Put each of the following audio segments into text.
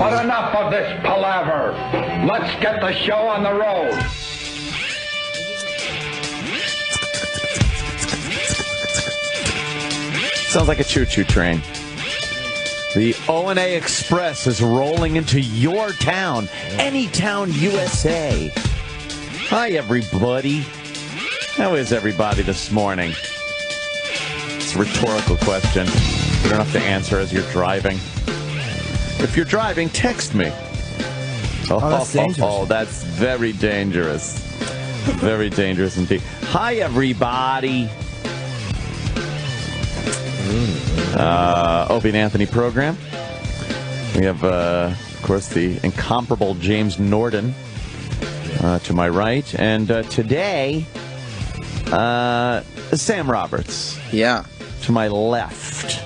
But enough of this palaver. Let's get the show on the road. Sounds like a choo-choo train. The O&A Express is rolling into your town, any town USA. Hi, everybody. How is everybody this morning? It's a rhetorical question. You don't have to answer as you're driving. If you're driving, text me. Oh, that's dangerous. oh, that's very dangerous. Very dangerous indeed. Hi, everybody. Uh, Opie and Anthony program. We have, uh, of course, the incomparable James Norton uh, to my right. And uh, today, uh, Sam Roberts Yeah. to my left.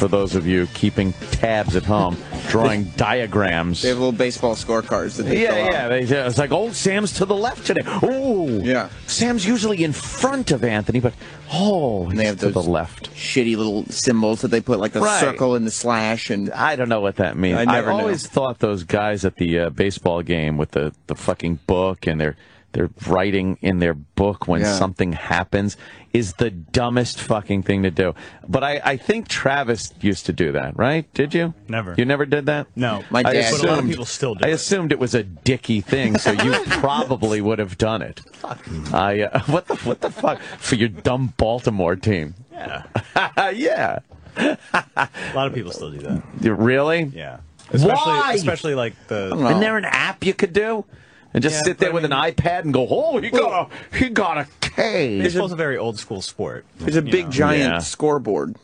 For those of you keeping tabs at home, drawing diagrams. They have little baseball scorecards that they Yeah, yeah. They, it's like, old Sam's to the left today. Oh, Yeah. Sam's usually in front of Anthony, but oh, he's they have to the those- left. Shitty little symbols that they put, like the Right. circle and the slash, and I don't know what that means. I never knew. always thought those guys at the uh, baseball game with the, the fucking book and they're they're writing in their book when Yeah. something happens is the dumbest fucking thing to do. But I, I think Travis used to do that, right? Did you? Never. You never did that? No. My I dad- But a lot of assumed, people still do I it. assumed it was a dicky thing, so you probably would have done it. Fuck. I uh, what the what the fuck for your dumb Baltimore team? Yeah. yeah, A lot of people still do that. Really? Yeah. Especially, Why? Especially like the. know. Isn't there an app you could do? And just Yeah, sit there but I with an iPad and go, oh, he got a he got a K. Baseball's a very old school sport. there's a big know. giant Yeah. scoreboard.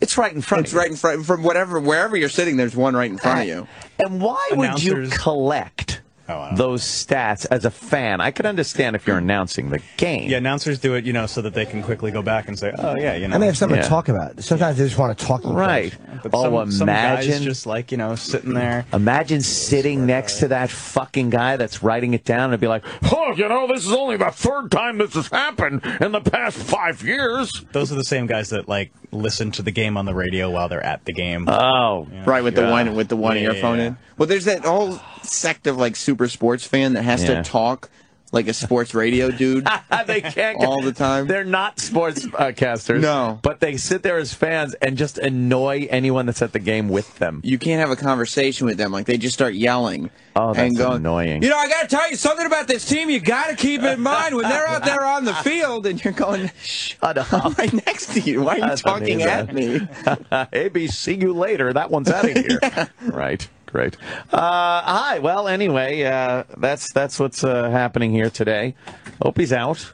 It's right in front. It's of you. right in front from whatever wherever you're sitting. There's one right in front of you. And why would you collect Oh, I know. those stats as a fan? I could understand if you're announcing the game. Yeah, announcers do it, you know, so that they can quickly go back and say, "Oh yeah, you know." And they have something Yeah. to talk about. Sometimes they just want to talk. Right. But oh, some, some imagine. just like you know sitting there. Imagine sitting next to that fucking guy that's writing it down and be like, oh, you know, this is only the third time this has happened in the past five years. Those are the same guys that like listen to the game on the radio while they're at the game. Oh, Right with the one with the one Yeah, earphone yeah, in. Well, there's that whole sect of like super sports fan that has Yeah. to talk like a sports radio dude. they can't All the time? They're not sports uh, casters. No. but they sit there as fans and just annoy anyone that's at the game with them. you can't have a conversation with them. Like they just start yelling. Oh, that's and going, annoying. You know, I got to tell you something about this team. You got to keep in mind when they're out there on the field, and you're going, Shut I'm up. right next to you. Why are you That's talking at me? AB, see you later. That one's out of here. Right. Great. Uh, hi. Well, anyway, uh, that's that's what's uh, happening here today. Opie's out.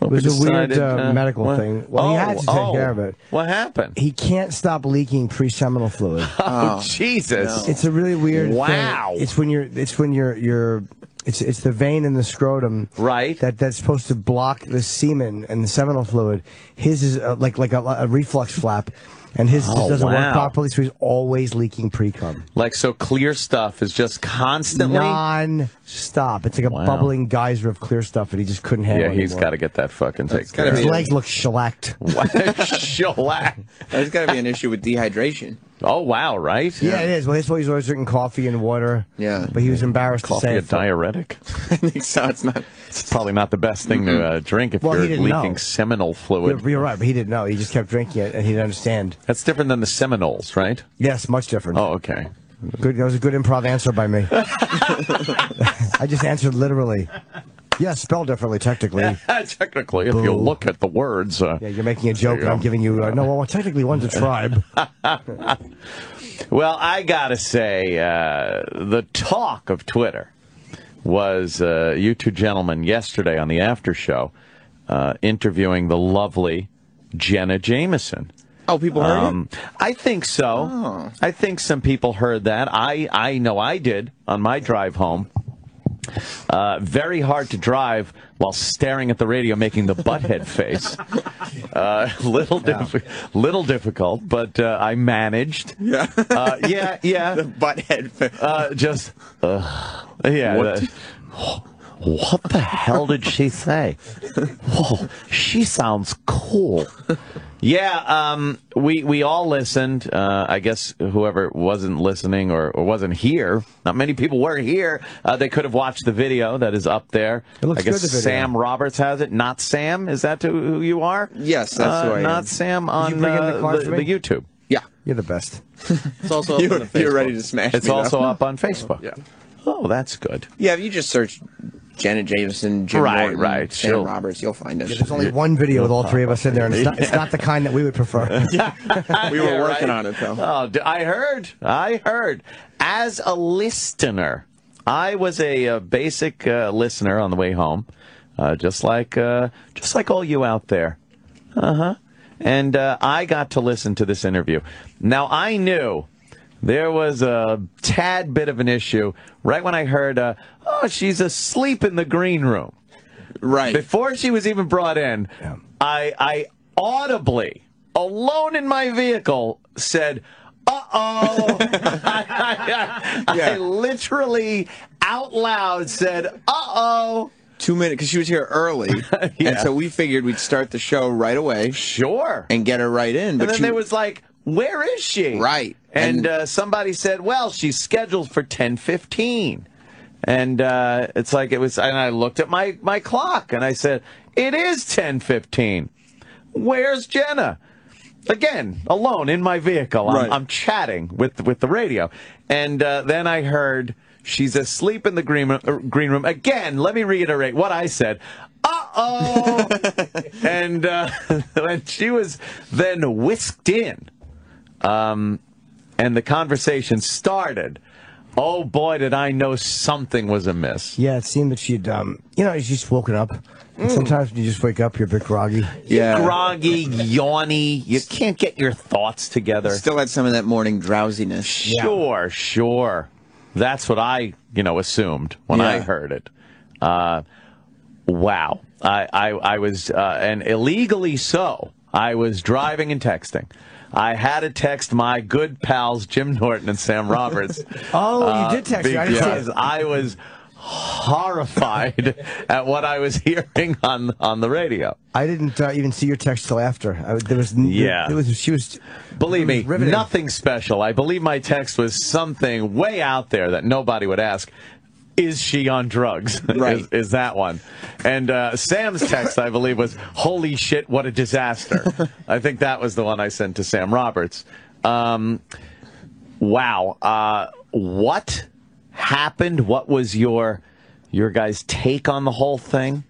It was Opie a weird decided, uh, medical what- thing. Well, he had to take oh, care of it. What happened? He can't stop leaking pre-seminal fluid. Oh, Jesus. It's a really weird. Wow. Thing. It's when you're. It's when you're. You're. It's it's the vein in the scrotum. Right. That that's supposed to block the semen and the seminal fluid. His is uh, like like a, a reflux flap, and his Oh, doesn't wow. work properly. So he's always leaking pre cum. Like so, clear stuff is just constantly. Non-stop. It's like a Wow. bubbling geyser of clear stuff and he just couldn't handle. It Yeah, he's got to get that fucking taken gotta care of. His legs look shellacked. Shellac. There's got to be an issue with dehydration. Oh wow! Right? Yeah, it is. Well, that's why he's always drinking coffee and water. Yeah. But he was embarrassed Coffee to say a it. diuretic. I think so. It's not. It's probably not the best thing to uh, drink if Well, you're leaking know. seminal fluid. You're, you're right, but he didn't know. He just kept drinking it, and he didn't understand. That's different than the Seminoles, right? Yes, much different. Oh, okay. Good. That was a good improv answer by me. I just answered literally. Yes, spelled differently, technically. Technically, if you look at the words. Uh, Yeah, you're making a joke, I'm giving you. Uh, no, well, technically, one's a tribe. Well, I gotta say, uh, the talk of Twitter was uh, you two gentlemen yesterday on the after show uh, interviewing the lovely Jenna Jameson. Oh, people heard Um, I think so. Oh. I think some people heard that. I I know I did on my drive home. Uh, very hard to drive while staring at the radio, making the butthead face. Uh, little, diffi- little difficult, but uh, I managed. Yeah. Uh, yeah, yeah. the butthead. Uh, just, yeah. What? uh, what the hell did she say? Whoa, she sounds cool. Yeah, um, we we all listened. Uh, I guess whoever wasn't listening or, or wasn't here, not many people were here. Uh, they could have watched the video that is up there. It looks I guess good, the. Sam Roberts has it. Not Sam. Is that who who you are? Yes, that's Uh, who I am. Not Sam on you bring the uh, the, the YouTube. Yeah. You're the best. It's also up You're, on the you're Facebook. ready to smash It's me, though. also up on Facebook. Yeah. Oh, that's good. Yeah, if you just search Jenna Jameson, Jim Right, Norton, right, Sam she'll- Roberts, you'll find us. There's only one video with all three of us in there, and it's not, it's not the kind that we would prefer. we were Yeah, working right. on it, though. Oh, d- I heard. I heard. As a listener, I was a, uh basic uh, listener on the way home, uh, just like uh, just like all you out there. Uh huh. And uh, I got to listen to this interview. Now I knew there was a tad bit of an issue right when I heard, uh, "Oh, she's asleep in the green room." Right. Before she was even brought in, I, I audibly, alone in my vehicle, said, uh oh. I, I- I literally out loud said, uh oh. Two minutes, because she was here early. Yeah. And so we figured we'd start the show right away Sure. and get her right in. But And then she, there was like, where is she? Right. And, And- uh, somebody said, well, she's scheduled for 1015. And uh, it's like, it was, and I looked at my, my clock and I said, it is 1015. Where's Jenna? Again, alone in my vehicle. I'm, Right. I'm chatting with, with the radio. And uh, then I heard she's asleep in the green room, uh, green room. Again, let me reiterate what I said. Uh oh. and uh, she was then whisked in, um, and the conversation started. Oh boy, did I know something was amiss. yeah, it seemed that she'd, um, you know, she's just woken up. And sometimes when you just wake up, you're a bit groggy. yeah. Groggy, yawny, you can't get your thoughts together. Still had some of that morning drowsiness. Sure, sure. That's what I, you know, assumed when I heard it. Uh, wow. I, I, I was, uh, and illegally so, I was driving and texting. I had to text my good pals Jim Norton and Sam Roberts. Oh, you did text. I because it. I was horrified at what I was hearing on on the radio. I didn't uh, even see your text till after. I, there was, Yeah. It was, she was. Believe me, riveting. nothing special. I believe my text was something way out there that nobody would ask. Is she on drugs? Right. is, is that one? And uh, Sam's text, I believe, was "Holy shit, what a disaster!" I think that was the one I sent to Sam Roberts. Um, wow, uh, what happened? What was your your guys' take on the whole thing?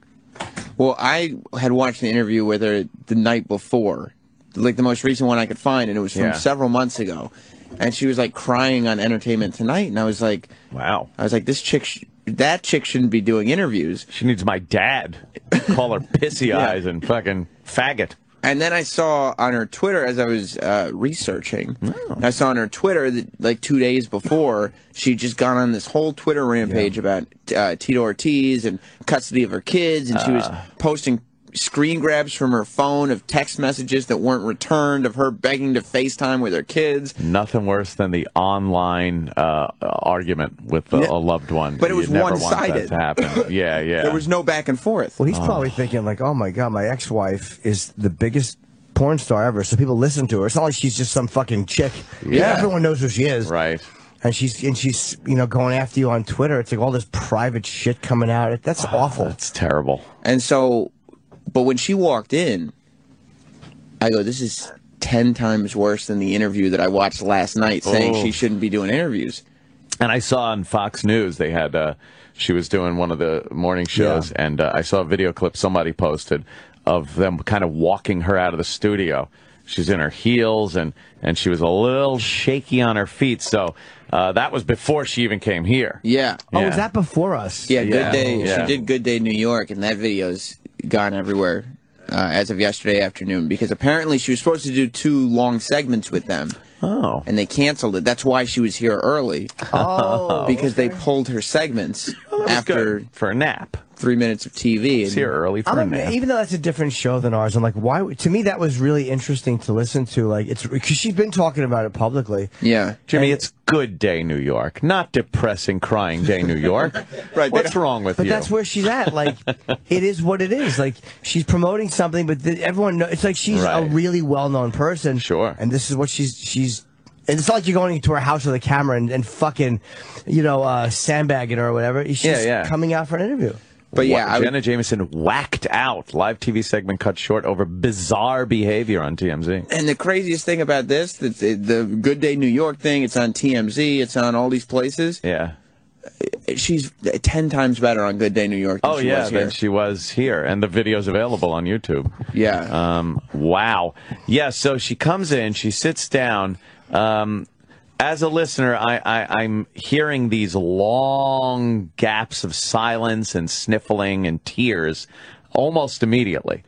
Well, I had watched the interview with her the night before, like the most recent one I could find, and it was from Yeah. several months ago. And she was like crying on Entertainment Tonight, and I was like, Wow, I was like, this chick, sh- that chick shouldn't be doing interviews. she needs my dad. Call her pissy eyes and fucking faggot. And then I saw on her Twitter as I was uh, researching, Oh. I saw on her Twitter that like two days before she'd just gone on this whole Twitter rampage about uh, Tito Ortiz and custody of her kids, and she was Ah. posting screen grabs from her phone of text messages that weren't returned of her begging to FaceTime with her kids. Nothing worse than the online uh, argument with a, a loved one. But it was You never want one-sided. that to happen. Yeah, yeah. There was no back and forth. Well, he's probably thinking like, "Oh my god, my ex-wife is the biggest porn star ever." So people listen to her. It's not like she's just some fucking chick. Yeah. everyone knows who she is. right. And she's and she's you know going after you on Twitter. It's like all this private shit coming out. It, that's awful. That's terrible. And so, but when she walked in, I go, this is 10 times worse than the interview that I watched last night saying Oh. she shouldn't be doing interviews. And I saw on Fox News they had uh, she was doing one of the morning shows, Yeah. and uh, I saw a video clip somebody posted of them kind of walking her out of the studio. She's in her heels, and and she was a little shaky on her feet. So uh, that was before she even came here. Yeah. Oh, Yeah. was that before us? Yeah, Yeah. Good Day. Yeah. She did Good Day New York, and that video's gone everywhere uh, as of yesterday afternoon because apparently she was supposed to do two long segments with them. Oh. And they canceled it. That's why she was here early Oh, because they pulled her segments That was after good for a nap. Three minutes of TV. It's here early for I'm a a- nap. even though that's a different show than ours, I'm like, why? To me, that was really interesting to listen to. Like, it's because she's been talking about it publicly. Yeah. Jimmy, it's Good Day New York, not depressing, crying day New York. Right, What's wrong with But you? that's where she's at. Like, it is what it is. Like, she's promoting something, but th- everyone knows. It's like she's a really well-known person. Sure. And this is what she's she's. And it's not like you're going into her house with a camera and, and fucking, you know, uh, sandbagging her or whatever. She's Yeah, yeah. coming out for an interview. But yeah, Wa- I would- Jenna Jameson whacked out. Live TV segment cut short over bizarre behavior on TMZ. And the craziest thing about this, the, the, the Good Day New York thing, it's on TMZ, it's on all these places. Yeah. She's ten times better on Good Day New York than Oh she yeah, was here. then she was here, and the video's available on YouTube. Yeah. Um, wow. Yeah. So she comes in, she sits down. Um, as a listener, I, I, I'm hearing these long gaps of silence and sniffling and tears almost immediately.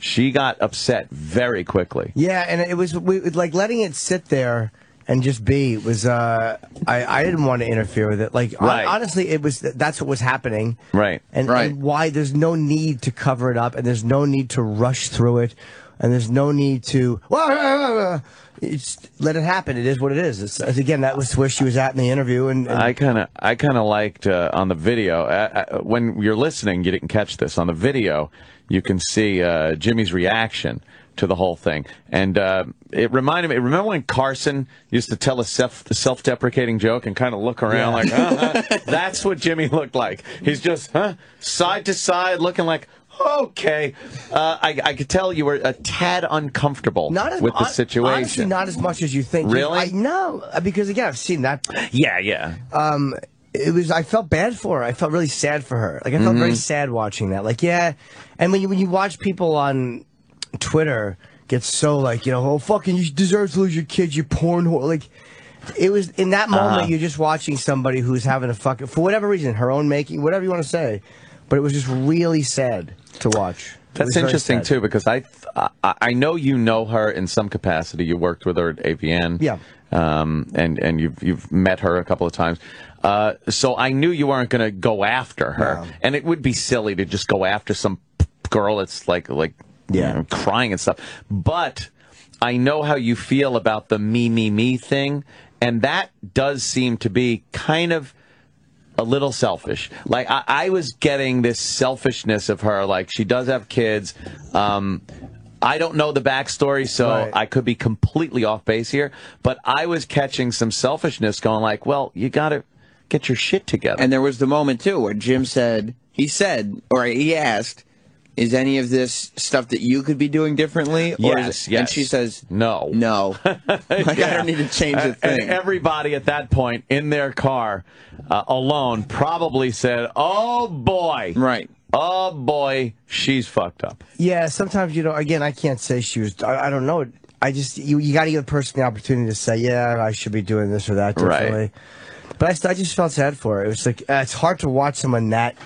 She got upset very quickly. Yeah, and it was we, like letting it sit there and just be was. Uh, I I didn't want to interfere with it. Like hon- Right. honestly, it was that's what was happening. Right. And, Right. and why there's no need to cover it up, and there's no need to rush through it, and there's no need to. It's, let it happen. It is what it is. It's, again, that was where she was at in the interview, and, and I kind of, I kind of liked uh, on the video uh, uh, when you're listening. You didn't catch this on the video. You can see uh, Jimmy's reaction to the whole thing, and uh, it reminded me. Remember when Carson used to tell a self, self-deprecating joke and kind of look around like, uh-huh. that's what Jimmy looked like. He's just huh, side to side, looking like. Okay, uh, I, I could tell you were a tad uncomfortable not as, with the hon- Honestly, situation. not as much as you think. Really? I, no, because again, I've seen that yeah, yeah. Um, it was I felt bad for her. I felt really sad for her. Like I felt Mm-hmm. very sad watching that. Like yeah, and when you when you watch people on Twitter get so like you know oh fucking you deserve to lose your kids you porn whore like. It was in that moment Uh-huh. you're just watching somebody who's having a fucking for whatever reason her own making whatever you want to say, but it was just really sad to watch. That's interesting too because I, I I know you know her in some capacity. You worked with her at AVN. Yeah. Um, and and you've you've met her a couple of times. Uh, so I knew you weren't going to go after her, No. and it would be silly to just go after some girl that's like like you Yeah. know, crying and stuff. But I know how you feel about the me me me thing, and that does seem to be kind of a little selfish. Like I, I was getting this selfishness of her. Like she does have kids. Um, I don't know the backstory, so Right. I could be completely off base here. But I was catching some selfishness, going like, "Well, you got to get your shit together." And there was the moment too where Jim said, he said, or he asked, "Is any of this stuff that you could be doing differently?" Or is Yes, it- And she says, No. no." like I don't need to change a thing. And everybody at that point in their car uh, alone probably said, "Oh boy, right. oh boy, she's fucked up." Yeah, sometimes you know. Again, I can't say she was. I, I don't know. I just you you got to give a person the opportunity to say, yeah, I should be doing this or that Right. But I, I just felt sad for her. It was like uh, it's hard to watch someone that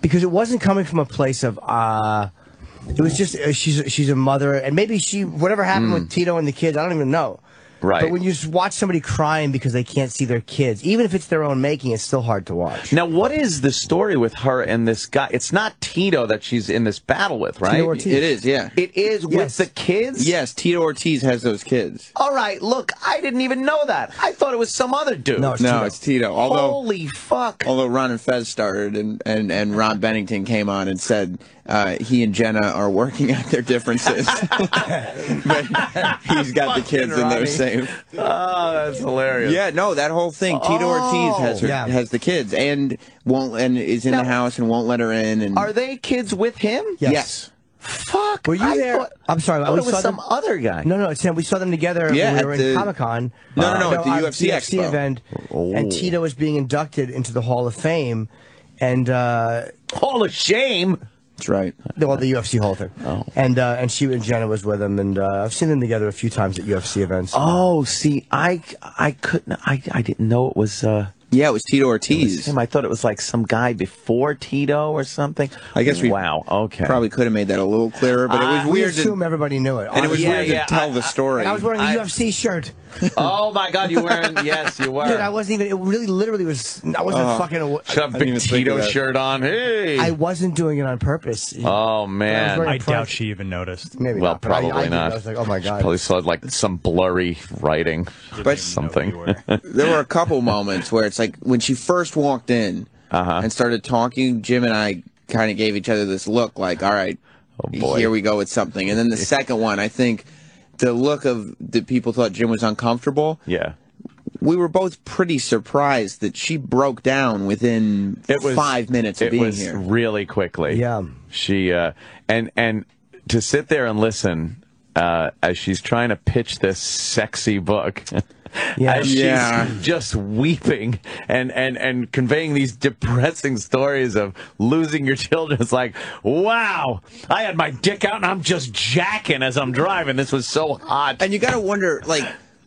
because it wasn't coming from a place of. uh It was just uh, she's she's a mother, and maybe she whatever happened with Tito and the kids, I don't even know. Right. But when you just watch somebody crying because they can't see their kids, even if it's their own making, it's still hard to watch. Now, what is the story with her and this guy? It's not Tito that she's in this battle with, right? Tito Ortiz. It is, yeah. It is with the kids? Yes, Tito Ortiz has those kids. All right, look, I didn't even know that. I thought it was some other dude. No, it's No, Tito. it's Tito. Although Holy fuck. although Ron and Fez started and, and, and Ron Bennington came on and said uh, he and Jenna are working out their differences. but he's got the kids and they're safe. Oh, that's hilarious. Yeah, no, that whole thing. Tito Ortiz has her, Yeah. has the kids and won't and is in Now- the house and won't let her in. And Are they kids with him? Yes. yes. Fuck. Were you I there? thought- I'm sorry, I we it was saw some them- other guy. No, no, Sam. We saw them together Yeah, when we at were the- in Comic Con. No, no, no, at the UFC Expo. event, Oh. and Tito was being inducted into the Hall of Fame, and uh, Hall of shame. That's right. well, the UFC Hall of Oh. And uh, and she and Jenna was with him, and uh, I've seen them together a few times at UFC events. Oh, see, I I couldn't I I didn't know it was uh Yeah, it was Tito Ortiz. Him, I thought it was like some guy before Tito or something. I guess we Wow. Okay. Probably could have made that a little clearer, but it was we weird. assume To, everybody knew it. and it was Yeah, weird yeah, to tell I- the story. And I was wearing a I- UFC shirt. Oh my God! You wearing? yes, you were. Dude, I wasn't even. It really, literally was. I wasn't Uh-huh. fucking. aw- Shut up, big even think of Tito shirt on. Hey. I wasn't doing it on purpose. oh man. wearing- I doubt she even noticed. Maybe well, not. but I- probably I, not. I was like, oh my god. Probably saw like some blurry writing, But- something. Know who you were. there were a couple moments where it's like when she first walked in Uh-huh. and started talking, Jim and I kind of gave each other this look like, all right, Oh, boy. here we go with something. And then the second one, I think the look of the people thought Jim was uncomfortable. yeah. We were both pretty surprised that she broke down within It was five minutes of it being was here. really quickly. Yeah. She uh, and and to sit there and listen uh, as she's trying to pitch this sexy book. Yeah. As she's Yeah. just weeping and, and, and conveying these depressing stories of losing your children. It's like, wow, I had my dick out and I'm just jacking as I'm driving. This was so hot. And you got to wonder, like,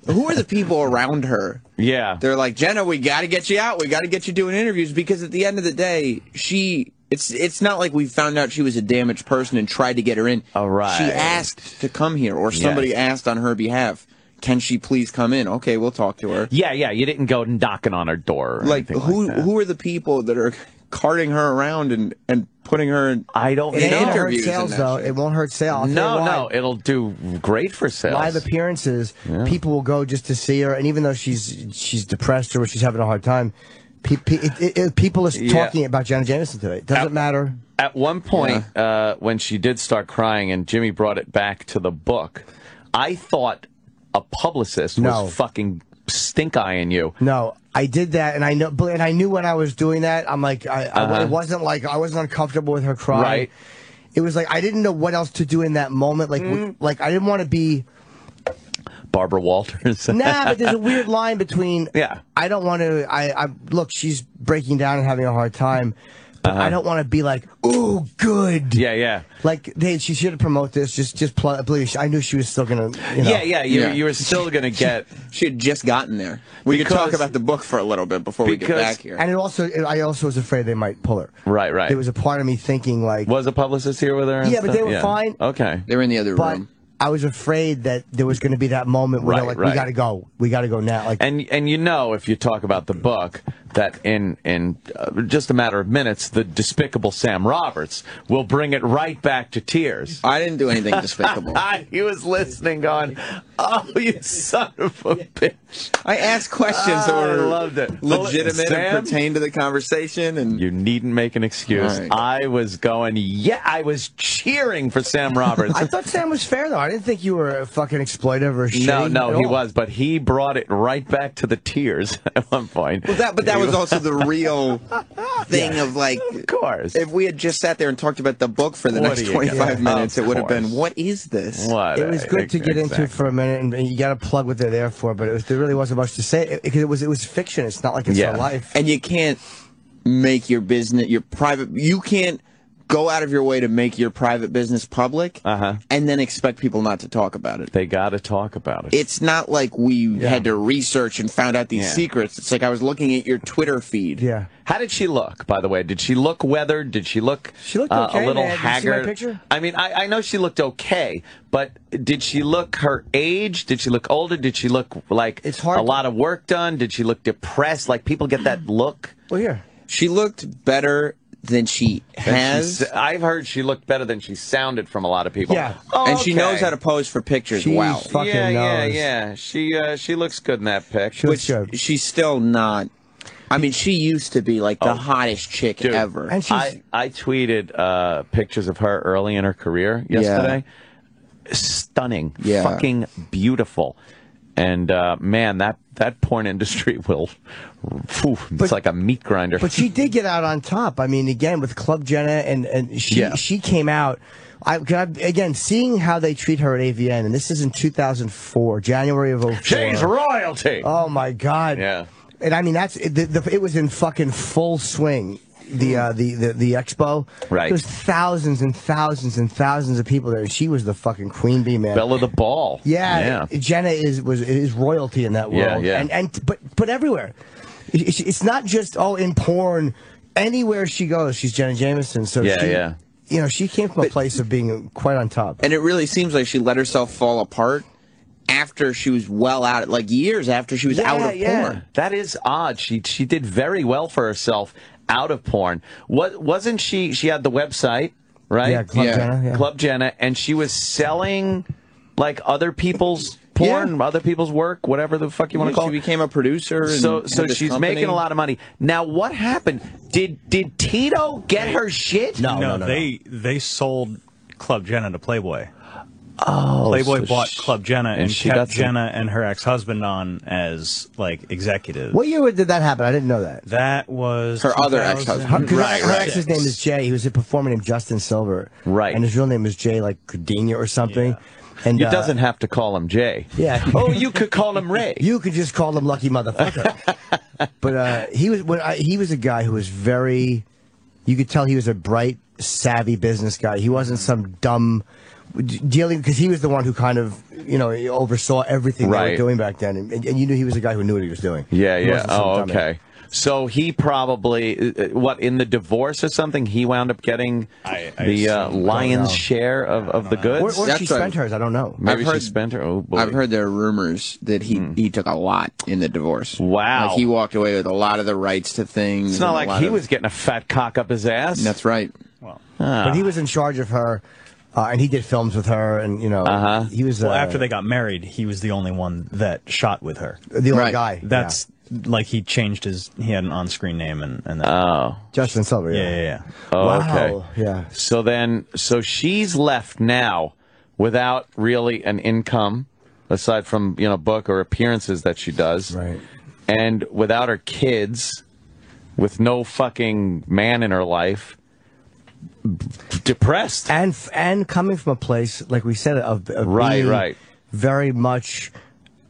who are the people around her? yeah. They're like, Jenna, we got to get you out. We got to get you doing interviews because at the end of the day, she. It's it's not like we found out she was a damaged person and tried to get her in. All right. She asked to come here, or somebody Yes. asked on her behalf, "Can she please come in?" Okay, we'll talk to her. Yeah, yeah. You didn't go knocking on her door. Or Like who like that. who are the people that are carting her around and and putting her in? I don't It ain't know. gonna hurt sales though. shit. It won't hurt sales. No, no, it'll do great for sales. live appearances, people will go just to see her, and even though she's she's depressed or she's having a hard time, pe- pe- it, it, it, people are Yeah. talking about Jenna Jameson today. It doesn't At- matter. At one point, uh, when she did start crying and Jimmy brought it back to the book, I thought a publicist No. was fucking stink eyeing you. No, I did that, and I know, and I knew when I was doing that. I'm like, I, I Uh-huh. it wasn't like I wasn't uncomfortable with her crying. Right. It was like I didn't know what else to do in that moment. Like, Mm. like I didn't want to be. Barbara Walters. Nah, but there's a weird line between. Yeah. I don't want to. I, I look. She's breaking down and having a hard time. But I don't want to be like, ooh, good. Uh-huh. yeah, yeah. Like they, she should promote this. Just, just pl- please. I knew she was still gonna. You know. Yeah, yeah. You, Yeah. you were still going to get. She had just gotten there. We could talk about the book for a little bit before we get back here. And it also, I also was afraid they might pull her. Right, right. There was a part of me thinking like, Was a publicist here with her? and Yeah, but they stuff? were fine. Okay. they were in the other but room. I was afraid that there was going to be that moment where Right, like, right. we got to go, we got to go now. Like, And and you know if you talk about the book that in in uh, just a matter of minutes the despicable Sam Roberts will bring it right back to tears. I didn't do anything despicable. He was listening, going, "Oh, you son of a bitch!" I asked questions that I were loved it. legitimate Sam? and pertained to the conversation, and You needn't make an excuse. All right. I was going, yeah, I was cheering for Sam Roberts. I thought Sam was fair though. I didn't think you were a fucking exploitive or shitty. no, no, he all. was, but he brought it right back to the tears at one point. Well, that, but that was also the real thing of like, of course. if we had just sat there and talked about the book for the What next 25 got? minutes, Of it would have been, what is this? what? It was good to get into Exactly. for a minute, and, and you got to plug what they're there for. But it was, there really wasn't much to say because it was it was fiction. It's not like it's Yeah. real life. And you can't make your business, your private, you can't go out of your way to make your private business public Uh-huh. and then expect people not to talk about it. They got to talk about it. It's not like we had to research and found out these Yeah. secrets. It's like I was looking at your Twitter feed. yeah. How did she look, by the way? Did she look weathered? Did she look She looked uh, okay, a little man. Did you see my haggard? picture? I mean, I, I know she looked okay, but did she look her age? Did she look older? Did she look like It's hard a to- lot of work done? Did she look depressed? Like people get that look? Well, here. She looked better than she And she has. s- I've heard she looked better than she sounded from a lot of people. Yeah. Oh, and she okay. knows how to pose for pictures She well. fucking yeah, yeah, knows. yeah. She uh, she looks good in that pic. She looks Which good. she's still not. I mean, she used to be like the Oh. hottest chick Dude. ever. And she's I, I tweeted uh, pictures of her early in her career yesterday. Stunning, Yeah. fucking beautiful, and uh, man, that that porn industry will, phew, it's But- like a meat grinder. But she did get out on top. I mean, again with Club Jenna, and and she Yeah. she came out. I, I again seeing how they treat her at AVN, and this is in 2004, January of 04. She's royalty. Oh my God! Yeah. and I mean that's it, the, the, it was in fucking full swing. The uh, the, the the expo, Right. There's thousands and thousands and thousands of people there, and she was the fucking queen bee man. Bella the ball. Yeah, yeah. Jenna is was is royalty in that world. Yeah, yeah. And and but but everywhere. It's it's not just oh in porn. Anywhere she goes, she's Jenna Jameson. So Yeah, she, yeah. You know, she came from a place of being quite on top. And it really seems like she let herself fall apart after she was well out, like years after she was out of porn. That is odd. She she did very well for herself out of porn. What wasn't she? She had the website, right? Yeah, Club Yeah. Jenna. Yeah. Club Jenna, and she was selling like other people's porn, Yeah. other people's work, whatever the fuck you want to call it. she it. became a producer. And So so she's company. making a lot of money. Now what happened? Did did Tito get her shit? No, no, no, no. they they sold Club Jenna to Playboy. Oh, Playboy so bought sh- Club Jenna and, she got kept some- Jenna and her ex-husband on as like executives. What year did that happen? I didn't know that. That was Her other ex-husband. Her, 'cause Right, her right. ex's name is Jay. He was a performer named Justin Silver. Right. And his real name is Jay, like Gardenia or something. And You uh, doesn't have to call him Jay. Yeah. Oh, you could call him Ray. You could just call him Lucky Motherfucker. but uh, he was when I, he was a guy who was very. You could tell he was a bright, savvy business guy. He wasn't some dumb d- dealing because he was the one who kind of you know he oversaw everything they were doing back then, and, and you knew he was a guy who knew what he was doing. Yeah, He yeah. Oh, okay. So he probably uh, what in the divorce or something? He wound up getting I- I the uh, lion's share of, of the goods. Where, where That's she what- spent hers, I don't know. Maybe I've she heard- spent her. Oh boy. I've heard there are rumors that he he took a lot in the divorce. Wow. like he walked away with a lot of the rights to things. It's not like he of- was getting a fat cock up his ass. That's right. Well but he was in charge of her, uh, and he did films with her, and you know, Uh-huh. he was Well, uh, after they got married, he was the only one that shot with her. the only Right. guy. That's like he changed his. He had an on-screen name and and that. Oh. yeah. Justin Silver. yeah, yeah, yeah. Oh, Wow. okay. Yeah. So then, so she's left now without really an income, aside from you know book or appearances that she does, Right. and without her kids, with no fucking man in her life, b- depressed. and and coming from a place like we said of, of Right, being right. very much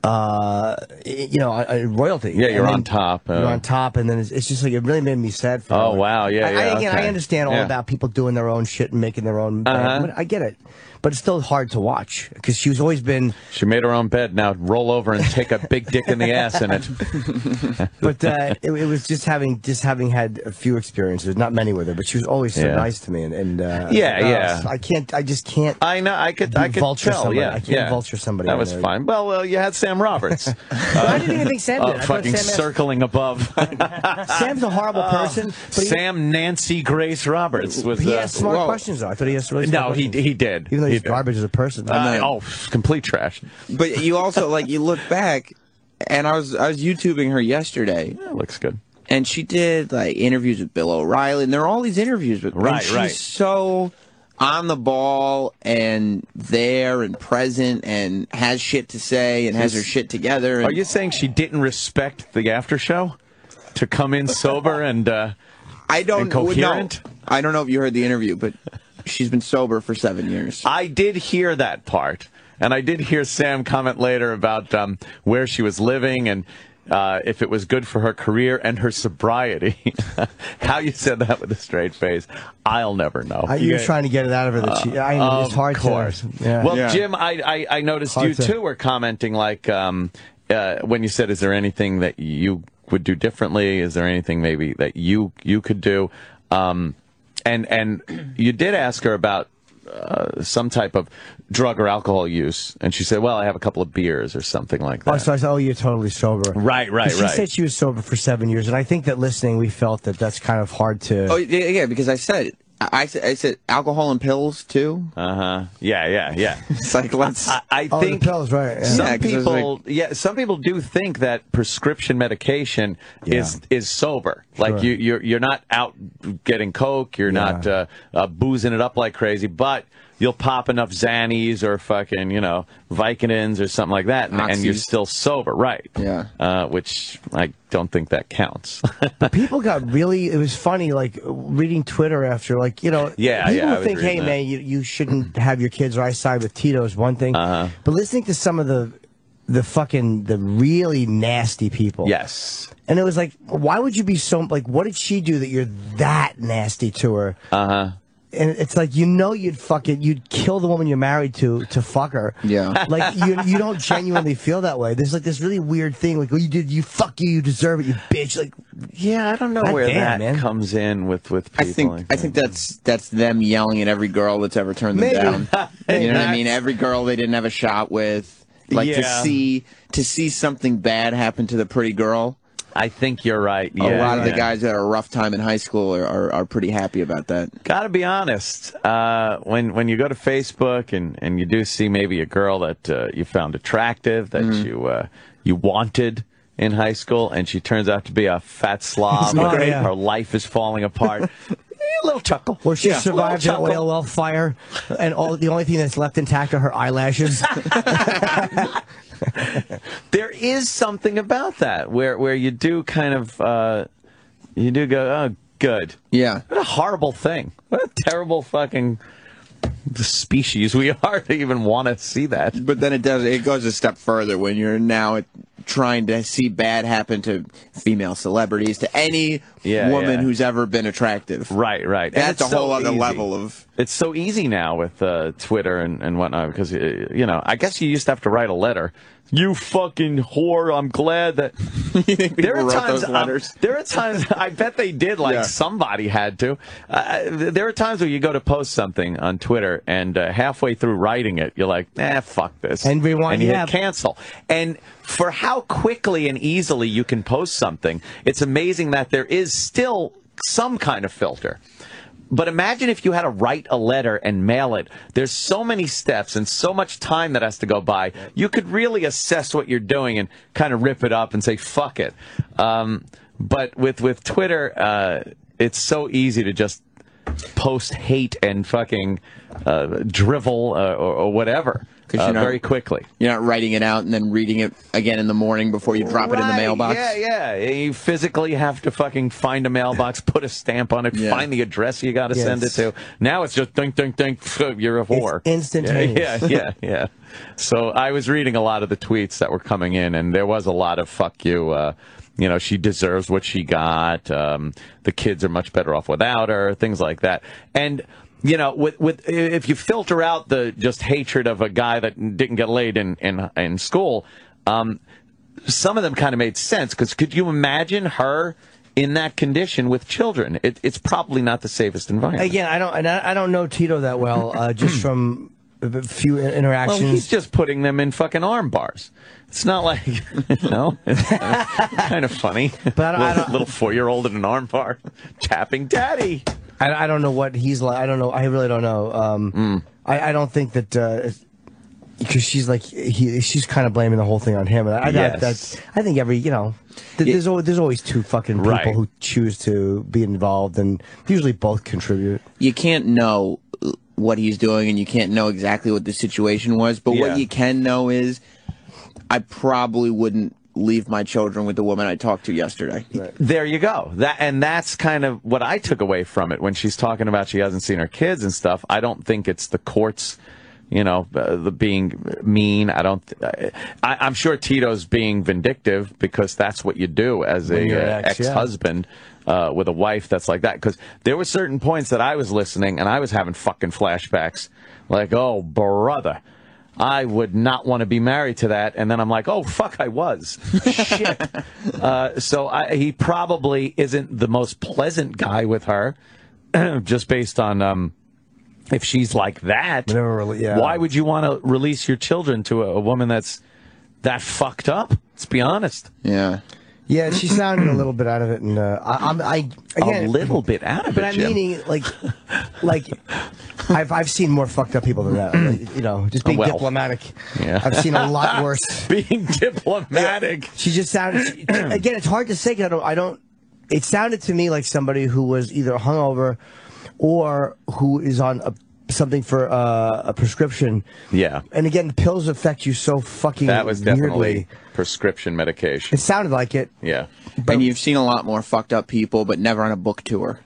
uh you know uh, royalty Yeah, you're on top, uh, you're on top and then it's, it's just like it really made me sad for Oh, her. wow, yeah, I, I, again, okay. I understand all Yeah. about people doing their own shit and making their own but I get it but it's still hard to watch because she's always been She made her own bed. Now roll over and take a big dick in the ass in it. but uh, it, it was just having just having had a few experiences not many with her but she was always so Yeah. nice to me and, and uh, Yeah, uh, yeah. I can't I just can't I know. I could. I could Vulture tell. somebody. Yeah, I can't yeah. vulture somebody That was there. fine. Well, uh, you had Sam Roberts. I didn't even think Sam Oh, did I fucking Sam circling above. Sam's a horrible person but he, Sam Nancy Grace Roberts was. he uh, has smart whoa. questions though I thought he asked really smart no, he he did. Even though he he's garbage as a person. Uh, oh, complete trash. But you also like you look back, and I was I was YouTubing her yesterday, That looks good. and she did like interviews with Bill O'Reilly, and there are all these interviews with Right, and she's right. so on the ball and there and present and has shit to say and has her shit together. And Are you saying she didn't respect the after show to come in sober and? Uh, I don't and know. coherent? I don't know if you heard the interview, but she's been sober for seven years. I did hear that part, and I did hear Sam comment later about um, where she was living and. Uh, if it was good for her career and her sobriety, how you said that with a straight face, I'll never know. I, you were trying to get it out of her that she. I know it's Of hard course. to. Yeah. Well, Yeah. Jim, I, I, I noticed Hard you to- too were commenting like um, uh, when you said, "Is there anything that you would do differently? Is there anything maybe that you you could do?" Um, and and you did ask her about uh, some type of drug or alcohol use, and she said, "Well, I have a couple of beers or something like that." Oh, so I said, oh, you're totally sober. Right, right, 'Cause She right. She said she was sober for seven years, and I think that listening, we felt that that's kind of hard to. Oh yeah, yeah, because I said I, I said I said alcohol and pills too. uh huh. Yeah, yeah, yeah. It's like let's. I, I oh, think the pills, right? Yeah. some Yeah, 'cause it was people yeah some people do think that prescription medication is is sober like you you're you're not out getting coke you're not uh, uh, boozing it up like crazy but you'll pop enough Xannies or fucking you know Vicodins or something like that and, and you're still sober right. Yeah. uh, which I don't think that counts. But people got really it was funny like reading twitter after like you know Yeah, people yeah, I think hey that. man you, you shouldn't have your kids or i side with tito is one thing. Uh-huh. but listening to some of the the fucking the really nasty people. Yes. And it was like why would you be so like what did she do that you're that nasty to her? Uh huh and it's like you know you'd fucking you'd kill the woman you're married to to fuck her. Yeah. Like you you don't genuinely feel that way. There's like this really weird thing like oh you did you fuck you you deserve it you bitch like Yeah, I don't know God where damn, that man. comes in with with people. I think like I think that's that's them yelling at every girl that's ever turned them Maybe. down. You know what I mean? Every girl they didn't have a shot with. Like to see to see something bad happen to the pretty girl. I think you're right. a Yeah, lot of the guys that had a rough time in high school are, are, are pretty happy about that. Got to be honest. Uh, when when you go to Facebook and, and you do see maybe a girl that uh, you found attractive, that Mm-hmm. you uh, you wanted in high school, and she turns out to be a fat slob, Oh, yeah. her life is falling apart. a little chuckle. or she Yeah, survived an little oil well fire and all the only thing that's left intact are her eyelashes. There is something about that where where you do kind of uh, you do go, oh, good. Yeah. What a horrible thing. What a terrible fucking species we are to even want to see that. But then it does it goes a step further when you're now trying to see bad happen to female celebrities, to any Yeah, woman yeah. who's ever been attractive. Right, right. That's a it's so whole other easy. level of It's so easy now with uh, Twitter and, and whatnot because, uh, you know, I guess you used to have to write a letter. You fucking whore, I'm glad that. there are times. um, there are times, I bet they did, like Yeah. somebody had to. Uh, there are times where you go to post something on Twitter and uh, halfway through writing it, you're like, eh, fuck this. And rewind, And you yeah. hit cancel. And for how quickly and easily you can post something, it's amazing that there is still some kind of filter. But imagine if you had to write a letter and mail it. There's so many steps and so much time that has to go by. You could really assess what you're doing and kind of rip it up and say, fuck it. Um, but with, with Twitter, uh, it's so easy to just post hate and fucking uh, drivel uh, or, or whatever 'Cause uh, you're not- very quickly. you're not writing it out and then reading it again in the morning before you drop it in the mailbox. Yeah, yeah. You physically have to fucking find a mailbox, put a stamp on it, Yeah. find the address you got to send it to. Now it's just dink, dink, dink. You're a whore. instantaneous. Yeah, yeah, yeah, yeah. So I was reading a lot of the tweets that were coming in, and there was a lot of fuck you. Uh, you know, she deserves what she got. Um, the kids are much better off without her. Things like that. And you know, with with if you filter out the just hatred of a guy that didn't get laid in in in school, um, some of them kind of made sense because could you imagine her in that condition with children? It, it's probably not the safest environment. Again, I don't and I, I don't know Tito that well uh, just from a few Well, interactions. he's just putting them in fucking arm bars. It's not like, you know, it's kind of funny. But I don't- I little, don't- little four-year-old in an arm bar tapping daddy. I, I don't know what he's like. I don't know. I really don't know. Um, Hmm. I, I don't think that because she's like he, she's kind of blaming the whole thing on him. And I, Yes. that's, I think every you know, th- there's always, there's always two fucking people Right. who choose to be involved, and usually both contribute. You can't know what he's doing and you can't know exactly what the situation was, but Yeah. what you can know is I probably wouldn't leave my children with the woman I talked to yesterday. There you go. That and that's kind of what I took away from it when she's talking about she hasn't seen her kids and stuff. I don't think it's the courts, you know, uh, the being mean. I don't. I, I'm sure Tito's being vindictive because that's what you do as When a uh, an ex, yeah. ex-husband. Uh, with a wife that's like that, because there were certain points that I was listening and I was having fucking flashbacks, like, oh brother, I would not want to be married to that. And then I'm like, oh, fuck, I was. Shit. Uh, so I, he probably isn't the most pleasant guy with her, just based on um, if she's like that. Never really- yeah. Why would you want to release your children to a, a woman that's that fucked up? Let's be honest. Yeah. Yeah, she sounded a little bit out of it, and uh, I, I'm I again a little bit out of But it, I'm Jim. meaning like, like I've I've seen more fucked up people than that. Like, you know, just being Well, diplomatic. yeah. I've seen a lot worse. Being diplomatic. She just sounded. she- again, it's hard to say. 'cause I don't. I don't. It sounded to me like somebody who was either hungover, or who is on a, something for uh, a prescription. Yeah. And again, pills affect you so fucking. That was definitely weirdly. prescription medication. It sounded like it. Yeah. and you've seen a lot more fucked up people, but never on a book tour.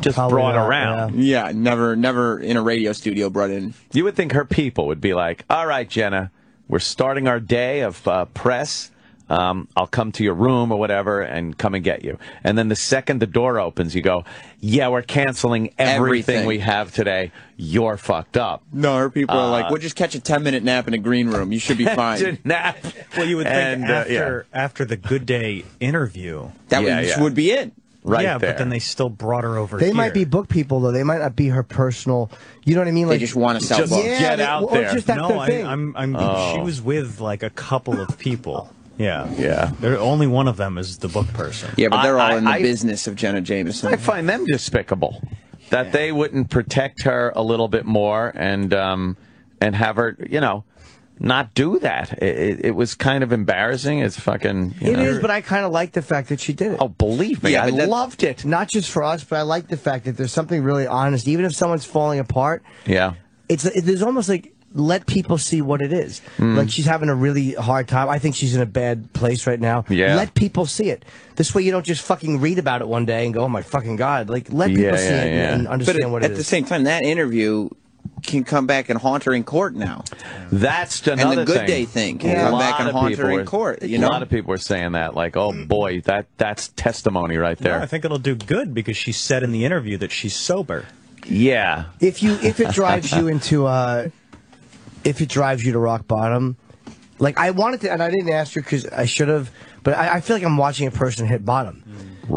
Just Probably brought not, around. Yeah, never, never in a radio studio brought in. You would think her people would be like, all right, Jenna, we're starting our day of uh, press. Um, I'll come to your room or whatever and come and get you. And then the second the door opens, you go, "Yeah, we're canceling everything, Everything. we have today. You're fucked up." No, her people are Uh, like, we'll just catch a 10 minute nap in a green room. You should be fine. Nap. Well, you would think And, uh, after after the Good Day interview, that Yeah, would, yeah. would be it. right yeah, there. but then they still brought her over. They here. might be book people though. They might not be her personal. You know what I mean? Like They Like just want to sell Just- books. yeah, Get they- out or there. Just that's no, their I, thing. I'm. I'm. Oh. She was with like a couple of people. Yeah. Yeah. There, only one of them is the book person. Yeah, but they're I- all in the I- business of Jenna Jameson. I find them despicable that they wouldn't protect her a little bit more and um, and have her, you know, not do that. It, it, it was kind of embarrassing. It's fucking. You It know. is, but I kind of like the fact that she did it. Oh, believe me, Yeah, I that- loved it. Not just for us, but I like the fact that there's something really honest. Even if someone's falling apart, Yeah. it's it, there's almost like let people see what it is. Hmm. Like she's having a really hard time. I think she's in a bad place right now. Yeah. Let people see it. This way you don't just fucking read about it one day and go, "Oh my fucking god!" Like let people Yeah, see yeah, it yeah. and but understand at, what at the same time, that interview can come back and haunt her in court now. That's another and the good thing. day thing can A come back and haunt her in court. You know? a lot of people are saying that, like, "Oh boy, that that's testimony right No, there." I think it'll do good because she said in the interview that she's sober. yeah. if you if it drives you into uh if it drives you to rock bottom like i wanted to and i didn't ask her because i should have but I, I feel like i'm watching a person hit bottom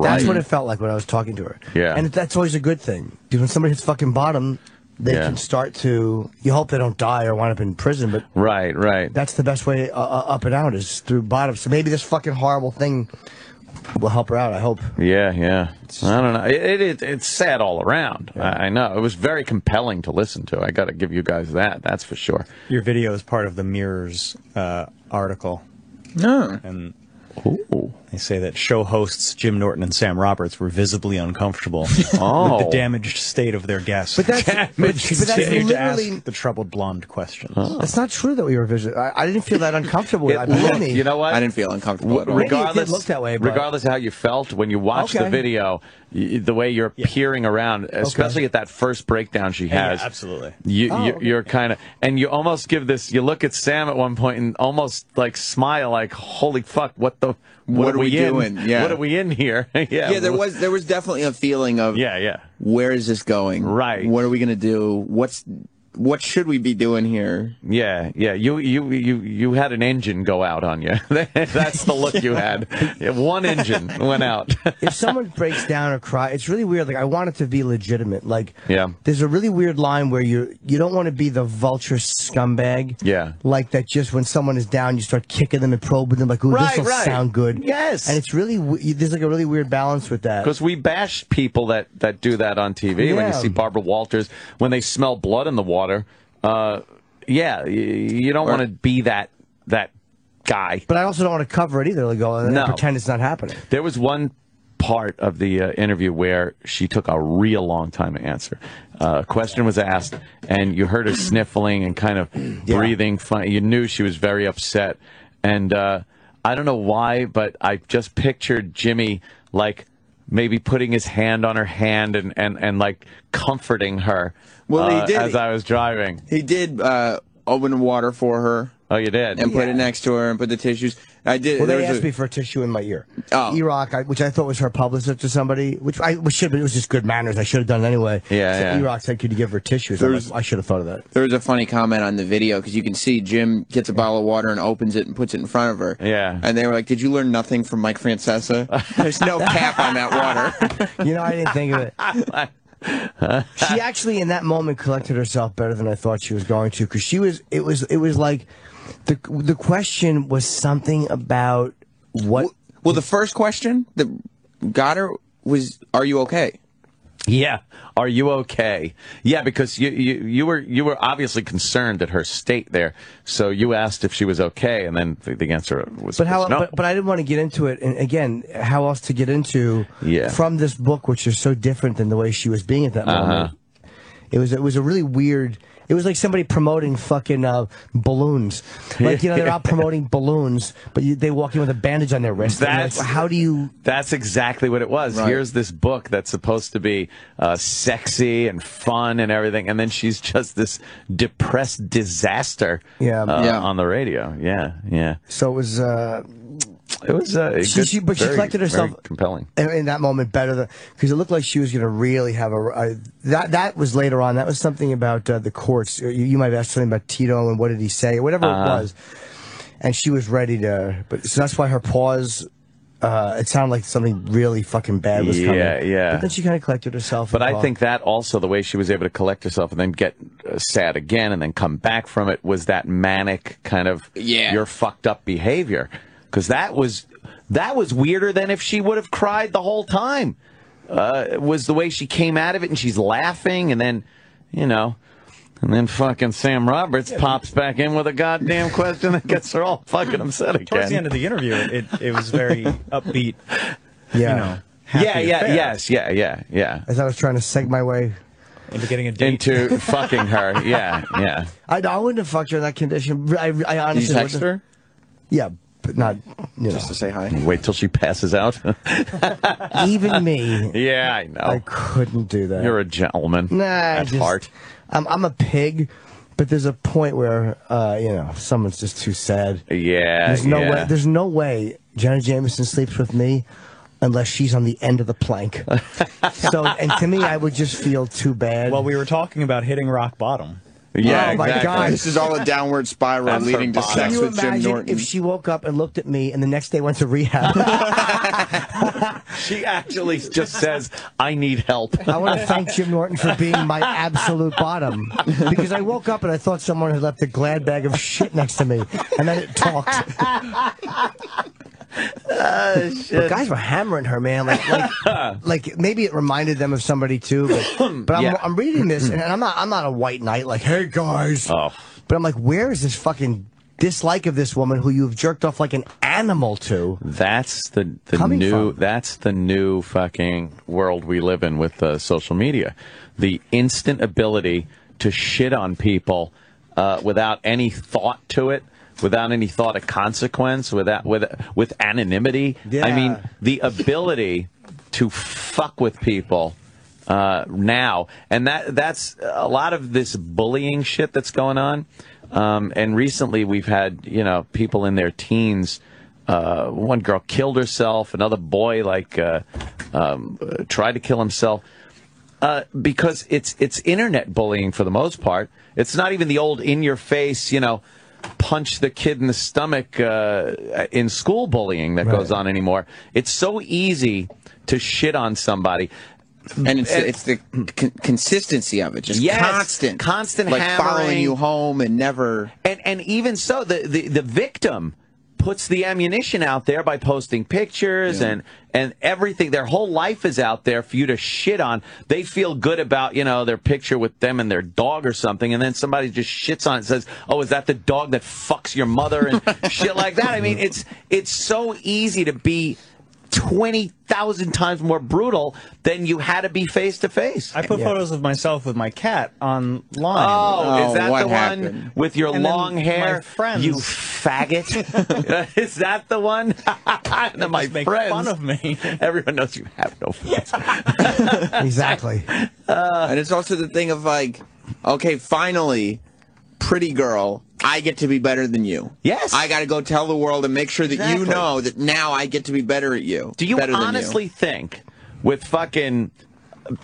that's what it felt like when i was talking to her Yeah. and that's always a good thing because when somebody hits fucking bottom they Yeah. can start to you hope they don't die or wind up in prison but Right. Right. that's the best way uh, uh, up and out is through bottom so maybe this fucking horrible thing will help her out i hope Yeah, yeah. I don't know. It, it, it's sad all around. I, I know. It was very compelling to listen to. I got to give you guys that. That's for sure. Your video is part of the Mirror's uh, article, no. and Ooh. They say that show hosts Jim Norton and Sam Roberts were visibly uncomfortable Oh. with the oh. damaged state of their guests. but that's but, but that's Continued to ask literally the troubled blonde questions. that's not true that we were visiting I, I didn't feel that uncomfortable it. I looked- you know what? I didn't feel uncomfortable at all. Maybe it did regardless, look that way, but- regardless of how you felt when you watched the video, y- the way you're peering around, especially at that first breakdown she Yeah, has. absolutely. You, Oh, you, okay. You're kind of, and you almost give this. You look at Sam at one point and almost like smile, like, "Holy fuck! What the? What are we in? doing? Yeah. What are we in here? yeah, Yeah, there was there was definitely a feeling of Yeah, yeah. where is this going? Right. What are we gonna do? What's what should we be doing here? Yeah, yeah. You you you you had an engine go out on you. That's the look you had. One engine went out. if someone breaks down or cry, it's really weird. Like I want it to be legitimate. Like Yeah. there's a really weird line where you you don't want to be the vulture scumbag. Yeah. Like that. Just when someone is down, you start kicking them and probing them. Like, ooh, Right, this will right. sound good. Yes. And it's really w- there's like a really weird balance with that. Because we bash people that, that do that on TV. When you see Barbara Walters, when they smell blood in the water, uh, yeah, you, you don't want to be that that guy. But I also don't want to cover it either. Like go and No. pretend it's not happening. There was one part of the uh, interview where she took a real long time to answer. Uh, a question was asked, and you heard her sniffling and kind of breathing funny. You knew she was very upset. And uh, I don't know why, but I just pictured Jimmy like maybe putting his hand on her hand and, and, and like comforting her Well, he uh, did. as I was driving. He did uh, open the water for her Oh, you did? and put it next to her and put the tissues. I did. Well, there they was asked a- me for a tissue in my ear. Oh. E-Rock, I, which I thought was her publicist or somebody, which I which should, but it was just good manners. I should have done it anyway. Yeah, so yeah. E-Rock said, "Could you give her tissues?" I'm There's- like, I should have thought of that. There was a funny comment on the video because you can see Jim gets a bottle of water and opens it and puts it in front of her. Yeah. And they were like, "Did you learn nothing from Mike Francesa? There's no cap on that water." You know, I didn't think of it. she actually, in that moment, collected herself better than I thought she was going to, because she was. It was. It was like the the question was something about what. well, the first question that got her was, "Are you okay?" Yeah. Are you okay? Yeah, because you, you you were you were obviously concerned at her state there, so you asked if she was okay, and then the, the answer was. But how? was no. But, but I didn't want to get into it. And again, how else to get into Yeah. from this book, which is so different than the way she was being at that moment. Uh-huh. It was. It was a really weird. It was like somebody promoting fucking uh, balloons. Like you know, they're out promoting balloons, but you, they walk in with a bandage on their wrist. That's- like, how do you? That's exactly what it was. Right. Here's this book that's supposed to be uh, sexy and fun and everything, and then she's just this depressed disaster. Yeah. uh, Yeah. on the radio. Yeah, yeah. So it was. Uh, It was uh, a She- good- she- but she collected herself- compelling. in, in that moment better than because it looked like she was going to really have a, a that that was later on. That was something about uh, the courts. You, you might have asked something about Tito and what did he say or whatever Uh-huh. it was, and she was ready to. But so that's why her pause. Uh, it sounded like something really fucking bad was coming. Yeah, yeah. But then she kind of collected herself. But I thought- think that also the way she was able to collect herself and then get uh, sad again and then come back from it was that manic kind of Yeah. your fucked up behavior because that was that was weirder than if she would have cried the whole time. Uh, it was the way she came out of it and she's laughing and then you know. And then fucking Sam Roberts pops back in with a goddamn question that gets her all fucking upset again. Towards the end of the interview, it, it was very upbeat. yeah. You know, happy yeah, yeah, affair yes, yeah, yeah, yeah. As I was trying to seg my way, Into getting a date. Into fucking her, yeah, yeah. I, I wouldn't have fucked her in that condition. I, I Did honestly you text her Yeah, but not you know. just to say hi? Wait till she passes out. even me, yeah, I know. I couldn't do that. You're a gentleman. Nah, at just- heart. I'm, I'm a pig, but there's a point where, uh, you know, someone's just too sad. Yeah, There's no yeah. way. There's no way Jenna Jameson sleeps with me unless she's on the end of the plank. so, and to me, I would just feel too bad. well, we were talking about hitting rock bottom. Yeah, Oh, my exactly. God. This is all a downward spiral That's leading to bottom. Can sex you with Jim imagine Norton. if she woke up and looked at me and the next day went to rehab? She actually just says, "I need help." I want to thank Jim Norton for being my absolute bottom because I woke up and I thought someone had left a glad bag of shit next to me, and then it talked. But guys were hammering her, man. Like, like, like maybe it reminded them of somebody too. But, but I'm, Yeah. I'm reading this, and I'm not, I'm not a white knight. Like, hey guys. Oh. But I'm like, where is this fucking dislike of this woman who you've jerked off like an animal to? That's the the Coming new. from. That's the new fucking world we live in with uh, social media. The instant ability to shit on people uh, without any thought to it, without any thought of consequence, without with with anonymity. I mean, the ability to fuck with people uh, now, and that that's a lot of this bullying shit that's going on. Um, and recently, we've had you know people in their teens. Uh, one girl killed herself. Another boy like uh, um, tried to kill himself uh, because it's it's internet bullying for the most part. It's not even the old in your face, you know, punch the kid in the stomach uh, in school bullying that goes on anymore. It's so easy to shit on somebody. and it's it's the con- consistency of it, just Yes, constant, constant like following you home and never. And and even so, the, the, the victim puts the ammunition out there by posting pictures and and everything. Their whole life is out there for you to shit on. They feel good about you know their picture with them and their dog or something, and then somebody just shits on it and says, "Oh, is that the dog that fucks your mother?" and shit like that. I mean, it's it's so easy to be. 20,000 times more brutal than you had to be face to face. I put photos of myself with my cat online. Oh, Oh, is that what the one with your And long hair? friends- You faggot. is that the one? and then my Just make friends. fun of me. Everyone knows you have no friends. Exactly. Uh, and it's also the thing of like, okay, finally, pretty girl, I get to be better than you. Yes. I got to go tell the world and make sure that Exactly. you know that now I get to be better at you. Do you honestly think with fucking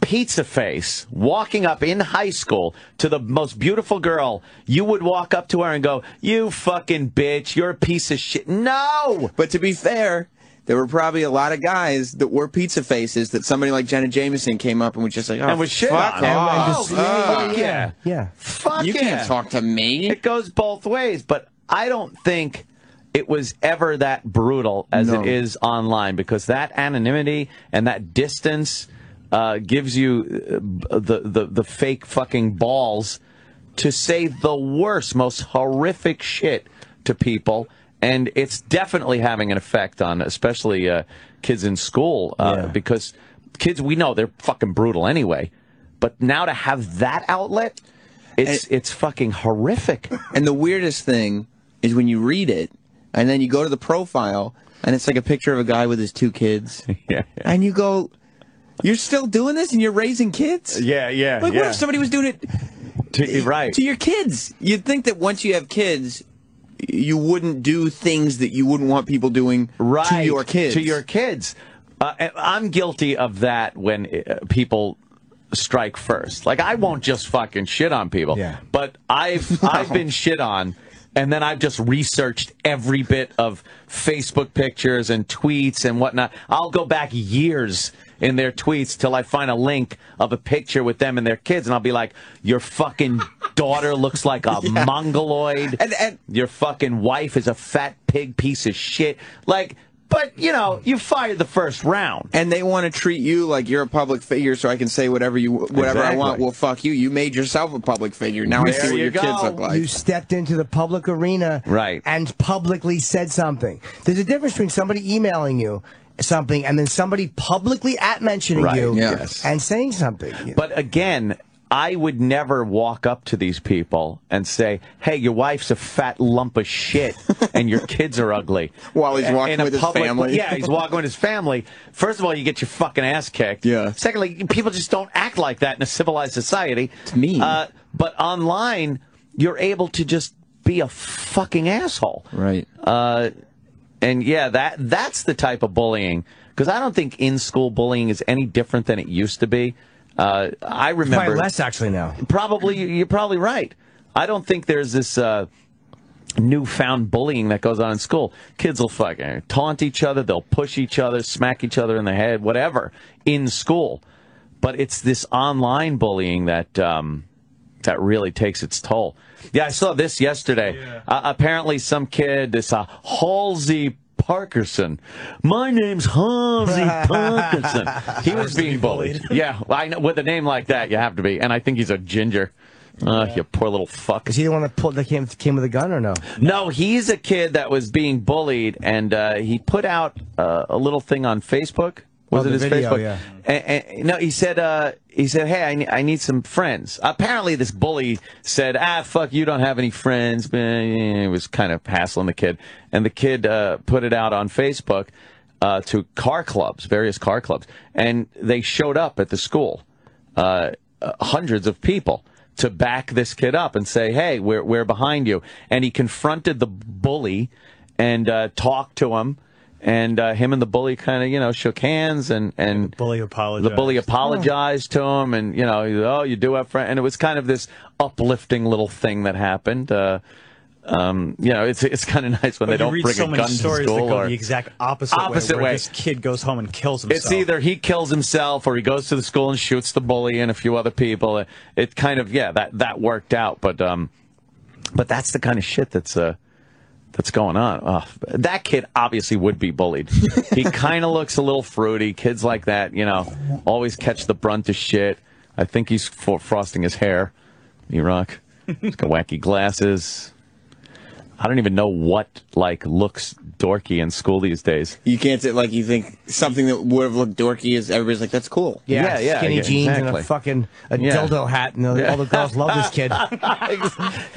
pizza face walking up in high school to the most beautiful girl, you would walk up to her and go, "You fucking bitch, you're a piece of shit." No. But to be fair, there were probably a lot of guys that were pizza faces that somebody like Jenna Jameson came up and was just like, oh, And was shit fuck on her. off. And just- Oh, yeah, yeah. yeah. Fuck you yeah. can't talk to me. It goes both ways, but I don't think it was ever that brutal as No. it is online because that anonymity and that distance uh, gives you uh, the, the the fake fucking balls to say the worst, most horrific shit to people. And it's definitely having an effect on, especially uh, kids in school, uh, Yeah. because kids we know they're fucking brutal anyway. But now to have that outlet, it's it's fucking horrific. And the weirdest thing is when you read it, and then you go to the profile, and it's like a picture of a guy with his two kids, yeah, and you go, "You're still doing this, and you're raising kids." yeah, yeah. Like, what if somebody was doing it To- right? to your kids? You'd think that once you have kids, you wouldn't do things that you wouldn't want people doing right to your kids. To your kids. Uh, I'm guilty of that when uh, people strike first. Like I won't just fucking shit on people. Yeah. But I've I've been shit on and then I've just researched every bit of Facebook pictures and tweets and whatnot. I'll go back years in their tweets till I find a link of a picture with them and their kids, and I'll be like, "Your fucking daughter looks like a mongoloid. And- and- Your fucking wife is a fat pig piece of shit." Like, but you know, you fired the first round. and they want to treat you like you're a public figure, so I can say whatever you whatever I want. Exactly. Well, fuck you. You made yourself a public figure. Now I see what you your kids look like. You stepped into the public arena Right. and publicly said something. There's a difference between somebody emailing you something and then somebody publicly at mentioning Right, you yes. and saying something. But again, I would never walk up to these people and say, "Hey, your wife's a fat lump of shit, and your kids are ugly." While he's walking in a with his family. Yeah, he's walking with his family. First of all, you get your fucking ass kicked. Yeah. Secondly, people just don't act like that in a civilized society. It's mean. Uh, but online, you're able to just be a fucking asshole. Right. Uh, and yeah, that that's the type of bullying because I don't think in school bullying is any different than it used to be. Uh, I remember Probably less actually now. probably you're probably right. I don't think there's this uh, newfound bullying that goes on in school. Kids will fucking taunt each other, they'll push each other, smack each other in the head, whatever in school. But it's this online bullying that um, that really takes its toll. Yeah, I saw this yesterday. Uh, apparently, some kid, this uh, Halsey Parkerson. My name's Halsey Parkerson. He was being bullied. Yeah, I know. With a name like that, you have to be. And I think he's a ginger. Uh, you poor little fuck. Is he the one that pulled that came came with a gun or no? No, he's a kid that was being bullied, and uh, he put out uh, a little thing on Facebook. Was Oh, it his video, Facebook? yeah. And, and, no, he said, uh, he said, hey, I, ne- I need some friends. Apparently, this bully said, ah, fuck, you don't have any friends. It was kind of hassling the kid, and the kid uh, put it out on Facebook uh, to car clubs, various car clubs, and they showed up at the school uh, uh, hundreds of people to back this kid up and say, "Hey, we're we're behind you." And he confronted the bully and uh, talked to him, and uh, him and the bully kind of you know shook hands and and bully the apologized. bully apologized to him, and you know, oh, you do have friends, and it was kind of this uplifting little thing that happened. Uh, um, you know, it's it's kind of nice when they But you don't bring so a gun to school or the exact opposite, Opposite way, way. This kid goes home and kills himself. it's either he kills himself or he goes to the school and shoots the bully and a few other people. It, it kind of yeah that that worked out, but um, but that's the kind of shit that's uh that's going on. Ugh. that kid obviously would be bullied. he kind of looks a little fruity. Kids like that, you know, always catch the brunt of shit. I think he's frosting his hair. Rock. He's got wacky glasses. I don't even know what like looks dorky in school these days. You can't say like you think something that would have looked dorky is everybody's like that's cool. Yeah, yeah, skinny yeah, jeans and a fucking a Yeah. dildo hat, and all the girls love this kid.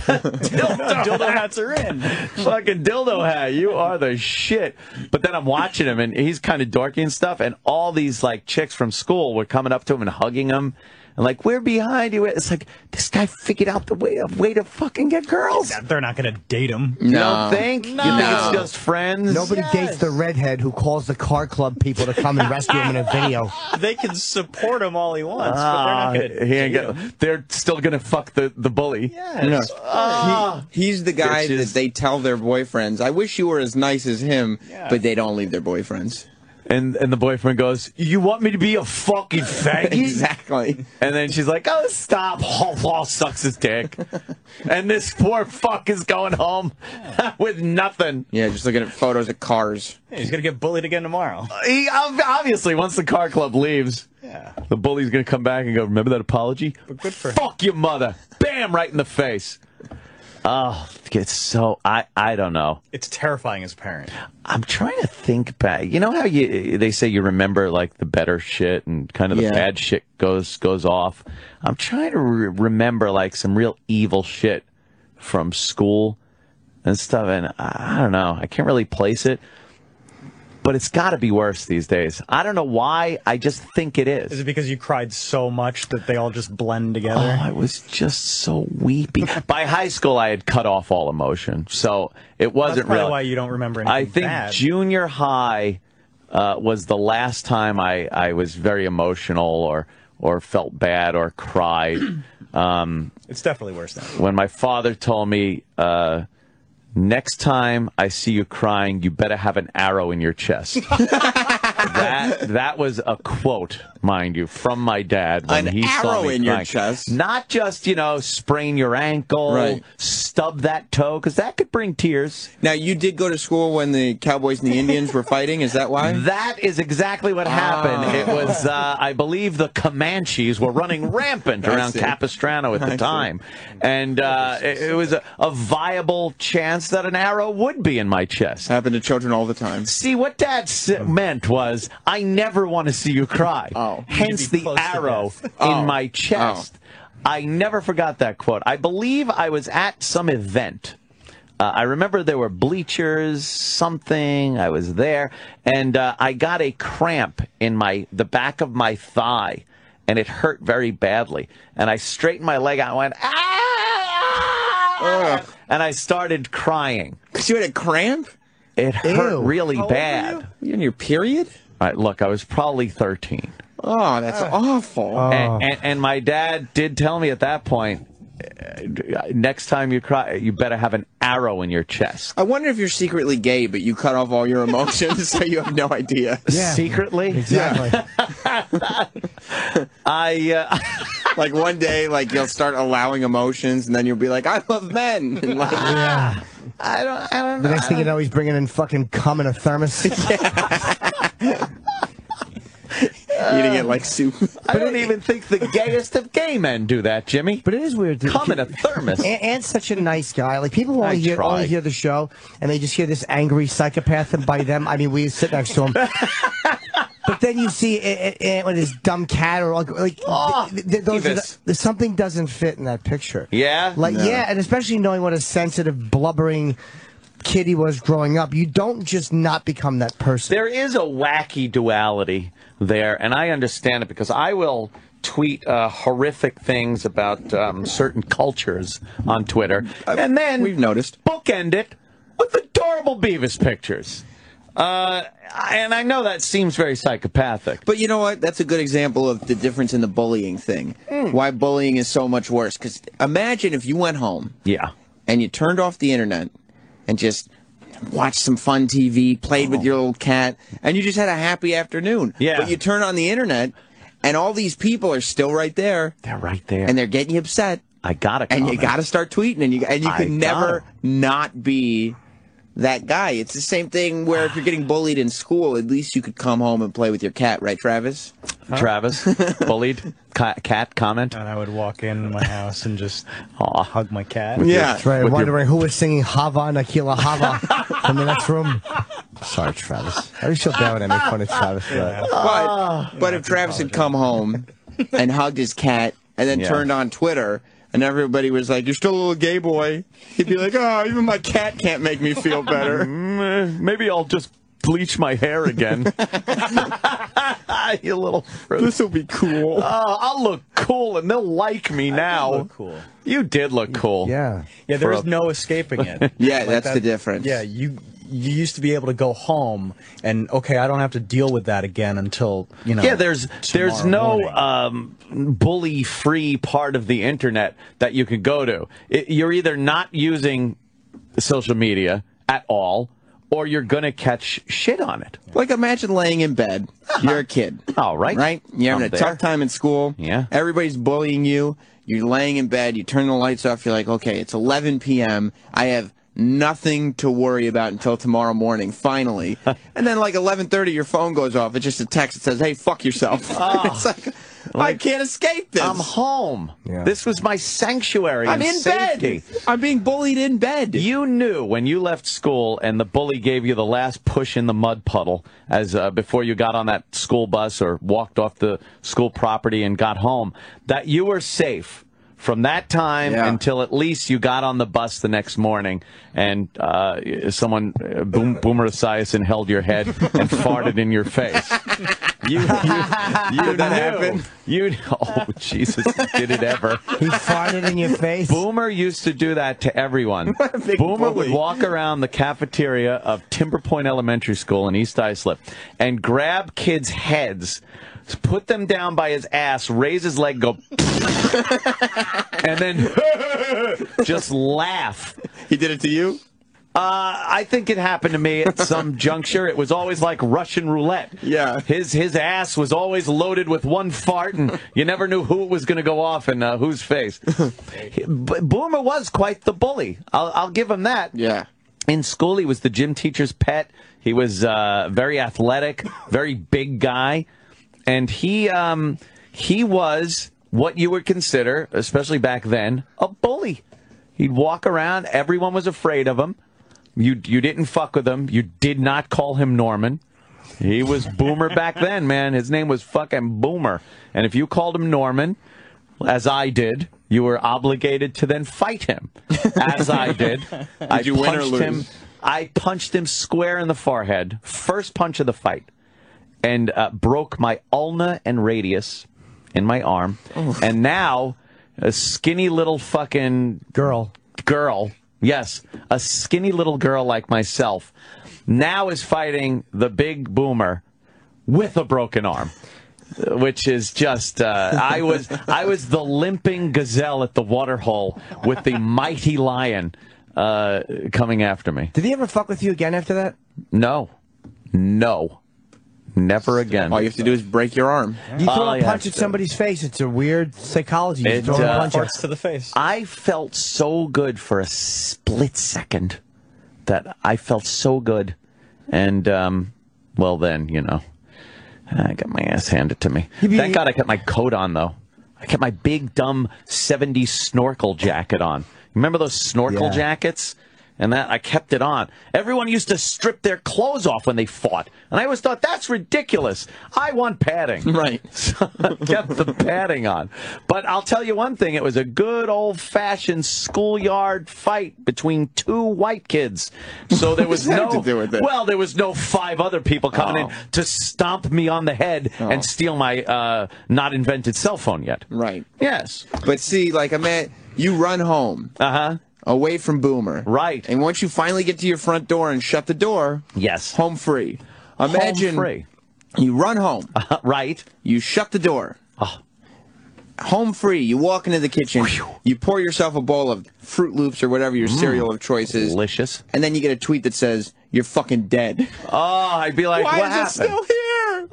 dildo hats are in. fucking dildo hat. You are the shit. But then I'm watching him, and he's kind of dorky and stuff. And all these like chicks from school were coming up to him and hugging him, and like, "We're behind you." It's like this guy figured out the way of way to fucking get girls. They're not going to date him. You No. don't think? You think it's just friends? Nobody dates the redhead who calls the car club people to come and rescue him in a video. They can support him all he wants, Ah, but they're not going to he ain't date gonna, him. They're still gonna fuck the the bully. No. Ah. He- he's the guy Bitches. that they tell their boyfriends, "I wish you were as nice as him," but they don't leave their boyfriends. And and the boyfriend goes, "You want me to be a fucking faggot?" exactly. And then she's like, "Oh, stop!" Haw Haw sucks his dick, and this poor fuck is going home with nothing. Yeah, just looking at photos of cars. Yeah, he's going to get bullied again tomorrow. Uh, he obviously once the car club leaves, Yeah. the bully's gonna come back and go, "Remember that apology? But good for him. Fuck your mother!" Bam, right in the face. Oh, it's so I I don't know. It's terrifying as a parent. I'm trying to think back. You know how you they say you remember like the better shit and kind of the Yeah. bad shit goes goes off. I'm trying to re- remember like some real evil shit from school and stuff, and I, I don't know. I can't really place it. But it's got to be worse these days. I don't know why. I just think it is. Is it because you cried so much that they all just blend Oh, together? I was just so weepy. By high school, I had cut off all emotion, so it wasn't really. why you don't remember anything I think bad. junior high uh, was the last time I, I was very emotional or or felt bad or cried. Um, it's definitely worse now. when my father told me, uh, "Next time I see you crying, you better have an arrow in your chest." that that was a quote, mind you, from my dad when An he saw arrow me in your crying. chest? Not just you know sprain your ankle, Right. stub that toe, because that could bring tears. Now you did go to school when the Cowboys and the Indians were fighting. Is that why? That is exactly what happened. It was, uh, I believe, the Comanches were running rampant I around see. Capistrano at the time, and uh, it, it was a, a viable chance that an arrow would be in my chest. Happened to children all the time. See, what Dad s- meant was, I never want to see you cry. Oh. Hence the arrow in Oh. my chest. I never forgot that quote. I believe I was at some event. Uh, I remember there were bleachers, something. I was there, and uh, I got a cramp in my the back of my thigh, and it hurt very badly. And I straightened my leg out and went ah, and I started crying. Cause you had a cramp. It hurt Ew. really How old were bad. You in your period? All right, look, I was probably 13. Oh, that's awful. And, and, and my dad did tell me at that point, uh, next time you cry, you better have an arrow in your chest. I wonder if you're secretly gay, but you cut off all your emotions, so you have no idea. Yeah. Secretly? Exactly. I, uh, Like one day, like you'll start allowing emotions, and then you'll be like, "I love men." And like, yeah. I don't, I don't The next thing you know, he's bringing in fucking cum in a thermos. Eating it like soup. I don't even think the gayest of gay men do that, Jimmy. But it is weird. that- Come in a thermos. And, and such a nice guy. Like people I only hear, try. only hear the show and they just hear this angry psychopath, and by them I mean we sit next to him. but then you see it, it, it with his dumb cat or like, like Oh, th- th- those are the, something doesn't fit in that picture. Yeah? Like No. yeah, and especially knowing what a sensitive, blubbering kid he was growing up, you don't just not become that person. There is a wacky duality there, and I understand it because I will tweet uh, horrific things about um, certain cultures on Twitter, and then We've noticed. bookend it with adorable Beavis pictures. Uh, and I know that seems very psychopathic. But you know what? That's a good example of the difference in the bullying thing. Why bullying is so much worse. Because imagine if you went home yeah. and you turned off the internet and just watched some fun TV, played with oh. your little cat, and you just had a happy afternoon. Yeah. But you turn on the internet and all these people are still right there They're right there. and they're getting you upset. I gotta and you got to start tweeting, and you and you I can never gotta. not be that guy. It's the same thing where if you're getting bullied in school, at least you could come home and play with your cat, right, Travis? Travis, bullied, cat comment. And I would walk in my house and just Aw. hug my cat. Yeah. That's right. With your- Wondering who was singing Hava Nagila Hava from the next room. Sorry, Travis. I just feel bad when I make fun of Travis for that. But but if Travis had come home and hugged his cat and then Yeah. turned on Twitter. And everybody was like, "You're still a little gay boy." He'd be like, "Oh, even my cat can't make me feel better." Mm, eh, maybe I'll just bleach my hair again. you little this will be cool. Oh, I'll look cool and they'll like me now. look cool. You did look cool. Yeah. Yeah, there For is a- no escaping it. Yeah, Like that's that- the difference. Yeah, you you used to be able to go home and okay, I don't have to deal with that again until you know. Yeah, there's there's no um, bully free part of the internet that you could go to. It, you're either not using social media at all, or you're gonna catch shit on it. Like imagine laying in bed. You're a kid. All right. right. Right? You're having I'm a there. tough time in school. Yeah. Everybody's bullying you. You're laying in bed. You turn the lights off. You're like, okay, it's 11 p.m. I have nothing to worry about until tomorrow morning, finally. and then like 11:30, your phone goes off. It's just a text that says, "Hey, fuck yourself." it's like, I can't escape this. I'm home. Yeah. This was my sanctuary. I'm in safety. bed. I'm being bullied in bed. You knew when you left school and the bully gave you the last push in the mud puddle as uh, before you got on that school bus or walked off the school property and got home that you were safe from that time Yeah. until at least you got on the bus the next morning and uh, someone, uh, Boom, Boomer Esiason, held your head and farted in your face. You, you, you Did that knew. happen? You, oh, Jesus, did it ever? He farted in your face. Boomer used to do that to everyone. a big Boomer bully. would walk around the cafeteria of Timber Point Elementary School in East Islip and grab kids' heads, put them down by his ass, raise his leg, go, and then just laugh. He did it to you? Uh, I think it happened to me at some juncture. It was always like Russian roulette. Yeah. His his ass was always loaded with one fart, and you never knew who it was going to go off in uh, whose face. Boomer was quite the bully. I'll, I'll give him that. Yeah. In school, he was the gym teacher's pet. He was uh, very athletic, very big guy, and he um, he was what you would consider, especially back then, a bully. He'd walk around. Everyone was afraid of him. You you didn't fuck with him. You did not call him Norman. He was Boomer back then, man. His name was fucking Boomer. And if you called him Norman, as I did, you were obligated to then fight him, as I did. I you win or lose? him. I punched him square in the forehead, first punch of the fight, and uh, broke my ulna and radius in my arm. And now, a skinny little fucking Girl. girl, yes, a skinny little girl like myself, now is fighting the big boomer with a broken arm. Which is just uh, I was I was the limping gazelle at the water hole with the mighty lion uh, coming after me. Did he ever fuck with you again after that? No, no, never again. All you have to do is break your arm. You throw All a punch have at to- somebody's face. It's a weird psychology. You It, throw a uh, punch at- Farts to the face. I felt so good for a split second that I felt so good. And, um, well, then, you know, I got my ass handed to me. Be- Thank God I kept my coat on, though. I kept my big, dumb 70s snorkel jacket on. Remember those snorkel Yeah. jackets? And that I kept it on. Everyone used to strip their clothes off when they fought. And I always thought, that's ridiculous. I want padding. Right. So I kept the padding on. But I'll tell you one thing, it was a good old fashioned schoolyard fight between two white kids. So there was no to do with it? Well, there was no five other people coming Oh. in to stomp me on the head and steal my uh, not invented cell phone yet. Right. Yes. But see, like, I mean, you run home Uh-huh. Away from Boomer. Right. And once you finally get to your front door and shut the door, Yes. home free. Imagine Home free. you run home, Uh, right. you shut the door. Oh. Home free. You walk into the kitchen, you pour yourself a bowl of Froot Loops or whatever your cereal of choice is, Delicious. and then you get a tweet that says, You're fucking dead. Oh, I'd be like, Why what is happened? it still here?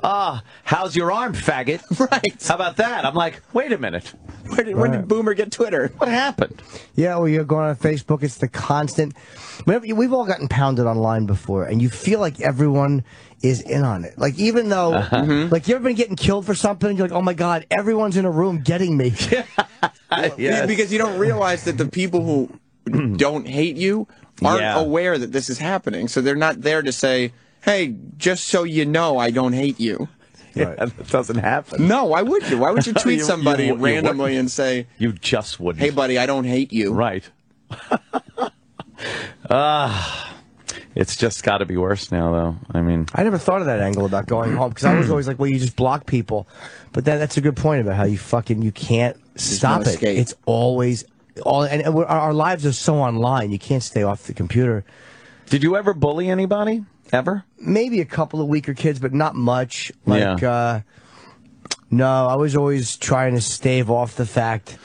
Ah, how's your arm, faggot? Right. How about that? I'm like, wait a minute. Where did, when did Boomer get Twitter? What happened? Yeah, well, you're going on Facebook. It's the constant. Whenever, we've all gotten pounded online before, and you feel like everyone is in on it. Like even though, Uh-huh. like you ever been getting killed for something, and you're like, oh my god, everyone's in a room getting me. Yes. Because you don't realize that the people who don't hate you aren't Yeah. aware that this is happening. So they're not there to say, hey, just so you know, I don't hate you. Yeah, that doesn't happen. No, why would you? Why would you tweet You- somebody you- you randomly and say, You just wouldn't. hey, buddy, I don't hate you? Right. Ah, it's just got to be worse now, though. I mean, I never thought of that angle about going home because I was always like, well, you just block people. But then that's a good point about how you fucking you can't stop no it. escape. It's always all, and, and our our lives are so online. You can't stay off the computer. did you ever bully anybody? Ever? maybe a couple of weaker kids, but not much. Like, Yeah. uh, no, I was always trying to stave off the fact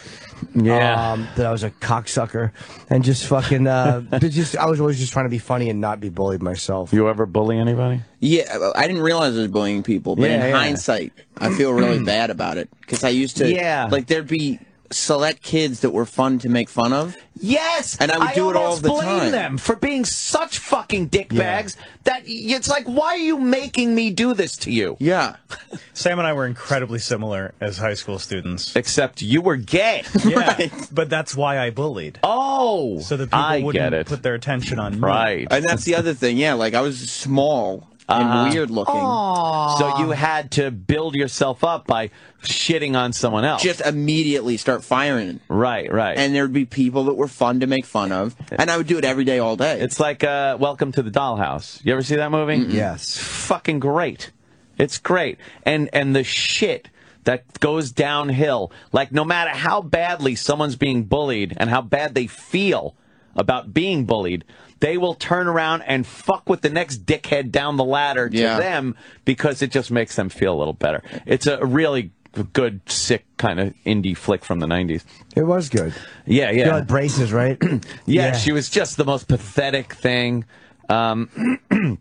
Yeah. um, that I was a cocksucker and just fucking, uh, just I was always just trying to be funny and not be bullied myself. you ever bully anybody? Yeah, I didn't realize I was bullying people, but Yeah, in yeah. hindsight, I feel really bad about it because I used to, Yeah. like, there'd be select kids that were fun to make fun of. Yes, And I would do it all almost the blame time. them for being such fucking dickbags that it's like, why are you making me do this to you? Yeah. Sam and I were incredibly similar as high school students. Except you were gay. Yeah, but that's why I bullied. oh, So that people I wouldn't get it. put their attention on me. right. And that's the other thing. Yeah, like, I was small. And weird looking. So you had to build yourself up by shitting on someone else. Just immediately start firing. right, right. And there would be people that were fun to make fun of. And I would do it every day, all day. it's like uh, Welcome to the Dollhouse. You ever see that movie? Yes. fucking great. It's great. And and the shit that goes downhill, like no matter how badly someone's being bullied and how bad they feel about being bullied, they will turn around and fuck with the next dickhead down the ladder to Yeah. them because it just makes them feel a little better. It's a really good, sick kind of indie flick from the 90s. It was good. Yeah, You yeah. had braces, right? Yeah, she was just the most pathetic thing. Um,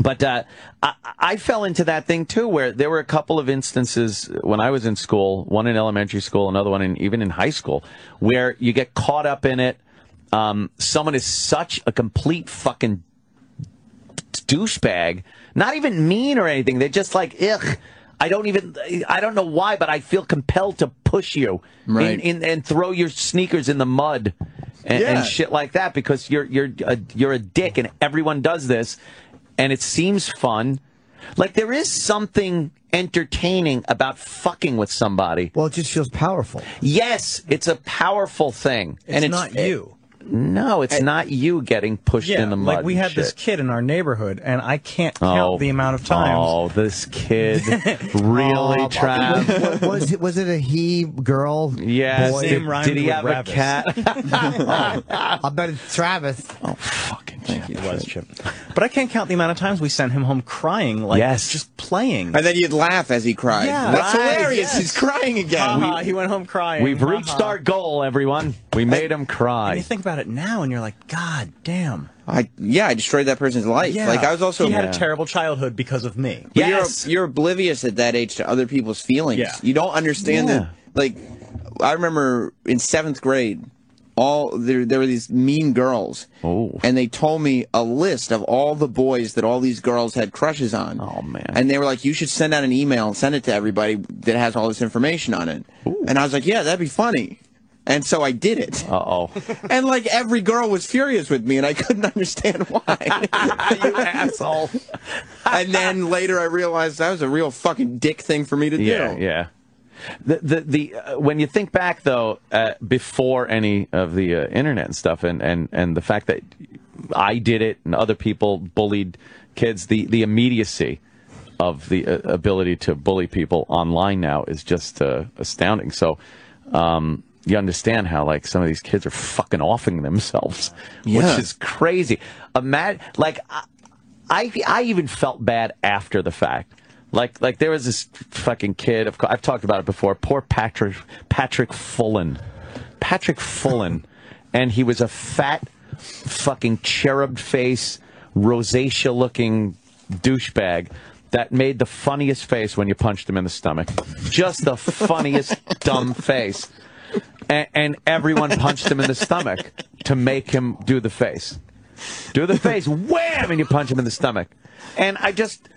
but uh, I, I fell into that thing too, where there were a couple of instances when I was in school, one in elementary school, another one in, even in high school, where you get caught up in it. Um, someone is such a complete fucking douchebag, not even mean or anything. They're just like, ugh. I don't even, I don't know why, but I feel compelled to push you Right. in, in, and throw your sneakers in the mud and, Yeah. and shit like that because you're you're a, you're a dick and everyone does this and it seems fun. Like there is something entertaining about fucking with somebody. well, it just feels powerful. Yes, it's a powerful thing, It's and it's not you. No, it's not you getting pushed Yeah, in the mud. like we and had this kid in our neighborhood, and I can't count Oh, the amount of times. Oh, this kid really, Oh, Trav. wa- was it was it a he girl? Yeah. boy? Same Did, did he have rabbits. a cat? I bet it's Travis. oh, fucking Thank It was Chip. But I can't count the amount of times we sent him home crying, like Yes. just playing. and then you'd laugh as he cried. Yeah. That's Right, hilarious. yes. He's crying again. Haha, he went home crying. We've reached Haha. our goal, everyone. We made him And cry. You think about it now, and you're like, God damn. I, yeah, I destroyed that person's life. Yeah. Like I was also He had Yeah. a terrible childhood because of me. But Yes. you're, you're oblivious at that age to other people's feelings. Yeah. You don't understand Yeah. that. Like, I remember in seventh grade, all there there were these mean girls, Oh. and they told me a list of all the boys that all these girls had crushes on. Oh, man. And they were like, "You should send out an email and send it to everybody that has all this information on it." And I was like, "Yeah, that'd be funny." And so I did it. Uh oh. And like every girl was furious with me, and I couldn't understand why. you asshole. and then later I realized that was a real fucking dick thing for me to Yeah, do. yeah. The the the uh, when you think back though, uh, before any of the uh, internet and stuff, and, and and the fact that I did it and other people bullied kids, the the immediacy of the uh, ability to bully people online now is just uh, astounding. So. Um, you understand how like some of these kids are fucking offing themselves, Yeah. which is crazy. Imagine like I, I I even felt bad after the fact. Like like there was this fucking kid. Of course, I've talked about it before. Poor Patrick Patrick Fullen, Patrick Fullen, and he was a fat, fucking cherub face, rosacea looking douchebag that made the funniest face when you punched him in the stomach. Just the funniest dumb face. And, and everyone punched him in the stomach to make him do the face. Do the face, wham, and you punch him in the stomach. And I just,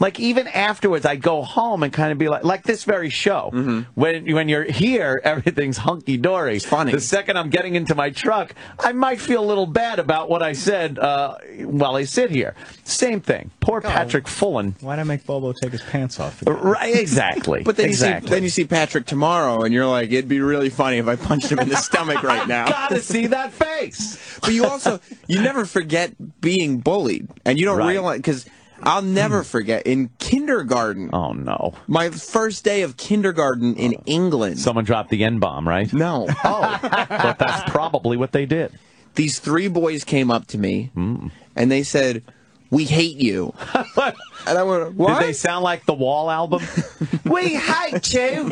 like, even afterwards, I'd go home and kind of be like, like this very show. When when you're here, everything's hunky dory. It's funny. The second I'm getting into my truck, I might feel a little bad about what I said uh, while I sit here. Same thing. Poor Patrick Fullen. Why'd I make Bobo take his pants off? Right, exactly. But then exactly. you see then you see Patrick tomorrow, and you're like, it'd be really funny if I punched him in the stomach right now. gotta see that face. But you also you never forget being bullied, and you don't Right. realize because I'll never hmm. forget in kindergarten. Oh no! My first day of kindergarten in uh, England. Someone dropped the N bomb, right? no. Oh, but that's probably what they did. These three boys came up to me hmm. and they said, "We hate you." and I went, "What?" Did they sound like the Wall album? we hate you.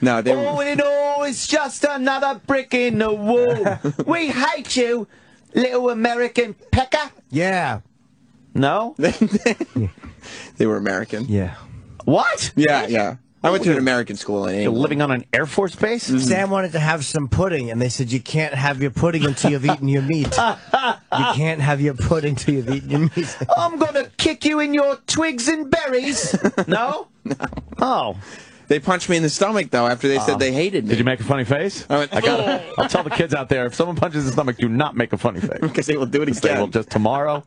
no, they All were, in all, it's just another brick in the wall. we hate you, little American pecker. Yeah. No? they were American. Yeah. What? Yeah, yeah. I went to an American school in You're living on an Air Force base? Mm-hmm. Sam wanted to have some pudding, and they said you can't have your pudding until you've eaten your meat. you can't have your pudding until you've eaten your meat. I'm gonna kick you in your twigs and berries. no? No. Oh. They punched me in the stomach though after they said um, they hated me. Did you make a funny face? I went, I got. Oh. I'll tell the kids out there: if someone punches the stomach, do not make a funny face. because they will do it They will just tomorrow.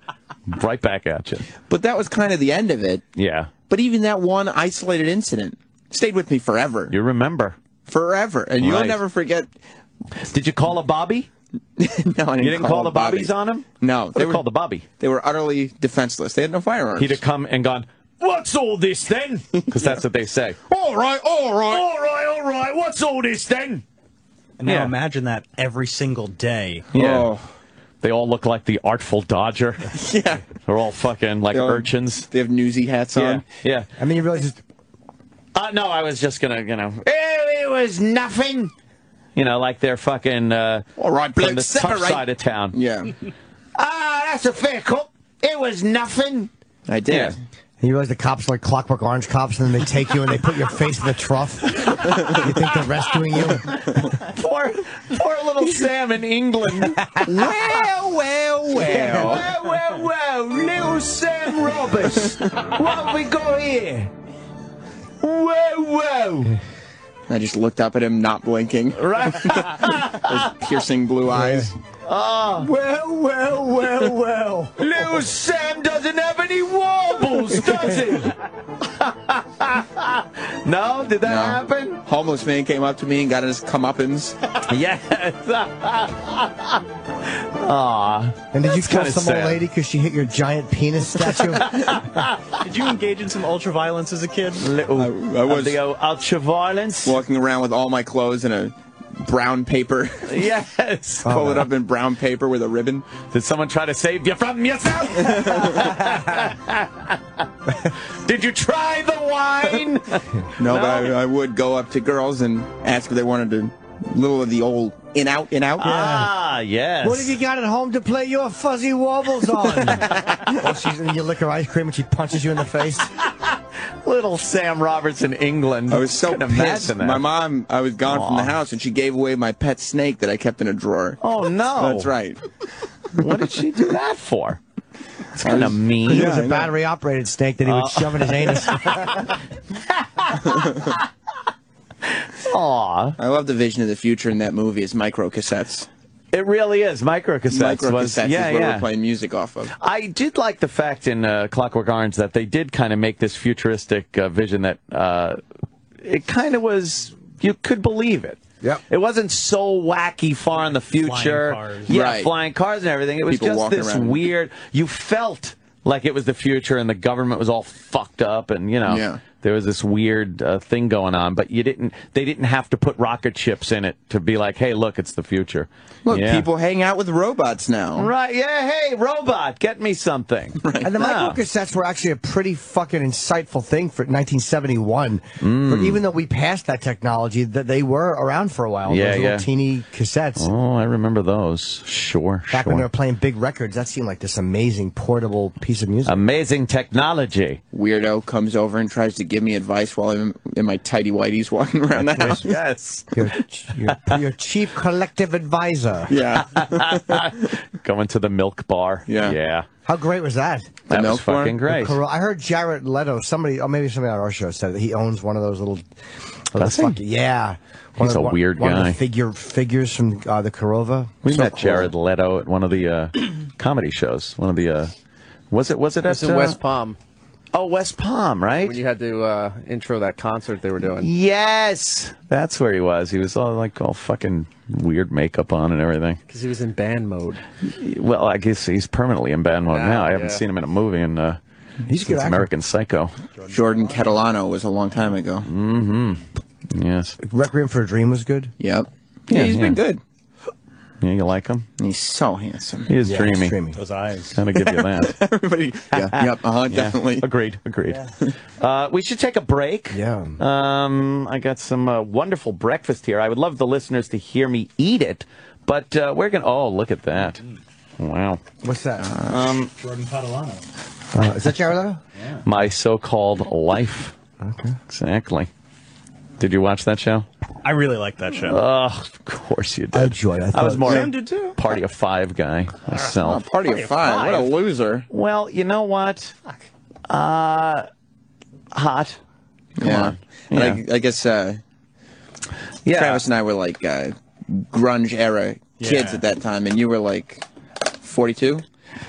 Right back at you. But that was kind of the end of it. Yeah, But even that one isolated incident stayed with me forever. you remember. forever. And you'll never forget. Did you call a Bobby? no, I didn't You didn't call, the bobbies on him? No, they they were were called the Bobby. They were utterly defenseless. They had no firearms. He'd have come and gone, What's all this then? Because that's what they say. all right, all right. all right, all right, what's all this then? And now Yeah. imagine that every single day. Yeah. Oh, They all look like the Artful Dodger. yeah. They're all fucking like all- urchins. They have newsy hats Yeah, on. yeah. I mean, you realize just Uh, no, I was just gonna, you know, "Eh, it was nothing. You know, like they're fucking uh, All right, from bloke, the tough side of town. Yeah, Ah, that's a fair cop. It was nothing. I did. Yeah. You realize the cops are like Clockwork Orange cops, and then they take you and they put your face in the trough. you think they're rescuing you? Poor, poor little Sam in England. Well, well, well. Well, well, well, little Sam Roberts. what have we got here? Whoa, whoa. I just looked up at him, not blinking. Right? Those piercing blue eyes. Ah. Well, well, well, well. little Sam doesn't have any warbles, does he? no? Did that No. happen? Homeless man came up to me and got his comeuppance. Yes. Aw. Ah. And did you That's kill some sad. old lady because she hit your giant penis statue? Did you engage in some ultra violence as a kid? Little I- I was- of the old ultra violence. Walking around with all my clothes in a brown paper. Yes. Pull it oh. up in brown paper with a ribbon. Did someone try to save you from yourself? Did you try the wine? No, but I, I would go up to girls and ask if they wanted to little of the old in out in out. Ah, yes. what have you got at home to play your fuzzy wobbles on? well, she's and you lick her ice cream and she punches you in the face. Little Sam Roberts in England. I was so Couldn't pissed. My mom, I was gone from the house, and she gave away my pet snake that I kept in a drawer. Oh no! That's right. What did she do that for? It's kind of mean. It was I a know. battery operated snake that he would shove in his anus. Aw, I love the vision of the future in that movie is micro cassettes. it really is. Micro cassettes Micro was cassettes yeah, is what yeah. we're playing music off of. I did like the fact in uh, Clockwork Orange that they did kind of make this futuristic uh, vision that uh, it kind of was you could believe it. Yep. It wasn't so wacky far in the future. cars. Yeah, Right. flying cars and everything. It was People just this around. weird. You felt like it was the future and the government was all fucked up and you know Yeah. There was this weird uh, thing going on. But you didn't. They didn't have to put rocket ships in it to be like, hey, look, it's the future. Look, Yeah. people hang out with robots now. Right? Yeah. Hey, robot, get me something. And the No. micro cassettes were actually a pretty fucking insightful thing for 1971. Mm. For even though we passed that technology, that they were around for a while. Yeah, those little yeah. teeny cassettes. Oh, I remember those. Sure, Back when they were playing big records, that seemed like this amazing portable piece of music. Amazing technology. Weirdo comes over and tries to give me advice while I'm in my tidy whities walking around the house. Yes. your, your, your chief collective advisor. yeah. Going to the milk bar. Yeah. Yeah. How great was that? That was milk bar? fucking great. Cor- I heard Jared Leto, somebody, or maybe somebody on our show said that he owns one of those little. of Does he? fucking- yeah. One He's of, a one- weird one Of guy. the figure figures from uh, the Korova. We So met cool. Jared Leto at one of the uh, comedy shows. One of the. Uh, was it? Was it at in uh, West Palm Oh, West Palm, right? when you had to uh, intro that concert they were doing. Yes, that's where he was. He was all like all fucking weird makeup on and everything. Because he was in band mode. Well, I guess he's permanently in band mode Yeah, now. I haven't yeah. seen him in a movie in uh, He's a good. American Psycho. Jordan Catalano was a long time ago. Mm-hmm. Yes. Requiem for a Dream was good. Yep. Yeah, Yeah, he's yeah. been good. Yeah, you like him? He's so handsome. He is Yeah, dreamy. dreamy. Those eyes. Gonna give you that. Everybody. Yeah. yep. Uh huh. Yeah. Definitely. Agreed. Agreed. Uh, we should take a break. Yeah. Um, I got some uh, wonderful breakfast here. I would love the listeners to hear me eat it, but uh, we're gonna. Oh, look at that! Wow. What's that? Um, Jordan Catalano. Uh, is that Jared Yeah. My so-called life. Okay. Exactly. Did you watch that show? I really like that show. Oh, of course you did. I enjoyed it. I I was more Sam did too. party of five guy Oh, myself. party of five. What a loser. Well, you know what? Uh, hot. Come yeah. on. Yeah. I, I guess uh, Yeah. Travis and I were like uh, grunge era kids Yeah. at that time, and you were like 42.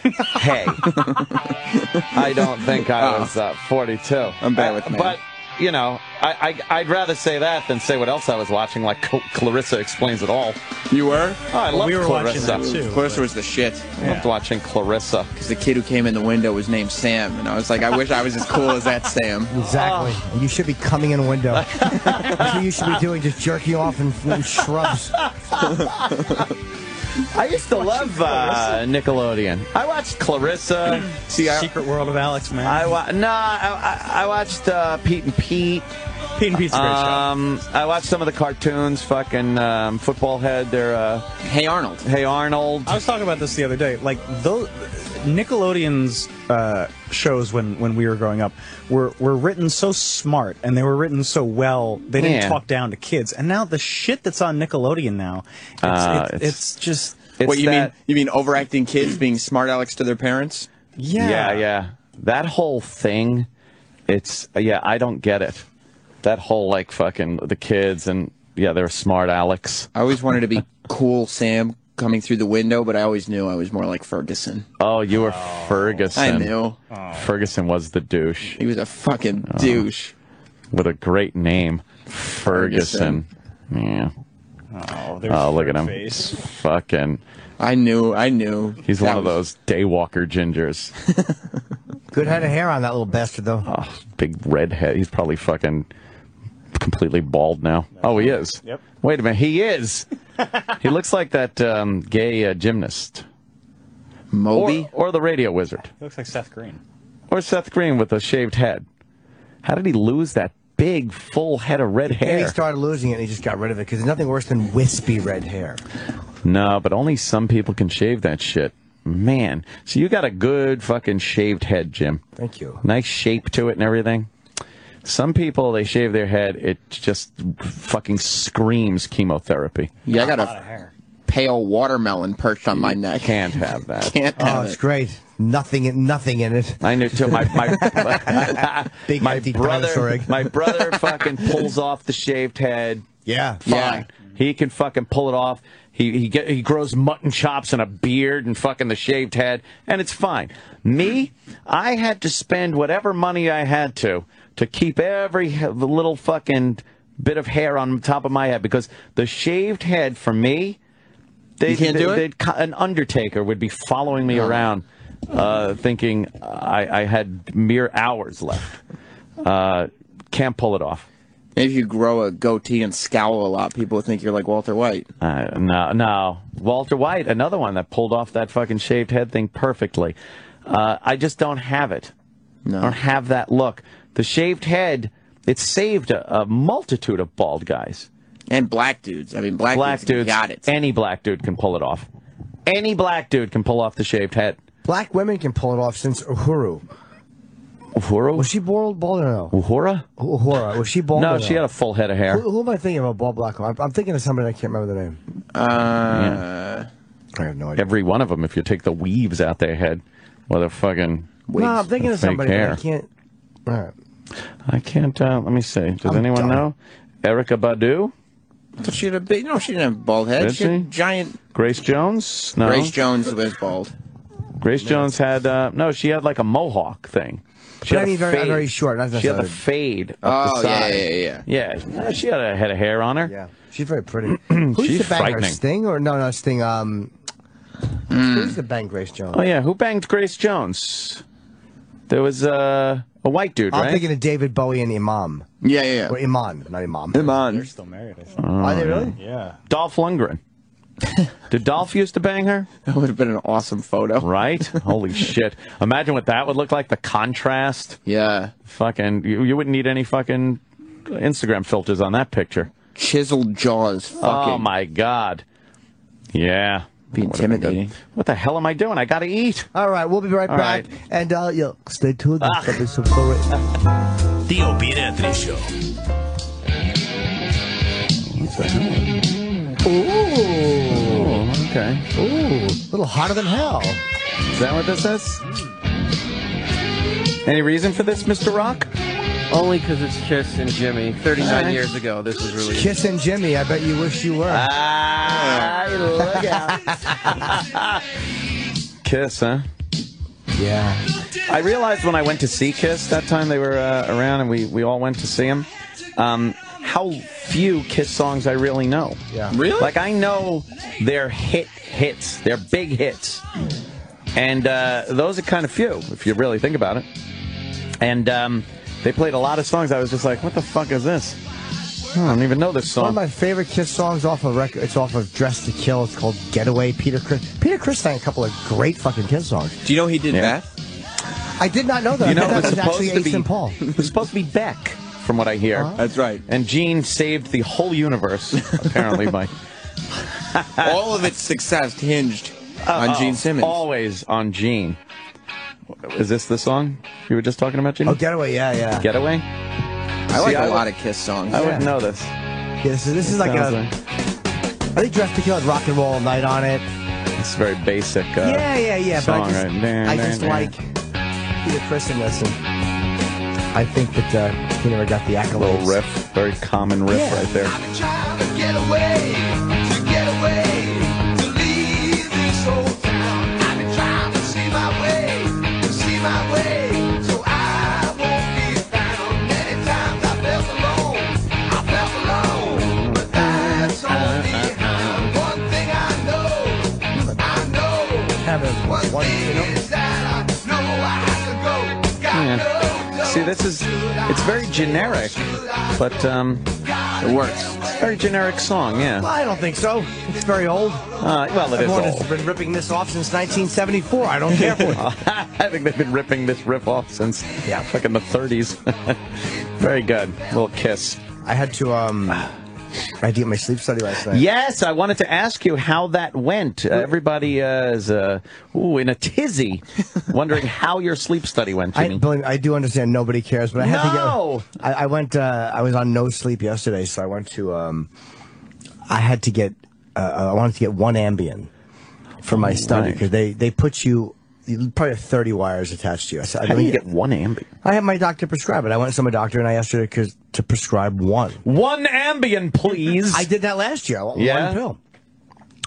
hey, I don't think I was uh, 42. Oh. I'm bad Uh, with names. But you know, I, I I'd rather say that than say what else I was watching, like Cl- Clarissa explains it all. You were? Oh, I love we were watching Clarissa. that too. Clarissa was the shit. I loved watching Clarissa. Because the kid who came in the window was named Sam, and I was like, I wish I was as cool as that Sam. Exactly. Oh. You should be coming in a window. That's what you should be doing, just jerking off in, in shrubs. I used to love uh, Nickelodeon. I watched Clarissa. See, I, Secret World of Alex, man. I wa- no, I, I, I watched uh, Pete and Pete. Pete and Pete's a great Um, I watched some of the cartoons. Fucking um, Football Head. They're uh, hey Arnold. Hey Arnold. I was talking about this the other day. Like those Nickelodeon's uh, shows when when we were growing up were were written so smart and they were written so well. They didn't Yeah. talk down to kids. And now the shit that's on Nickelodeon now, it's, Uh, it's, it's- it's just It's what you that- mean? You mean overacting kids being smart Alex to their parents? yeah Yeah, yeah. That whole thing. It's yeah. I don't get it. That whole like fucking the kids and yeah, they're smart Alex. I always wanted to be cool Sam coming through the window, but I always knew I was more like Ferguson. Oh, you were Ferguson. I knew. Ferguson was the douche He was a fucking oh. douche. with a great name, Ferguson. Yeah. Oh, there's Oh, look at him. Face. Fucking. I knew. I knew. He's That one of was- those daywalker gingers. Good head of hair on that little bastard, though. Oh, big red head. He's probably fucking completely bald now. Oh, he is. Yep. Wait a minute. He is. he looks like that um, gay uh, gymnast. Moby. or the radio wizard. He looks like Seth Green. Or Seth Green with a shaved head. How did he lose that big, full head of red And he started losing it and he just got rid of it because there's nothing worse than wispy red hair. No, but only some people can shave that shit. Man. So you got a good fucking shaved head, Jim. Thank you. Nice shape to it and everything. Some people, they shave their head, it just fucking screams chemotherapy. Yeah, I got A a pale watermelon perched on my neck. Can't have that. Can't have Oh, have it's it. great. Nothing, in, nothing in it. I knew too. My my Big my empty brother egg. my brother fucking pulls off the shaved head. Yeah. Fine. Yeah. He can fucking pull it off. He he get he grows mutton chops and a beard and fucking the shaved head, and it's fine. Me, I had to spend whatever money I had to to keep every little fucking bit of hair on top of my head because the shaved head for me, they, can't do it? An undertaker would be following me around, uh, thinking I, I had mere hours left. Uh, can't pull it off. If you grow a goatee and scowl a lot, people think you're like Walter White. Uh, no, no. Walter White, another one that pulled off that fucking shaved head thing perfectly. Uh, I just don't have it. No. I don't have that look. The shaved head, it saved a, a multitude of bald guys. And black dudes. I mean, black, Black dudes dudes, got it. any black dude can pull it off. Any black dude can pull off the shaved head. Black women can pull it off since Uhuru. Uhura? Was she bald, bald or no? Uhura? Uhura. Was she bald No, or she had a full head of hair. Who, who am I thinking of? A bald black woman? I'm, I'm thinking of somebody I can't remember the name. Uh, I have no idea. Every one of them, if you take the weaves out their head, or the fucking. no, I'm thinking of somebody. hair. I can't. All right. I can't. Uh, let me see. Does I'm anyone done. know? Erykah Badu? I she had a big. No, she didn't have a bald head. Did she had a she? giant. Grace Jones? No. Grace Jones was bald. Grace Jones had uh, no. She had like a mohawk thing. She But had I a mean, very, fade. very short. Not She had a fade up Oh, the yeah, side. yeah, yeah, yeah. Yeah, She had a head of hair on her. Yeah, she's very pretty. Who She's used to bang her? frightening. Sting or no, no Sting. Um, who used to bang Grace Jones? Oh yeah. Who banged Grace Jones? There was uh, a white dude, right? I'm right? thinking of David Bowie and Imam. Yeah, yeah, Or Iman, not Imam. Come on. They're still married. I think. Are they really? yeah. Dolph Lundgren. Did Dolph used to bang her? That would have been an awesome photo. Right? Holy shit! Imagine what that would look like. The contrast. Yeah. Fucking, you, you wouldn't need any fucking Instagram filters on that picture. Chiseled jaws. Fucking. Oh my god. Yeah. Be Would've been good. intimidating. What the hell am I doing? I gotta eat. All right, we'll be right All back. right. And uh, yeah, stay tuned. Ah. There's gonna be some story. The Opie and Anthony Show. Ooh, Okay. ooh, a little hotter than hell. Is that what this is? Any reason for this, Mr. Rock? Only because it's Kiss and Jimmy. 39 Alright. years ago, this was released. Kiss and Jimmy. I bet you wish you were. Ah, look out. Kiss, huh? Yeah. I realized when I went to see Kiss that time they were uh, around and we, we all went to see them, um, how few Kiss songs I really know. Yeah. Really? Like I know their hit hits, their big hits, and uh, those are kind of few if you really think about it. And um, they played a lot of songs. I was just like, what the fuck is this? I don't even know this song. One of my favorite Kiss songs off of record. It's off of Dress to Kill. It's called Getaway. Peter Criss. Peter Criss sang a couple of great fucking Kiss songs. Do you know he did Yeah. that? I did not know that. You know, I it was was supposed actually to Ace be and Paul. it was supposed to be Beck, from what I hear. That's right. And Gene saved the whole universe, apparently, by All of its success hinged on Gene Simmons. always on Gene. Is this the song you were just talking about, Jimmy? Oh, Getaway. Yeah, yeah. Getaway? I like See, I a would- lot of Kiss songs. I wouldn't know this. Yeah, this is, this is like a. Sounds I think Dress to Kill had Rock and Roll Night on it. It's very basic. Uh, yeah, yeah, yeah. But song, I just, right? Nah, I nah, just nah. like Peter Criss in this, and I think that uh, he never got the accolades. Little riff, very common riff Yeah. right there. See, this is, it's very generic, but um, It works. it's a very generic song, yeah. I don't think so. It's very old. Uh, well, it is Everyone has been ripping this off since 1974. I don't care for it. I think they've been ripping this riff off since Yeah. fucking the 30s. very good. little kiss. I had to um, I get my sleep study last night. Yes, I wanted to ask you how that went. Uh, everybody uh, is uh, ooh, in a tizzy, wondering how your sleep study went, I, believe I do understand nobody cares, but I had No! to get. I, I went. Uh, I was on no sleep yesterday, so I went to. Um, I had to get. Uh, I wanted to get one Ambien for my study right. because they they put you. probably 30 wires attached to you. I said, how do you get one Ambien? I had my doctor prescribe it. I went to my doctor and I asked her to, to prescribe one. One Ambien, please. I did that last year. yeah. One pill.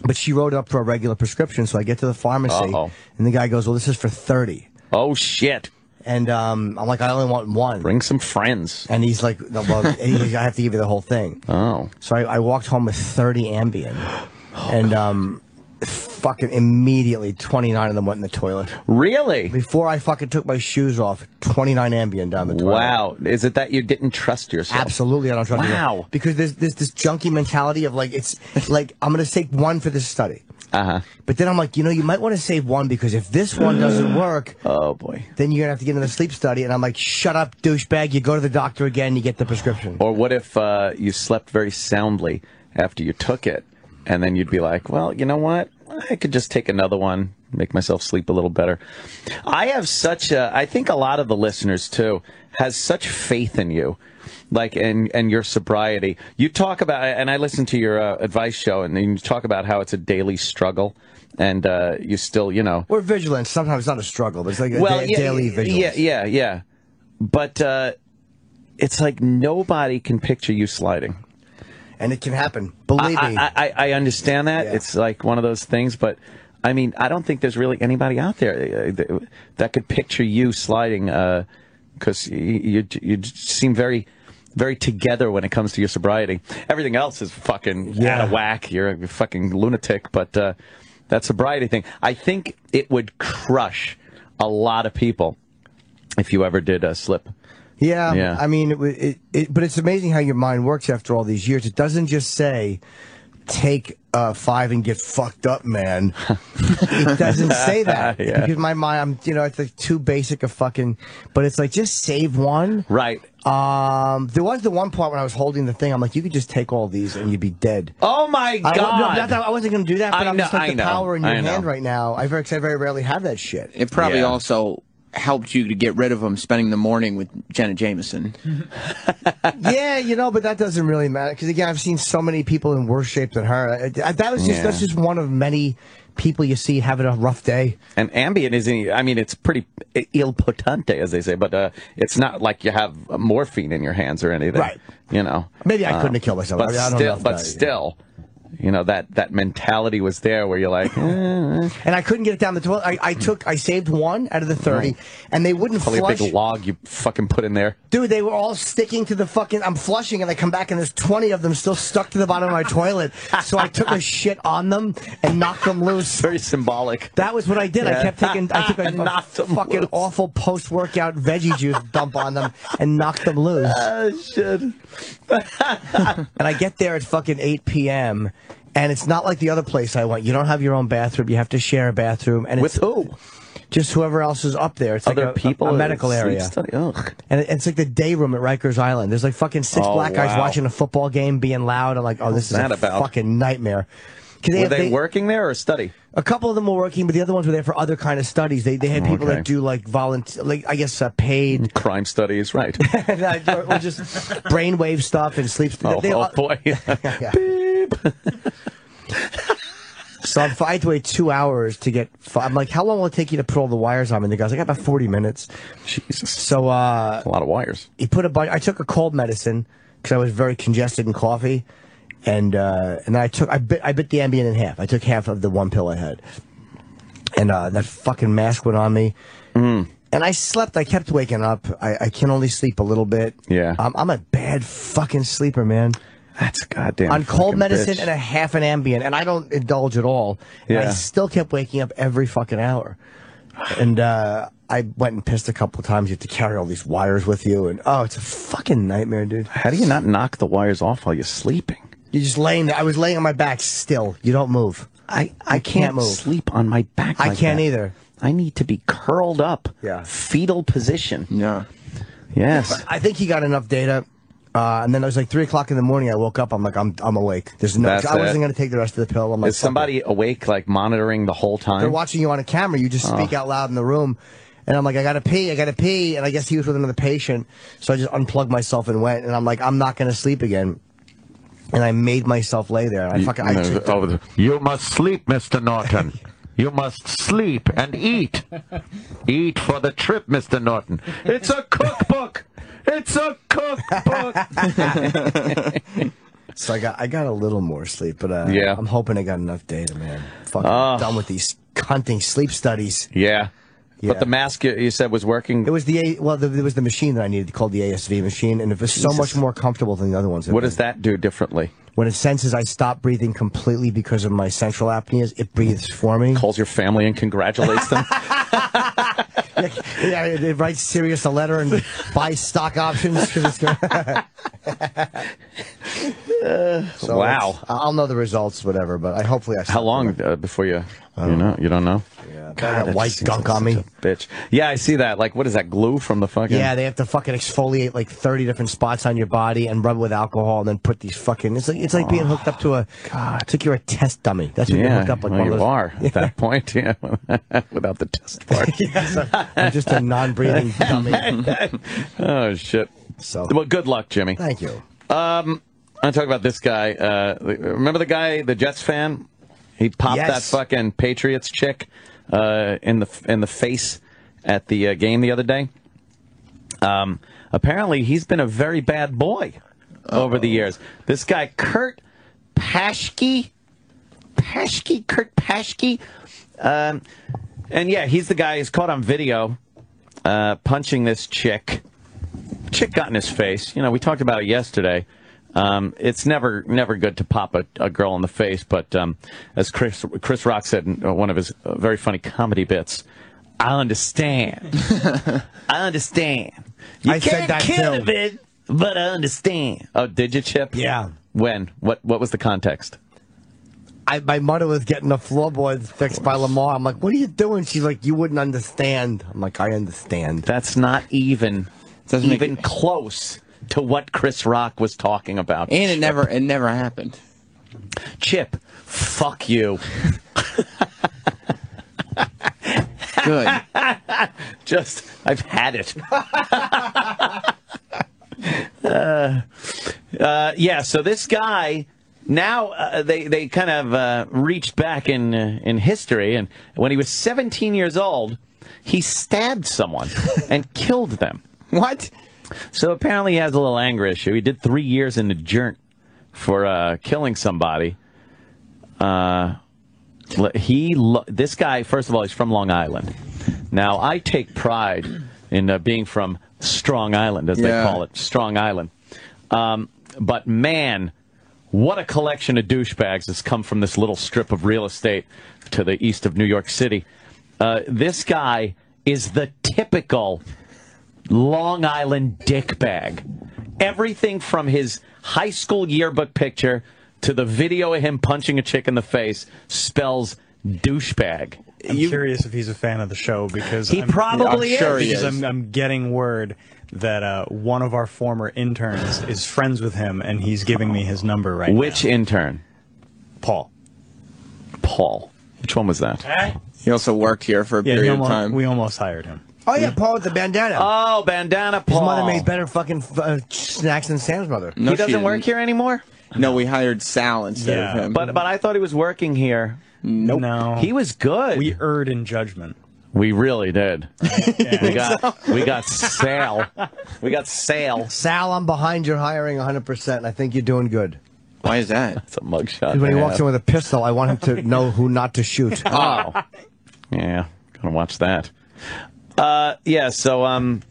But she wrote up for a regular prescription, so I get to the pharmacy, Uh-oh. and the guy goes, "Well, this is for 30. oh shit! And um, I'm like, "I only want one." Bring some friends. And he's like, "No, "Well, he- I have to give you the whole thing." Oh, So I, I walked home with 30 Ambien, and um, fucking immediately 29 of them went in the toilet. really? Before I fucking took my shoes off, 29 Ambien down the toilet. Wow. Is it that you didn't trust yourself? Absolutely, I don't trust Wow. myself. Because there's, there's this junky mentality of like, it's like, I'm going to take one for this study. Uh huh. But then I'm like, you know, you might want to save one because if this one doesn't work, Oh boy. then you're going to have to get into the sleep study. And I'm like, shut up, douchebag. You go to the doctor again, you get the prescription. Or what if uh, you slept very soundly after you took it, and then you'd be like, well, you know what? I could just take another one, make myself sleep a little better. I have such a, I think a lot of the listeners too has such faith in you. Like and and your sobriety, you talk about, and I listen to your uh, advice show, and you talk about how it's a daily struggle, and uh, you still, you know, We're vigilant. Sometimes it's not a struggle, but it's like a well, da- yeah, daily vigilance. Yeah, yeah, yeah. But uh, it's like nobody can picture you sliding. And it can happen. Believe I, me. I, I, I understand that. Yeah. It's like one of those things, but I mean, I don't think there's really anybody out there uh, that, that could picture you sliding because you, you, you seem very, very together when it comes to your sobriety. Everything else is fucking Yeah. out of whack. You're a fucking lunatic, but uh, that sobriety thing, I think it would crush a lot of people if you ever did uh, slip. Yeah, Yeah. I mean, it, it, it, but it's amazing how your mind works after all these years. It doesn't just say take uh, five and get fucked up, man. it doesn't say that Yeah. because my mind, I'm, you know, it's like too basic a fucking. But it's like just save one. Right. Um, there was the one part when I was holding the thing. I'm like, you could just take all these and you'd be dead. Oh my I, God! no, not that- I wasn't going to do that, but I I'm know- just like I the know, power in your hand right now. I very, 'cause I very rarely have that shit. It probably Yeah. also helped you to get rid of him spending the morning with Jenna Jameson. yeah, you know, but that doesn't really matter because again, I've seen so many people in worse shape than her. I- I- That was just Yeah. that's just one of many people you see having a rough day. And Ambien isn't. I mean, it's pretty il potente, as they say, but uh, it's not like you have morphine in your hands or anything. Right. You know. Maybe I couldn't have killed myself. But I mean, I don't still, if but that- still, you know that that mentality was there where you're like, eh, eh. and I couldn't get it down the toilet. I, I took, I saved one out of the thirty, and they wouldn't probably flush. a big log you fucking put in there. Dude, they were all sticking to the fucking. I'm flushing, and I come back, and there's 20 of them still stuck to the bottom of my toilet. So I took a shit on them and knocked them loose. Very symbolic. That was what I did. I kept taking. I took a, a fucking loose. awful post-workout veggie juice dump on them and knocked them loose. Oh shit. and I get there at fucking 8 p.m. And it's not like the other place I went. You don't have your own bathroom. You have to share a bathroom. And With it's, who? Just whoever else is up there. It's like Other a, people a, at medical area. study? Ugh. And it- it's like the day room at Rikers Island. There's like fucking six Oh, black guys watching a football game, being loud. I'm like, oh, this is a about? fucking nightmare. 'Cause Were have- they, working there or study? A couple of them were working, but the other ones were there for other kind of studies. They they had people Okay. that do like volunteer, like I guess uh, paid, Crime studies, right? or, or just brainwave stuff and sleep. oh, they- oh, boy. Yeah. So I'm, I had to wait two hours to get. I'm like, how long will it take you to put all the wires on? And the guy's like, about 40 minutes. Jesus. So uh, a lot of wires. he put a bunch. I took a cold medicine because I was very congested in coffee, and uh, and then I took I bit I bit the Ambien in half. I took half of the one pill I had, and uh, that fucking mask went on me. Mm. And I slept. I kept waking up. I, I can only sleep a little bit. Yeah. I'm, I'm a bad fucking sleeper, man. That's goddamn. on cold medicine bitch. and a half an Ambien, and I don't indulge at all. And I still kept waking up every fucking hour. And uh, I went and pissed a couple of times. You have to carry all these wires with you, and oh, it's a fucking nightmare, dude. How do you not knock the wires off while you're sleeping? You're just laying there. I was laying on my back still. You don't move. I, I You can't, can't move. sleep on my back. I can't that. either. I need to be curled up. Yeah. Fetal position. Yeah. Yes. I think he got enough data. Uh, and then it was like three o'clock in the morning. I woke up. I'm like, I'm, I'm awake. There's no. That's I wasn't going to take the rest of the pill. I'm like, Is fuck it. somebody awake, like monitoring the whole time? They're watching you on a camera. You just speak Oh. out loud in the room. And I'm like, I gotta pee, I gotta pee. And I guess he was with another patient. So I just unplugged myself and went. And I'm like, I'm not gonna sleep again. And I made myself lay there. I fucking, I No, the- You must sleep, Mr. Norton. You must sleep and eat. Eat for the trip, Mr. Norton. It's a cookbook. It's a cookbook. so I got, I got a little more sleep, but uh, Yeah. I'm hoping I got enough data, man. Fucking Oh. done with these cunting sleep studies. yeah. Yeah. But the mask you, you said was working. It was the well, the, it was the machine that I needed called the ASV machine, and it was so much more comfortable than the other ones. what does that do differently? When it senses I stop breathing completely because of my central apneas, it breathes for me. Calls your family and congratulates them. yeah, it writes Sirius a letter and buys stock options. 'cause it's gonna- So wow. I'll know the results, whatever. But I hopefully I. How long uh, before you? You know, you don't know. Yeah, God, got that white just gunk on me. Bitch. Yeah, I see that. Like, what is that glue from the fucking? Yeah, they have to fucking exfoliate like thirty different spots on your body and rub it with alcohol and then put these fucking. It's like it's like being hooked up to a. God, it's like you're a test dummy. That's what you're hooked up like well, one you of those. are at that point. Yeah, without the test part. I'm just a non-breathing dummy. oh shit. So Well, good luck, Jimmy. thank you. Um, I'm talking about this guy. Uh, remember the guy, the Jets fan? He popped Yes. that fucking Patriots chick uh, in the in the face at the uh, game the other day. Um, apparently, he's been a very bad boy over the years. This guy, Kurt Paschke, Paschke, Kurt Paschke, um, and yeah, he's the guy who's caught on video uh, punching this chick chick got in his face. You know, we talked about it yesterday. Um, it's never never good to pop a, a girl in the face, but um, as Chris Chris Rock said in uh, one of his uh, very funny comedy bits, I understand. I understand. You I said can't that kill too. a bit, but I understand. Oh, did you, Chip? Yeah. When? What? What was the context? I, my mother was getting the floorboards fixed by Lamar. I'm like, what are you doing? She's like, you wouldn't understand. I'm like, I understand. That's not even Doesn't even close to what Chris Rock was talking about. And it never it never happened. Chip, fuck you. Good. Just, I've had it. uh, uh, yeah, so this guy now uh, they they kind of uh, reached back in uh, in history, and when he was 17 years old, he stabbed someone and killed them. What? So apparently he has a little anger issue. He did three years in the joint for uh, killing somebody. Uh, he lo- this guy. First of all, he's from Long Island. Now I take pride in uh, being from Strong Island, as they call it, Strong Island. Um, but man, what a collection of douchebags has come from this little strip of real estate to the east of New York City. Uh, this guy is the typical Long Island dickbag. Everything from his high school yearbook picture to the video of him punching a chick in the face spells douchebag. I'm curious if he's a fan of the show because He I'm, probably I'm sure is. he because is. I'm, I'm getting word that uh, one of our former interns is friends with him, and he's giving me his number right Which now. intern? Paul? Paul. Which one was that? He also worked here for a Yeah, he period of time. we almost hired him. Oh yeah, Paul with the bandana. Oh, Bandana Paul. His mother made better fucking uh, snacks than Sam's mother. No, he she doesn't work here anymore? No, we hired Sal instead Yeah, of him. But but I thought he was working here. Nope. No. He was good. We erred in judgment. We really did. we got we got Sal. We got Sal. Sal, I'm behind your hiring 100%. I think you're doing good. Why is that? It's a mugshot. when he to walks have. in with a pistol, I want him to know who not to shoot. Oh. yeah, gonna watch that. Uh, yeah. So um,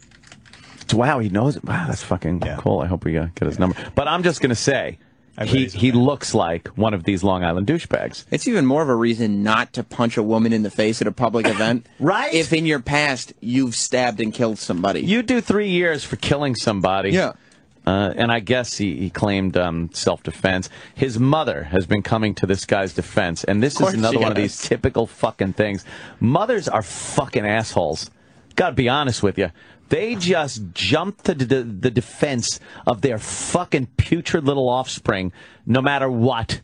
wow, he knows it. Wow, that's fucking Yeah. cool. I hope we uh, get his number. But I'm just gonna say, he he fan. looks like one of these Long Island douchebags. It's even more of a reason not to punch a woman in the face at a public event. Right? If in your past you've stabbed and killed somebody. You do three years for killing somebody. Yeah. Uh, and I guess he, he claimed um, self defense. His mother has been coming to this guy's defense, and this is another she one of these typical fucking things. Mothers are fucking assholes. Gotta be honest with you. They just jump to the, the defense of their fucking putrid little offspring, no matter what.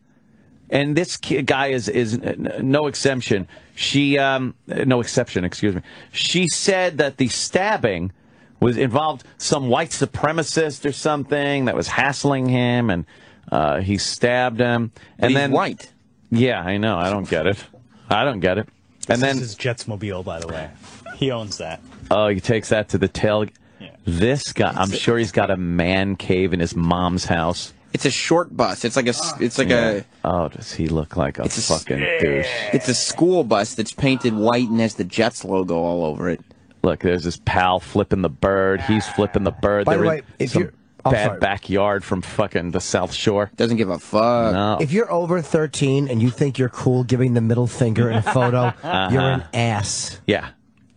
And this guy is is no exemption. She um no exception, excuse me. She said that the stabbing was involved some white supremacist or something that was hassling him, and uh, he stabbed him. But and he's then white. Yeah, I know. I don't get it. I don't get it. And This then is his Jetsmobile, by the way. He owns that. oh, he takes that to the tail. Yeah. This guy, I'm sure he's got a man cave in his mom's house. It's a short bus. It's like a. It's like a. Oh, does he look like a It's a s- fucking douche? It's a school bus that's painted white and has the Jets logo all over it. Look, there's this pal flipping the bird. He's flipping the bird. By the They're way, in if some you're- oh, bad sorry. backyard from fucking the South Shore. Doesn't give a fuck. No. If you're over 13 and you think you're cool giving the middle finger in a photo, uh-huh. you're an ass. yeah.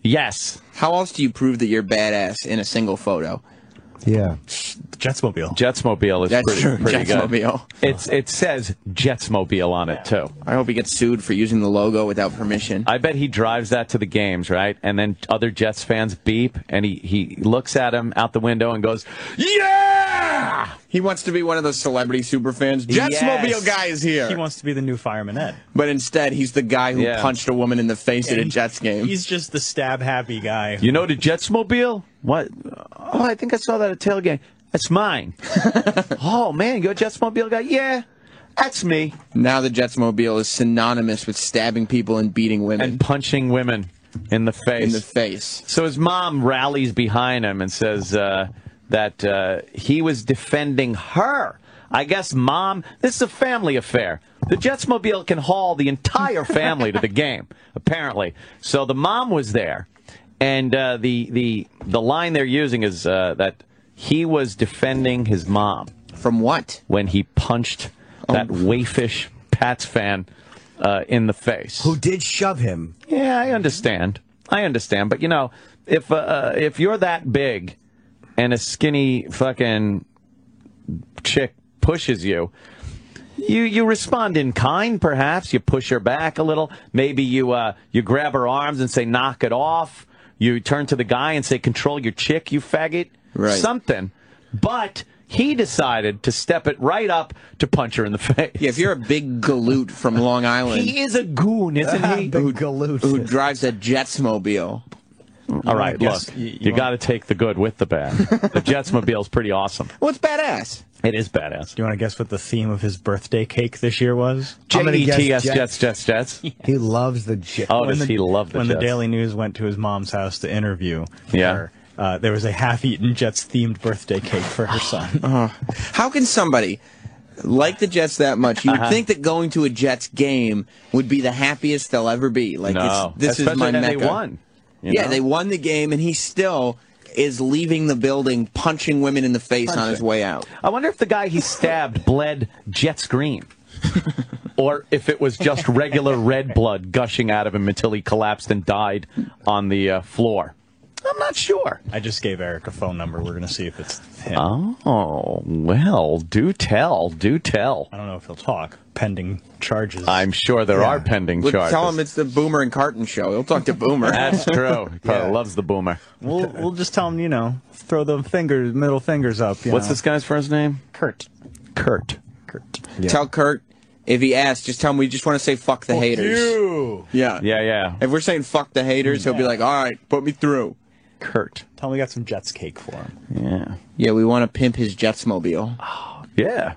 Yes. How else do you prove that you're badass in a single photo? Yeah. Jetsmobile. Jetsmobile is That's pretty, true. pretty Jetsmobile. good. It's it says Jetsmobile on it too. I hope he gets sued for using the logo without permission. I bet he drives that to the games, right? And then other Jets fans beep, and he, he looks at him out the window and goes, "Yeah!" He wants to be one of those celebrity super fans. Yes. Jetsmobile guy is here. He wants to be the new fireman Ed. but instead, he's the guy who Yeah. punched a woman in the face at a Jets game. He's just the stab happy guy. You know the Jetsmobile? What? Oh, I think I saw that at tailgate. That's mine. oh man, you're a Jetsmobile guy? Yeah, that's me. Now the Jetsmobile is synonymous with stabbing people and beating women And punching women in the face. in the face. So his mom rallies behind him and says uh, that uh, he was defending her. I guess, mom, this is a family affair. The Jetsmobile can haul the entire family to the game, apparently. So the mom was there, and uh, the the the line they're using is uh, that he was defending his mom From what? when he punched that waifish Pats fan uh, in the face. Who did shove him? Yeah, I understand. I understand, but you know, if uh, if you're that big and a skinny fucking chick pushes you, you you respond in kind. Perhaps you push her back a little. Maybe you uh, you grab her arms and say, "Knock it off." You turn to the guy and say, "Control your chick, you faggot." Right. Something. But he decided to step it right up to punch her in the face. Yeah, if you're a big galoot from Long Island he is a goon, isn't he? Big galoot. who drives a Jetsmobile, All right, look, guess you- you, you got to take the good with the bad. the Jetsmobile is pretty awesome. well, it's badass. It is badass. Do you want to guess what the theme of his birthday cake this year was? I'm gonna guess J-E-T-S, Jets. Jets, Jets, Jets. He loves the Jets. Oh, does the- he love the when Jets? the Daily News went to his mom's house to interview Yeah. her, uh, there was a half-eaten Jets-themed birthday cake for her son. How can somebody like the Jets that much, you would Uh-huh. think that going to a Jets game would be the happiest they'll ever be. Like no, it's, this especially is my when mecca. they won. Yeah, know? they won the game, and he still is leaving the building, punching women in the face on his way out. I wonder if the guy he stabbed bled Jets green. or if it was just regular red blood gushing out of him until he collapsed and died on the uh, floor. I'm not sure. I just gave Eric a phone number. We're gonna see if it's him. Oh, well, do tell, do tell. I don't know if he'll talk. Pending charges. I'm sure there Yeah. are pending Look, charges. tell him it's the Boomer and Carton show. He'll talk to Boomer. That's true. He probably Yeah. loves the boomer. We'll we'll just tell him, you know, throw the fingers, middle fingers up. You What's know. this guy's first name? Kurt. Kurt. Kurt. Tell Kurt if he asks, just tell him we just want to say fuck the haters. You. Yeah. Yeah, yeah. If we're saying fuck the haters, mm. he'll be like, all right, put me through. Kurt. Tell him we got some Jets cake for him. Yeah. Yeah, we want to pimp his Jetsmobile. Oh, yeah.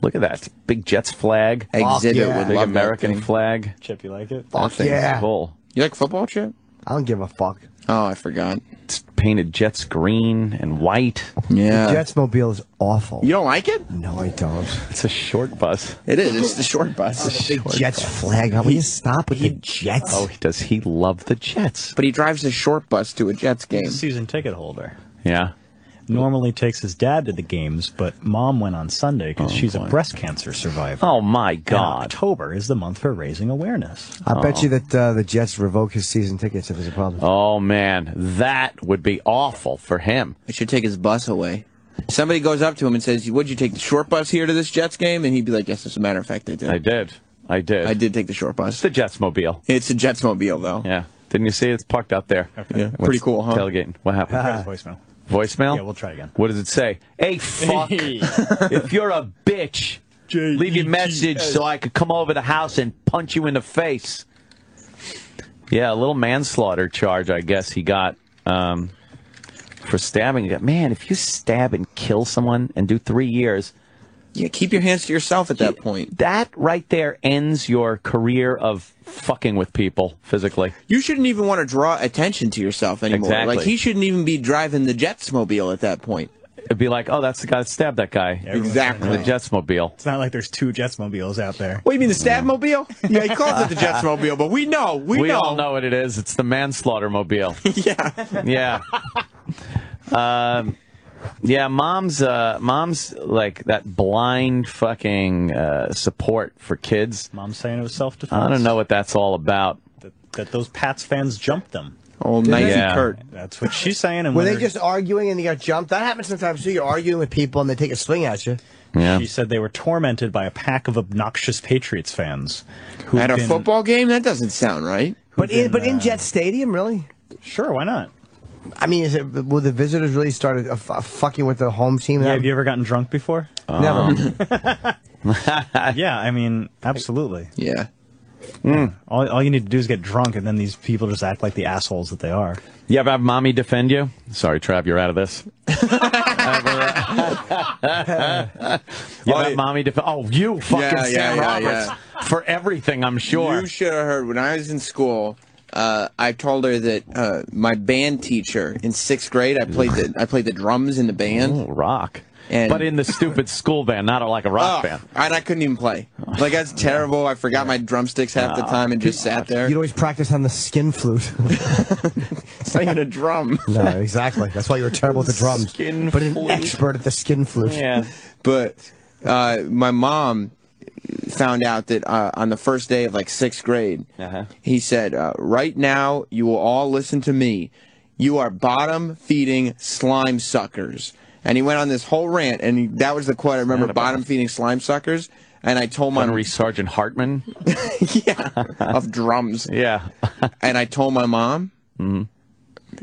Look at that. Big Jets flag. Exhibit yeah. would Big American flag. Chip, you like it? That thing's yeah. Cool. You like football, Chip? I don't give a fuck. Oh, I forgot. It's painted Jets green and white. Yeah. Jetsmobile is awful. You don't like it? No, I don't. It's a short bus. It is. It's the short bus. The Big Jets flag. Will you stop with the Jets? Oh, does he love the Jets? But he drives a short bus to a Jets game. He's a season ticket holder. Yeah. Normally takes his dad to the games, but mom went on Sunday because she's a breast cancer survivor. Oh my And God. October is the month for raising awareness. I bet you that uh, the Jets revoke his season tickets if there's a problem. Oh man, that would be awful for him. I should take his bus away. Somebody goes up to him and says, "Would you take the short bus here to this Jets game?" And he'd be like, "Yes, as a matter of fact, I did. I did. I did. I did take the short bus. It's the Jets mobile. It's a Jetsmobile, though. Yeah. Didn't you see it? It's parked out there. Yeah, pretty cool, huh? Tailgating. What happened? Try voicemail. Voicemail? Yeah, we'll try again. What does it say? Hey, fuck. if you're a bitch, leave your message so I could come over the house and punch you in the face. Yeah, a little manslaughter charge, I guess he got um, for stabbing. Man, if you stab and kill someone and do three years, Yeah, keep your hands to yourself at that point. that right there ends your career of fucking with people physically. You shouldn't even want to draw attention to yourself anymore. Exactly. Like he shouldn't even be driving the Jetsmobile at that point. It'd be like, oh, that's the guy that stabbed that guy. Exactly. The Jetsmobile. It's not like there's two Jetsmobiles out there. What do you mean the Stabmobile? Yeah, he calls it the Jetsmobile, but we know, we, We know. all know what it is. It's the manslaughter mobile. Yeah. yeah. Um, yeah, mom's uh, mom's like that blind fucking uh, support for kids. Mom's saying it was self defense. I don't know what that's all about. That, that those Pats fans jumped them. Old Nike Yeah. Kurt. That's what she's saying. And Were when they her- just arguing and they got jumped? That happens sometimes too. You're arguing with people and they take a swing at you. Yeah. She said they were tormented by a pack of obnoxious Patriots fans. who've At a been- football game? That doesn't sound right. But in, been, but in uh, Jet Stadium, really? Sure, why not? I mean, is it will the visitors really start uh, f- fucking with the home team? Yeah, have you ever gotten drunk before? Never. yeah, I mean, absolutely. Yeah. All, all you need to do is get drunk, and then these people just act like the assholes that they are. You ever have mommy defend you? Sorry, Trav, you're out of this. you ever have mommy defend? Oh, you fucking Yeah, Sam yeah, yeah, Roberts for everything. I'm sure. You should have heard when I was in school. Uh, I told her that uh, my band teacher in sixth grade, I played the I played the drums in the band. Oh, rock. And- but in the stupid school band, not like a rock Oh, band. and I couldn't even play. Like that's terrible. I forgot my drumsticks half the time and just sat there. You'd always practice on the skin flute. Singing a drum. no, exactly. That's why you were terrible at the drums. Skin but an flute. expert at the skin flute. Yeah. But uh, my mom found out that uh, on the first day of like sixth grade, Uh-huh. he said, uh, "Right now, you will all listen to me. You are bottom feeding slime suckers." And he went on this whole rant, and he, that was the quote I remember: "Bottom feeding slime suckers." And I told my Henry Sergeant Hartman. yeah of drums, Yeah. and I told my mom.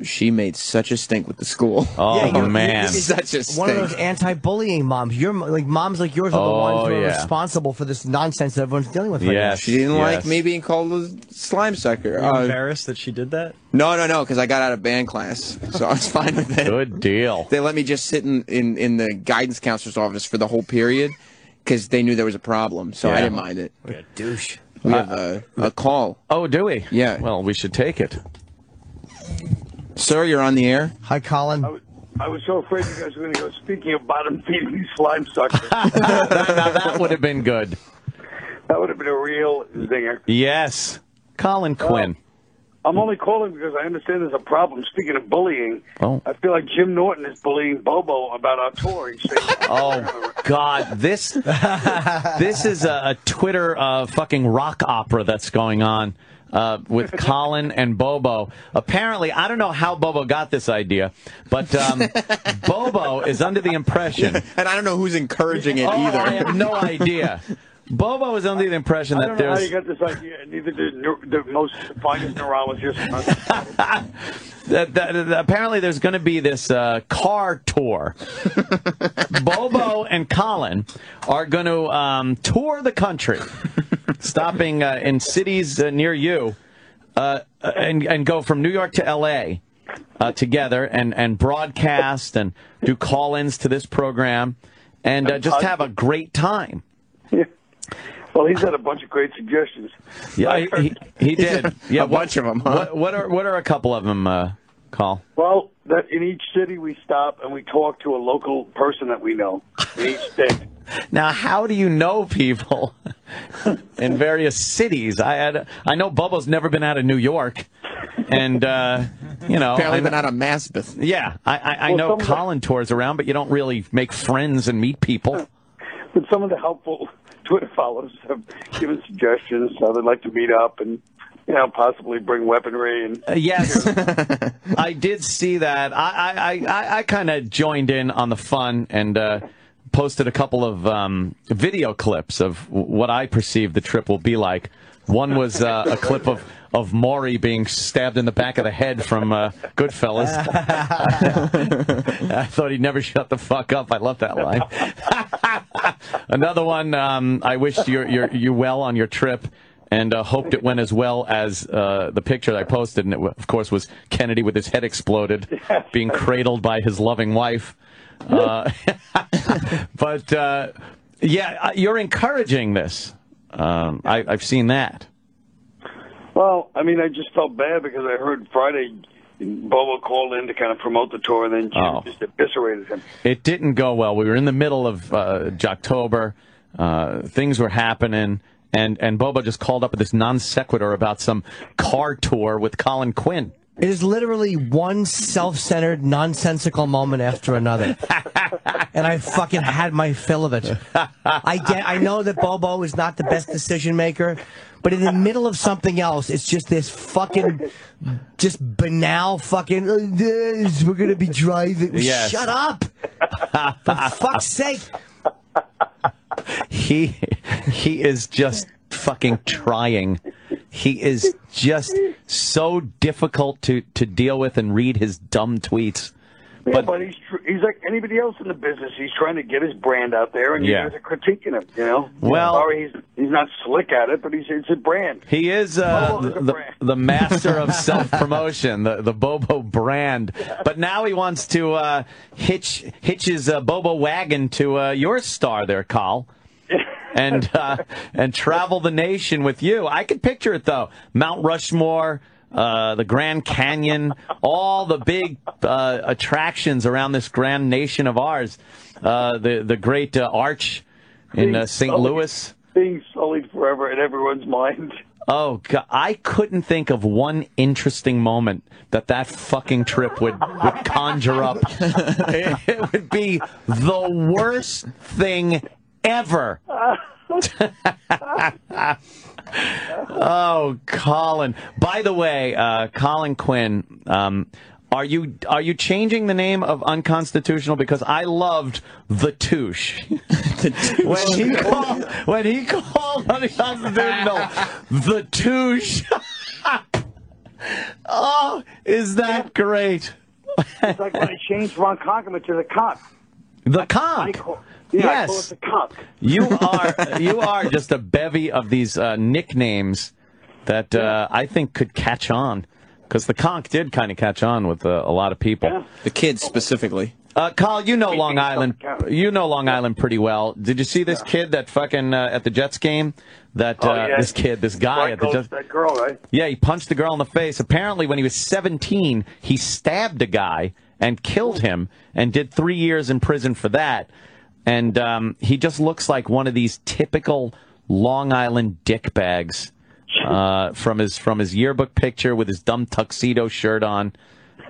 She made such a stink with the school. Oh Yeah, you're- man. such a One of those anti-bullying moms. Your like moms like yours are the Oh, ones who are yeah. responsible for this nonsense that everyone's dealing with right Yes. She didn't like me being called a slime sucker. Are you Uh, embarrassed that she did that? No, no, no, because I got out of band class, so I was fine with it. Good deal. They let me just sit in, in, in the guidance counselor's office for the whole period because they knew there was a problem, so I didn't mind it. A Douche. We have a, a call. Oh, do we? Yeah. Well, we should take it. Sir, you're on the air. Hi, Colin. Oh, I was so afraid you guys were going to go. Speaking of bottom feeding these slime suckers, now that would have been good. that would have been a real zinger. Yes. Colin Quinn. I'm only calling because I understand there's a problem. Speaking of bullying, Oh. I feel like Jim Norton is bullying Bobo about our tour. He's saying, Oh God, this this is a, a Twitter uh, fucking rock opera that's going on uh, with Colin and Bobo. Apparently, I don't know how Bobo got this idea, but um, Bobo is under the impression. And I don't know who's encouraging it Oh, either. I have no idea. Bobo is under the impression I that don't know how you got this idea. Neither did neur- the most finest neurologist. that, that, that apparently there's going to be this uh, car tour. Bobo and Colin are going to um, tour the country, stopping uh, in cities uh, near you, uh, and and go from New York to L.A. Uh, together and and broadcast and do call-ins to this program, and uh, just have a great time. Well, he's had a bunch of great suggestions. Yeah, he, he, he did. Yeah, A bunch of 'em, huh? What, what are what are a couple of them? Call. Well, that in each city we stop and we talk to a local person that we know in each state. Now, how do you know people in various cities? I had, I know Bubba's never been out of New York, and uh, you know, Apparently I, been out of Maspeth. yeah, I, I, I Well, know some of the- Colin tours around, but you don't really make friends and meet people. But some of the helpful Twitter followers have given suggestions how they'd like to meet up and, you know, possibly bring weaponry and Uh, yes, I did see that. I, I, I, I kind of joined in on the fun and uh, posted a couple of um, video clips of what I perceive the trip will be like. One was uh, a clip of, of Morrie being stabbed in the back of the head from uh, Goodfellas. I thought he'd never shut the fuck up. I love that line. Another one, um, I wish you you you well on your trip and uh, hoped it went as well as uh, the picture that I posted. And it, of course, was Kennedy with his head exploded, being cradled by his loving wife. Uh, but uh, yeah, uh, you're encouraging this. Um, I, I've seen that. Well, I mean, I just felt bad because I heard Friday Bobo called in to kind of promote the tour, and then Jim Oh. just eviscerated him. It didn't go well. We were in the middle of uh, October. Uh, things were happening. And, and Bobo just called up with this non sequitur about some car tour with Colin Quinn. It is literally one self-centered, nonsensical moment after another, and I fucking had my fill of it. I get, I know that Bobo is not the best decision maker, but in the middle of something else, it's just this fucking, just banal fucking. "Uh, this, we're gonna be driving. Yes. Shut up! For fuck's sake! He he is just fucking trying. He is just so difficult to to deal with and read his dumb tweets. Yeah, But- but, he's tr- he's like anybody else in the business. He's trying to get his brand out there, and Yeah. you guys are critiquing him. You know, Well- sorry, he's he's not slick at it, but he's it's a brand. He is uh, the, brand. the master of self promotion, the the Bobo brand. But now he wants to uh, hitch hitch his uh, Bobo wagon to uh, your star there, Carl. and uh, and travel the nation with you. I could picture it though. Mount Rushmore, uh, the Grand Canyon, all the big uh, attractions around this grand nation of ours. Uh, the the great uh, arch in uh, St. Louis. Being sullied forever in everyone's mind. Oh God, I couldn't think of one interesting moment that that fucking trip would, would conjure up. it, it would be the worst thing ever. oh, Colin. By the way, uh, Colin Quinn, um, are you are you changing the name of unconstitutional? Because I loved the touche. when he called when he called unconstitutional the touche. oh, is that great? It's like when I changed Ronkonkoma to the cock. The call, yeah, I call it Yes. the cock. You are you are just a bevy of these uh, nicknames that uh, I think could catch on because the conch did kind of catch on with uh, a lot of people. The kids specifically. Uh, Carl, you know Long Island. You know Long Island pretty well. Did you see this kid that fucking uh, at the Jets game? That Oh, uh, yeah. this kid, this guy Right at the Jets. that girl, right? Yeah, he punched the girl in the face. Apparently, when he was 17, he stabbed a guy and killed him and did three years in prison for that. And um, he just looks like one of these typical Long Island dick bags uh, from his from his yearbook picture with his dumb tuxedo shirt on.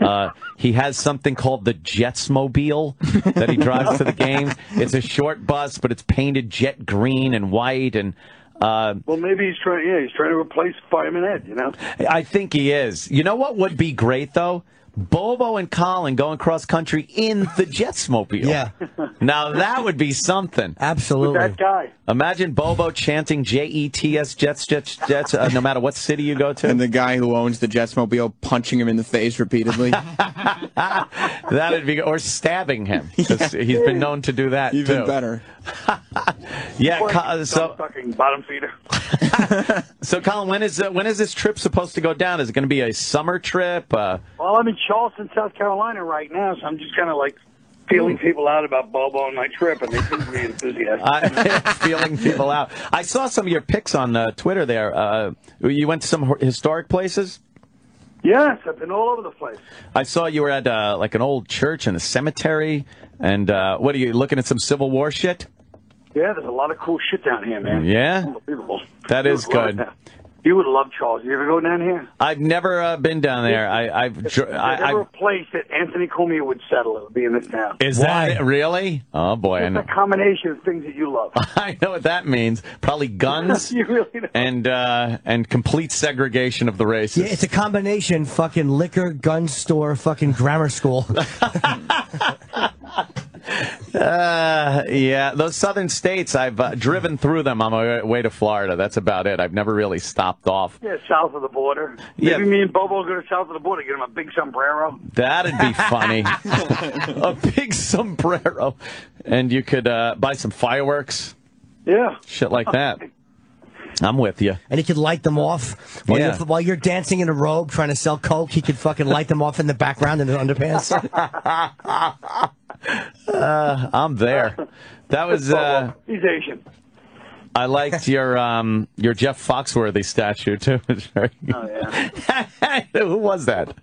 Uh, he has something called the Jetsmobile that he drives to the games. It's a short bus, but it's painted jet green and white. And uh, Well, maybe he's trying. Yeah, he's trying to replace Fireman Ed. You know. I think he is. You know what would be great though? Bobo and Colin going cross country in the Jetsmobile. Yeah. Now that would be something. Absolutely. That guy. Imagine Bobo chanting J E T S Jets Jets Jets uh, no matter what city you go to. And the guy who owns the Jetsmobile punching him in the face repeatedly. That'd be or stabbing him 'cause he's been known to do that Even too. better. Yeah. Boy, Co- so fucking bottom feeder. so Colin, when is uh, when is this trip supposed to go down? Is it going to be a summer trip? Uh, Well, I'm in Charleston, South Carolina right now, so I'm just kind of like feeling people out about Bobo and my trip, and they seem to be enthusiastic. I'm feeling people out. I saw some of your pics on uh, Twitter there. Uh, you went to some historic places. yes, I've been all over the place. I saw you were at uh, like an old church and a cemetery. And uh, what are you looking at? Some Civil War shit? Yeah, there's a lot of cool shit down here, man. Yeah? Unbelievable. That is good. That. You would love Charles. You ever go down here? I've never uh, been down there. I, I've. If dr- there's I, ever I, a place that Anthony Cumia would settle, it would be in this town. is that it, really? Oh boy, I It's know. a combination of things that you love. I know what that means. Probably guns you really know. and uh, and complete segregation of the races. Yeah, it's a combination fucking liquor, gun store, fucking grammar school. Uh, yeah, those southern states, I've uh, driven through them on my way to Florida. That's about it. I've never really stopped off. Yeah, south of the border. Yeah. Maybe me and Bobo go to south of the border, get him a big sombrero. That'd be funny. a big sombrero. And you could uh, buy some fireworks, Yeah. shit like that. I'm with you. and he could light them off while, Yeah. you're, while you're dancing in a robe trying to sell coke. He could fucking light them off in the background in his underpants. Uh, I'm there. That was. Uh, He's Asian. I liked your um, your Jeff Foxworthy statue too. Oh, yeah. Who was that?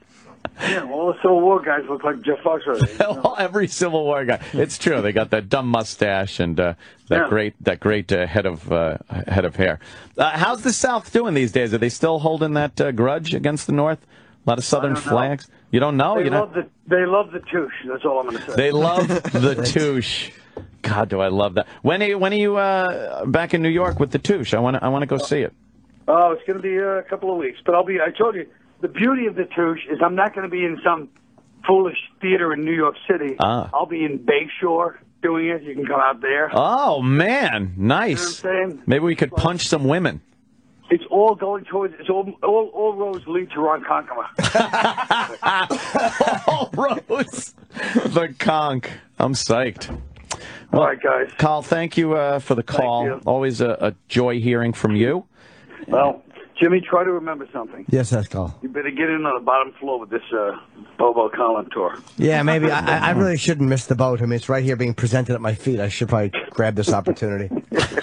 Yeah, well, the Civil War guys look like Jeff Foxworthy. Every Civil War guy. It's true. They got that dumb mustache and uh, that Yeah. great that great uh, head of uh, head of hair. Uh, how's the South doing these days? Are they still holding that uh, grudge against the North? A lot of Southern don't know. flags. You don't know. They you know. love the they love the touche. That's all I'm going to say. They love the touche. God, do I love that. When are you, when are you uh, back in New York with the touche? I want to I want to go see it. Oh, it's going to be uh, a couple of weeks, but I'll be. I told you the beauty of the touche is I'm not going to be in some foolish theater in New York City. Ah. I'll be in Bayshore doing it. You can come out there. Oh man, nice. You know what I'm saying? Maybe we could punch some women. It's all going towards. It's all all, all roads lead to Ronkonkoma. all roads. the conk. I'm psyched. all right, guys. Carl, thank you uh, for the call. you. Always a, a joy hearing from you. Well, Jimmy, try to remember something. yes, that's cool. You better get in on the bottom floor with this uh, Bobo Colin tour. Yeah, maybe. I, I- I really shouldn't miss the boat. I mean, it's right here being presented at my feet. I should probably grab this opportunity.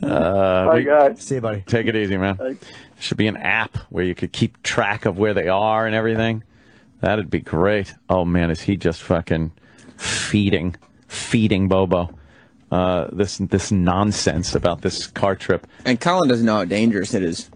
Bye, guys. See you, buddy. Take it easy, man. Should be an app where you could keep track of where they are and everything. That'd be great. Oh man, is he just fucking feeding, feeding Bobo uh, this this nonsense about this car trip? And Colin doesn't know how dangerous it is.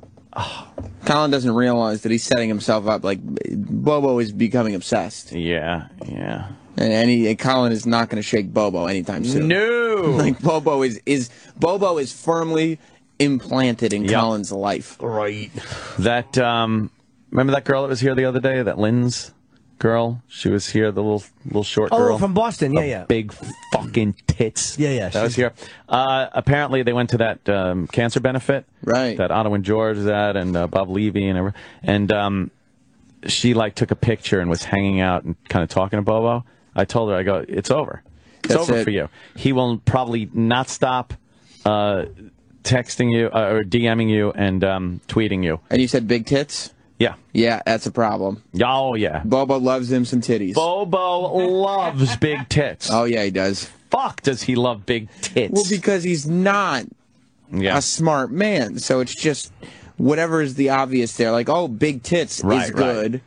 Colin doesn't realize that he's setting himself up. Like Bobo is becoming obsessed, Yeah, yeah. and any and Colin is not going to shake Bobo anytime soon. No. Like Bobo is is Bobo is firmly implanted in Yep. Colin's life. Right. That um remember that girl that was here the other day, that Lynn's girl? She was here, the little little short Oh, girl. from Boston. Yeah, The yeah. Big fucking tits. Yeah, yeah, That was here. Uh, apparently, they went to that um, cancer benefit. Right. That Otto and George was at, and uh, Bob Levy and everyone. And um, she like took a picture and was hanging out and kind of talking to Bobo. I told her, I go, it's over. It's That's over it. for you. He will probably not stop uh, texting you uh, or DMing you and um, tweeting you. And you said big tits. Yeah. Yeah, that's a problem. Oh yeah. Bobo loves him some titties. Bobo loves big tits. oh yeah, he does. Fuck, does he love big tits? Well, because he's not yeah. a smart man, so it's just whatever is the obvious there. Like, oh, big tits Right, is right. good.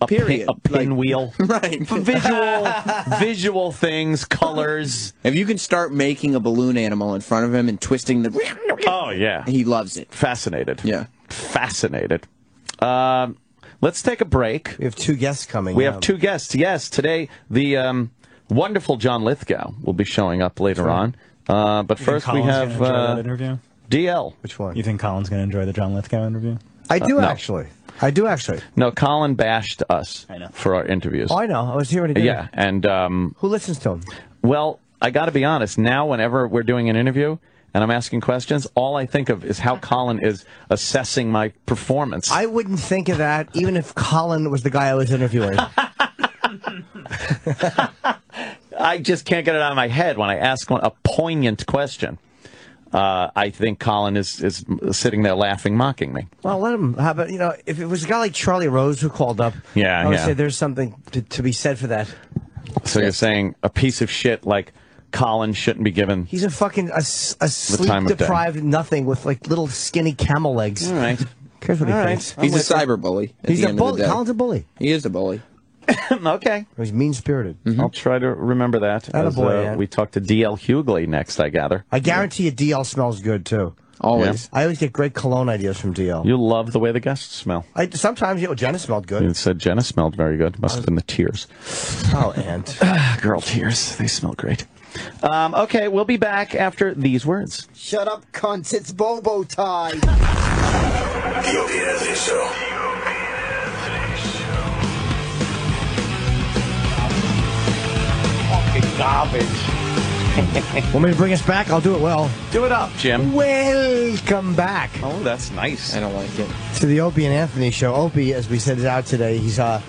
a pin- Period. a pinwheel, right? visual, visual things, colors. If you can start making a balloon animal in front of him and twisting the, Oh yeah, he loves it. fascinated. Yeah. fascinated. Um, let's take a break. We have two guests coming. We have um, two guests. Yes, today the um, wonderful John Lithgow will be showing up later on. Uh, but You first we have uh, interview. DL. Which one? You think Colin's going to enjoy the John Lithgow interview? I do Uh, no. actually. I do actually. No, Colin bashed us for our interviews. Oh, I know. I was here when he did. yeah, and um, Who listens to him? well, I got to be honest. Now, whenever we're doing an interview and I'm asking questions, all I think of is how Colin is assessing my performance. I wouldn't think of that even if Colin was the guy I was interviewing. I just can't get it out of my head when I ask one, a poignant question. Uh, I think Colin is, is sitting there laughing, mocking me. well, let him have it. You know, if it was a guy like Charlie Rose who called up, Yeah, I would yeah. say there's something to, to be said for that. So you're saying a piece of shit like Colin shouldn't be given. He's a fucking a, s- a time sleep-deprived nothing with like little skinny camel legs. All right. Cares what he All right. thinks. He's a cyber bully. At He's the a end of the bully. day. Colin's a bully. He is a bully. okay. He's mean-spirited. I'll try to remember that. Attaboy, as, uh, Ann. we talk to DL Hughley next, I gather. I guarantee you, DL smells good too. Always. I always get great cologne ideas from DL. You love the way the guests smell. I, sometimes, you know, Jenna smelled good. You said Jenna smelled very good. Must have been the tears. Oh, and Girl tears. They smell great. Um, okay, we'll be back after these words. Shut up, cunts. It's Bobo time. The Opie and Anthony Show. Want me to bring us back? I'll do it well. Do it up, Jim. Welcome back Oh, that's nice. I don't like it. to the Opie and Anthony show. Opie, as we said, is out today. He's uh,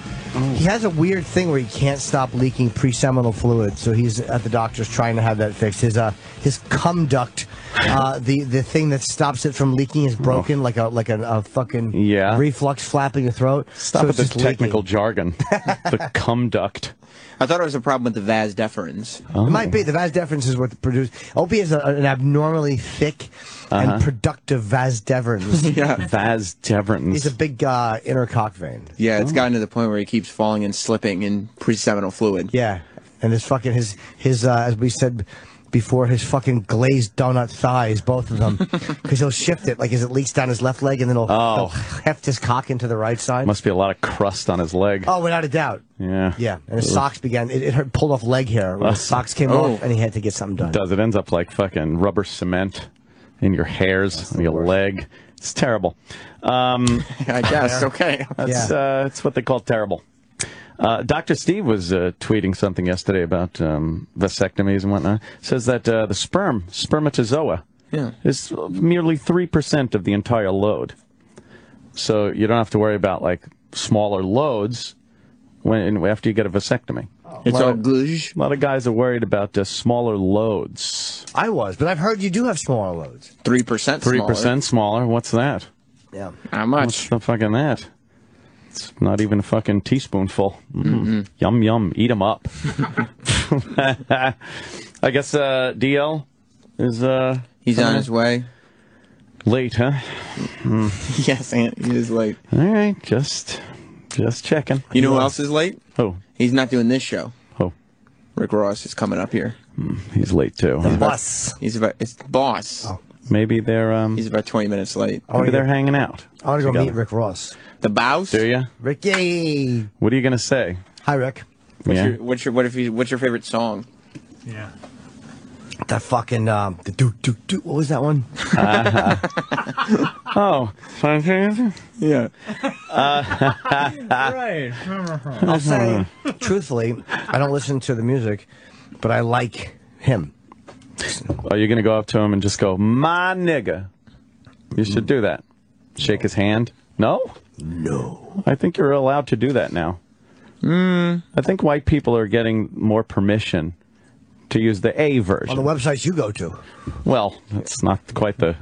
he has a weird thing where he can't stop leaking pre-seminal fluid, so he's at the doctor's trying to have that fixed. His uh, his cum duct, uh, the the thing that stops it from leaking is broken, like a like a, a fucking Yeah. reflux flapping your throat. Stop so with this just leaking. technical jargon. the cum duct. I thought it was a problem with the vas deferens. It might be the vas deferens is what produced. Opie is a, an abnormally thick Uh-huh. and productive vas deferens. Yeah. Vas deferens. He's a big uh, inner cock vein. Yeah, it's gotten to the point where he keeps falling and slipping in pre-seminal fluid. Yeah, and his fucking his his uh, as we said before, his fucking glazed donut thighs, both of them, because he'll shift it like as it leaks down his left leg, and then he'll, Oh. he'll heft his cock into the right side. Must be a lot of crust on his leg. Oh, without a doubt. Yeah. Yeah, and his socks began. It, it hurt, pulled off leg hair. When his socks came Oh. off, and he had to get something done. It Does it ends up like fucking rubber cement in your hairs, on your leg. It's terrible. Um, I guess. Okay. That's Yeah. uh, that's what they call terrible. Uh, Dr. Steve was uh, tweeting something yesterday about um, vasectomies and whatnot. Says that uh, the sperm, spermatozoa, Yeah. is merely three percent of the entire load. So you don't have to worry about like smaller loads when after you get a vasectomy. It's a lot all of- A lot of guys are worried about uh, smaller loads. I was, but I've heard you do have smaller loads. Three percent. Three percent smaller. What's that? Yeah. How much? What's much? the fucking that? It's not even a fucking teaspoonful. Mm. Yum yum. them up. I guess uh, DL is uh, He's on his way. late, huh? yes, Ant, he is late. All right, just just checking. You know who else is late? Oh, He's not doing this show. oh, Rick Ross is coming up here. he's late too. The boss. He's about it's boss. Maybe they're um, He's about twenty minutes late. I want maybe to they're hanging out. I want to go together. meet Rick Ross. The bows. Do you? Ricky. What are you gonna say? Hi, Rick. What's yeah. your what's your what if you what's your favorite song? Yeah. That fucking um, the do do do. What was that one? Oh, fine. Yeah. Right. I'll say, truthfully, I don't listen to the music, but I like him. Are you gonna go up to him and just go, "My nigga"? You should do that. Shake his hand. No. No. I think you're allowed to do that now. Hmm. I think white people are getting more permission to use the A version. On the websites you go to. well, it's not quite the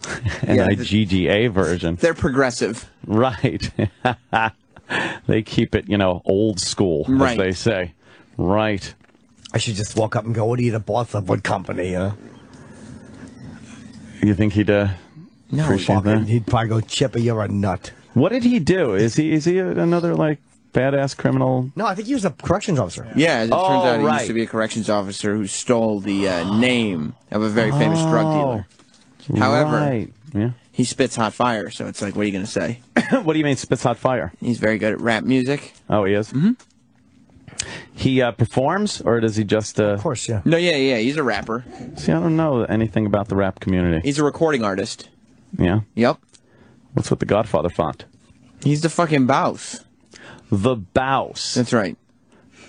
Yeah, NIGGA version. They're progressive. Right. they keep it, you know, old school, as they say. Right. I should just walk up and go, "What are you the boss of? What company?" You. You think he'd uh, appreciate Fucking- that? He'd probably go, "Chipper, you're a nut." What did he do? Is he is he another like badass criminal? No, I think he was a corrections officer. Yeah, as it Oh, turns out, he right. used to be a corrections officer who stole the uh, name of a very famous drug dealer. However, Oh, Right. Yeah. he spits hot fire, so it's like, what are you going to say? what do you mean spits hot fire? He's very good at rap music. Oh, he is. Mm-hmm. He uh, performs, or does he just? Uh, of course, yeah. No, yeah, yeah, he's a rapper. See, I don't know anything about the rap community. He's a recording artist. Yeah. Yep. What's with the Godfather font? He's the fucking bouse. The Bouse. That's right.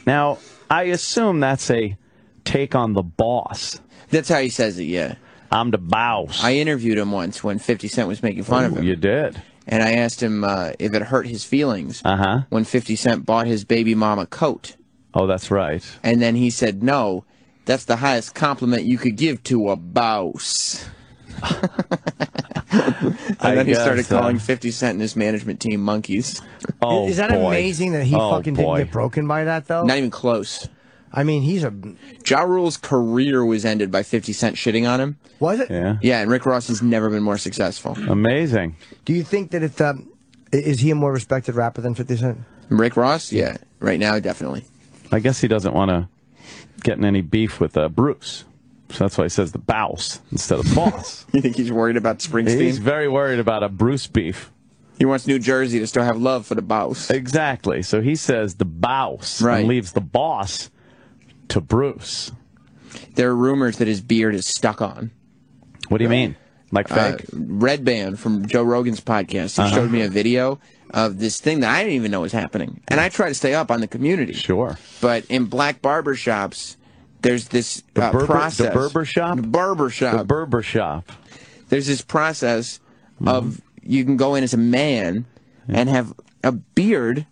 Now, I assume that's a take on the boss. That's how he says it, yeah. I'm the boss. I interviewed him once when 50 Cent was making fun of Ooh, him. You did. And I asked him uh, if it hurt his feelings Uh-huh. when 50 Cent bought his baby mama coat. Oh, that's right. And then he said, no, that's the highest compliment you could give to a boss. and I then he started guess, uh, calling 50 Cent and his management team monkeys. Oh, Is that boy. amazing that he Oh, fucking boy. didn't get broken by that though? Not even close. I mean, he's a Ja Rule's career was ended by 50 Cent shitting on him. was it? Yeah. Yeah, and Rick Ross has never been more successful. Amazing. Do you think that if um, is he a more respected rapper than Fifty Cent? Rick Ross? Yeah, right now, definitely. I guess he doesn't want to get in any beef with uh, Bruce. So that's why he says the boss instead of boss. You think he's worried about Springsteen? He's very worried about a Bruce beef. He wants New Jersey to still have love for the boss. Exactly. So he says the boss Right. and leaves the boss to Bruce. There are rumors that his beard is stuck on. What do you mean? Like Uh, fake? Redban from Joe Rogan's podcast. He Uh-huh. showed me a video of this thing that I didn't even know was happening. And I try to stay up on the community. Sure. But in black barber shops, there's this The uh, Berber- the process. Berber shop? The barber shop. the Berber shop. there's this process Mm-hmm. of you can go in as a man and have a beard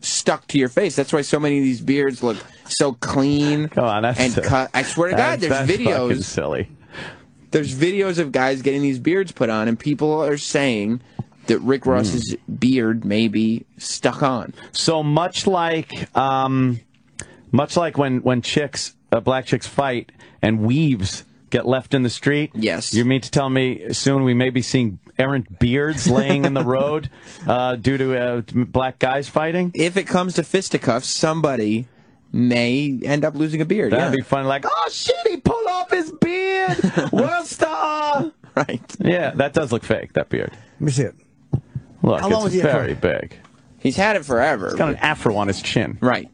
stuck to your face. That's why so many of these beards look so clean Come on, that's and cut. I swear to God, there's videos. silly. There's videos of guys getting these beards put on, and people are saying that Rick Ross's beard may be stuck on. So much like, um, much like when when chicks, uh, black chicks fight and weaves get left in the street. Yes. You mean to tell me soon we may be seeing errant beards laying in the road uh, due to uh, black guys fighting? If it comes to fisticuffs, somebody may end up losing a beard. That'd yeah. be fun. Like, oh shit, he pulled off his beard. World star. right. Yeah, that does look fake. That beard. Let me see it. Look, How long it's was he very big. He's had it forever. He's got an afro on his chin. right.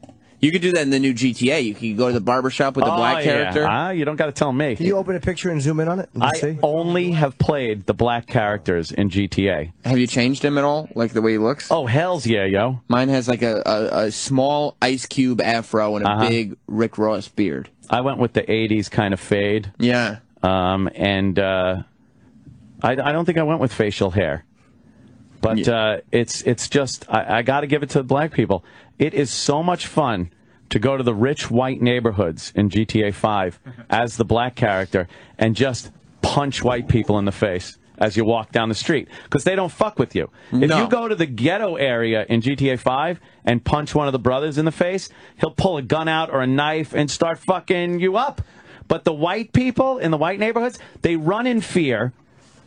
You could do that in the new GTA. You could go to the barber shop with the oh, black yeah. character. Ah, you don't got to tell me. Can you open a picture and zoom in on it? and I see? only have played the black characters in GTA. Have you changed him at all? Like the way he looks? Oh, hells yeah, yo. Mine has like a, a, a small Ice Cube afro and a Uh-huh. big Rick Ross beard. I went with the 80s kind of fade. Yeah. Um, and uh, I, I don't think I went with facial hair. But Yeah. uh, it's it's just I, I got to give it to the black people. It is so much fun to go to the rich white neighborhoods in GTA 5 as the black character and just punch white people in the face as you walk down the street because they don't fuck with you. If No. you go to the ghetto area in GTA 5 and punch one of the brothers in the face, he'll pull a gun out or a knife and start fucking you up. But the white people in the white neighborhoods, they run in fear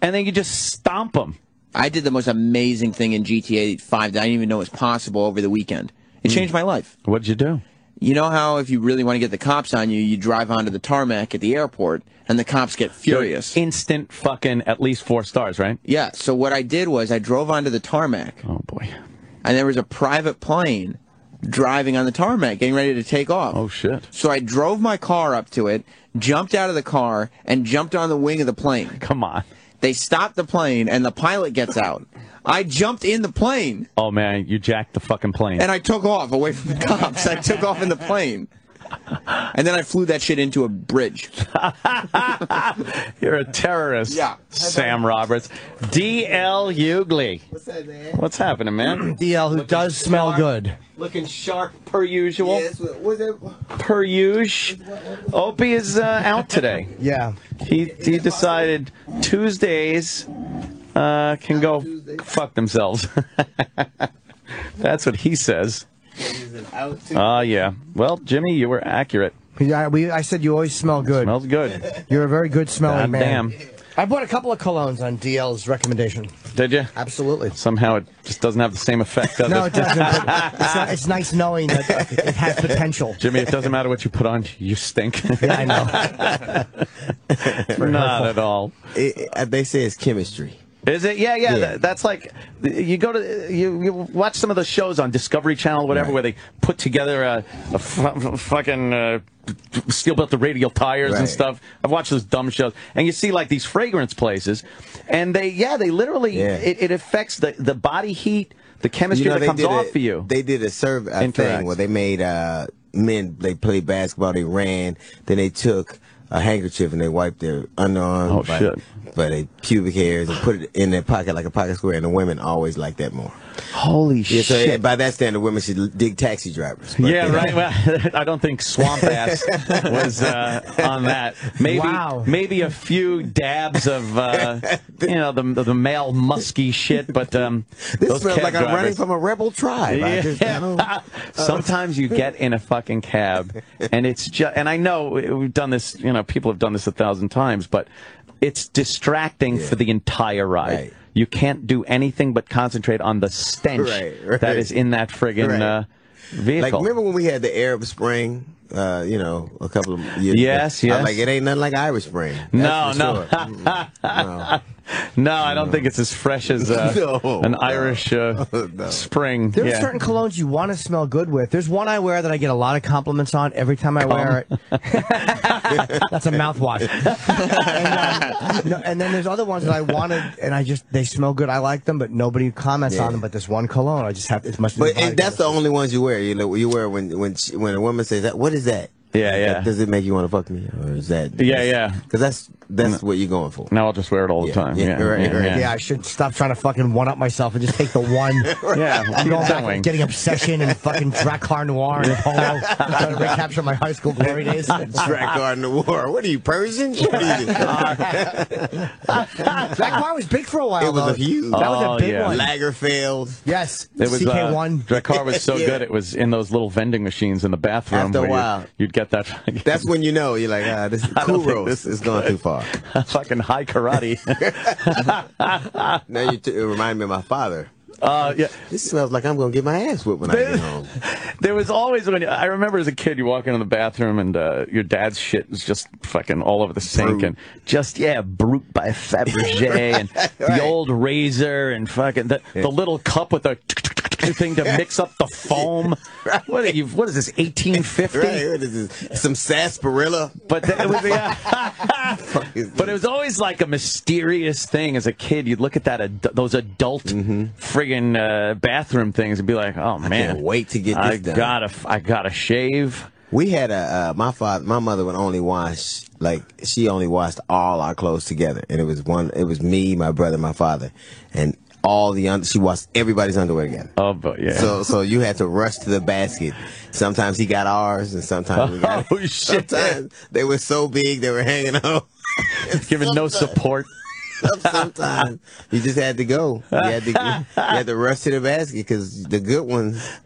and then you just stomp them. I did the most amazing thing in GTA 5 that I didn't even know was possible over the weekend. It hmm. changed my life. What did you do? You know how if you really want to get the cops on you, you drive onto the tarmac at the airport and the cops get furious. Instant fucking at least four stars, right? Yeah, so what I did was I drove onto the tarmac Oh boy. and there was a private plane driving on the tarmac getting ready to take off. Oh shit. So I drove my car up to it, jumped out of the car, and jumped on the wing of the plane. Come on. They stop the plane and the pilot gets out. I jumped in the plane Oh man, you jacked the fucking plane. and I took off away from the cops. I took off in the plane. And then I flew that shit into a bridge. You're a terrorist. Yeah. Sam Roberts. D.L. Hughley. What's that, man? What's happening, man? DL, who does smell good. Looking sharp. per usual. Yes. What, what's that? Per usual. Opie is uh, out today. Yeah. He he decided Tuesdays uh, can go fuck themselves. That's what he says. Is it out too? Ah, yeah. Well, Jimmy, you were accurate. Yeah, we, I said you always smell good. Smells good. You're a very good smelling God man. damn. I bought a couple of colognes on DL's recommendation. Did you? Absolutely. Somehow it just doesn't have the same effect, does No, it? it doesn't. it's, not, it's nice knowing that it has potential. Jimmy, it doesn't matter what you put on, you stink. Yeah, I know. Not at all. It, uh, they say it's chemistry. Is it? Yeah, yeah. Yeah. that- that's like you go to you, you watch some of the shows on Discovery Channel, whatever, where they put together a, a fucking uh, steel built the radial tires and stuff. I've watched those dumb shows, and you see like these fragrance places, and they yeah they literally Yeah. it, it affects the the body heat, the chemistry You know, that comes off a, for you. They did a survey thing where they made uh, men. They played basketball. They ran. Then they took a handkerchief and they wipe their underarm Oh, by, shit. by their pubic hairs and put it in their pocket like a pocket square. And the women always like that more. Holy Yeah, so shit! by that standard, women should dig taxi drivers. But, Yeah, you know, right. Well, I don't think Swamp Ass was uh, on that. Maybe, Wow. maybe a few dabs of, uh, you know, the the male musky shit. But um, This those smells cab like I'm running from a rebel tribe. I just, I don't, Sometimes you get in a fucking cab, and it's just. And I know we've done this. You know, people have done this a thousand times, but it's distracting for the entire ride. Right. You can't do anything but concentrate on the stench Right, right. that is in that friggin' uh, vehicle. Like remember when we had the Arab Spring? Uh, you know, a couple of years Yes, ago? I yes. like it ain't nothing like Irish Spring. No, That's no. for sure. No. No, I don't think it's as fresh as uh, No, an no. Irish uh, No. spring. There are yeah. certain colognes you want to smell good with. There's one I wear that I get a lot of compliments on every time I wear it. That's a mouthwash. and, um, no, and then there's other ones that I wanted, and I just they smell good. I like them, but nobody comments Yeah. on them. But this one cologne, I just have it must be. But the that's the only ones you wear. You know, you wear when when she, when a woman says that. What is that? Yeah, yeah. Does it make you want to fuck me, or is that? Yeah, yeah. Because that's that's what you're going for. Now I'll just wear it all the Yeah, time. yeah, Yeah, right, yeah, right. yeah. Yeah, I should stop trying to fucking one up myself and just take the one. Yeah, I'm going back doing? and getting obsession and fucking Drakkar Noir and Polo, trying to recapture my high school glory days. Drakkar Noir. What are you Persian? What are you? Drakkar was big for a while. It was though. a huge- That was Oh, a big yeah. one. Lagerfeld. Yes, It was CK1. Uh, Drakkar was so Yeah. good. It was in those little vending machines in the bathroom. After a where you- while. you'd get that. That's when you know you're like, ah, this is I don't cool think roast. this is is going too far. fucking Hai Karate. now you t- it reminded me of my father. Uh, yeah. This smells like I'm going to get my ass whipped when I get home. There was always when I remember as a kid, you walk into the bathroom and uh, your dad's shit was just fucking all over the sink Brut. and just yeah, Brut by Fabergé and the old razor and fucking the, the little cup with the thing to mix up the foam. What are you? What is this? Eighteen fifty? Right? What is this? Some sarsaparilla. But it was yeah. but it was always like a mysterious thing as a kid. You'd look at that ad- those adult friggin' uh, bathroom things and be like, "Oh man, can't wait to get this I done." gotta, I gotta shave." We had a uh, my father, my mother would only wash like she only washed all our clothes together, and it was one. It was me, my brother, my father, and all the under. She washed everybody's underwear together. Oh, but yeah. So so you had to rush to the basket. Sometimes he got ours, and sometimes we got. Oh, shit. Sometimes they were so big they were hanging on. giving no support. Sometimes you just had to go. You had to, you had to rush to the basket because the good ones.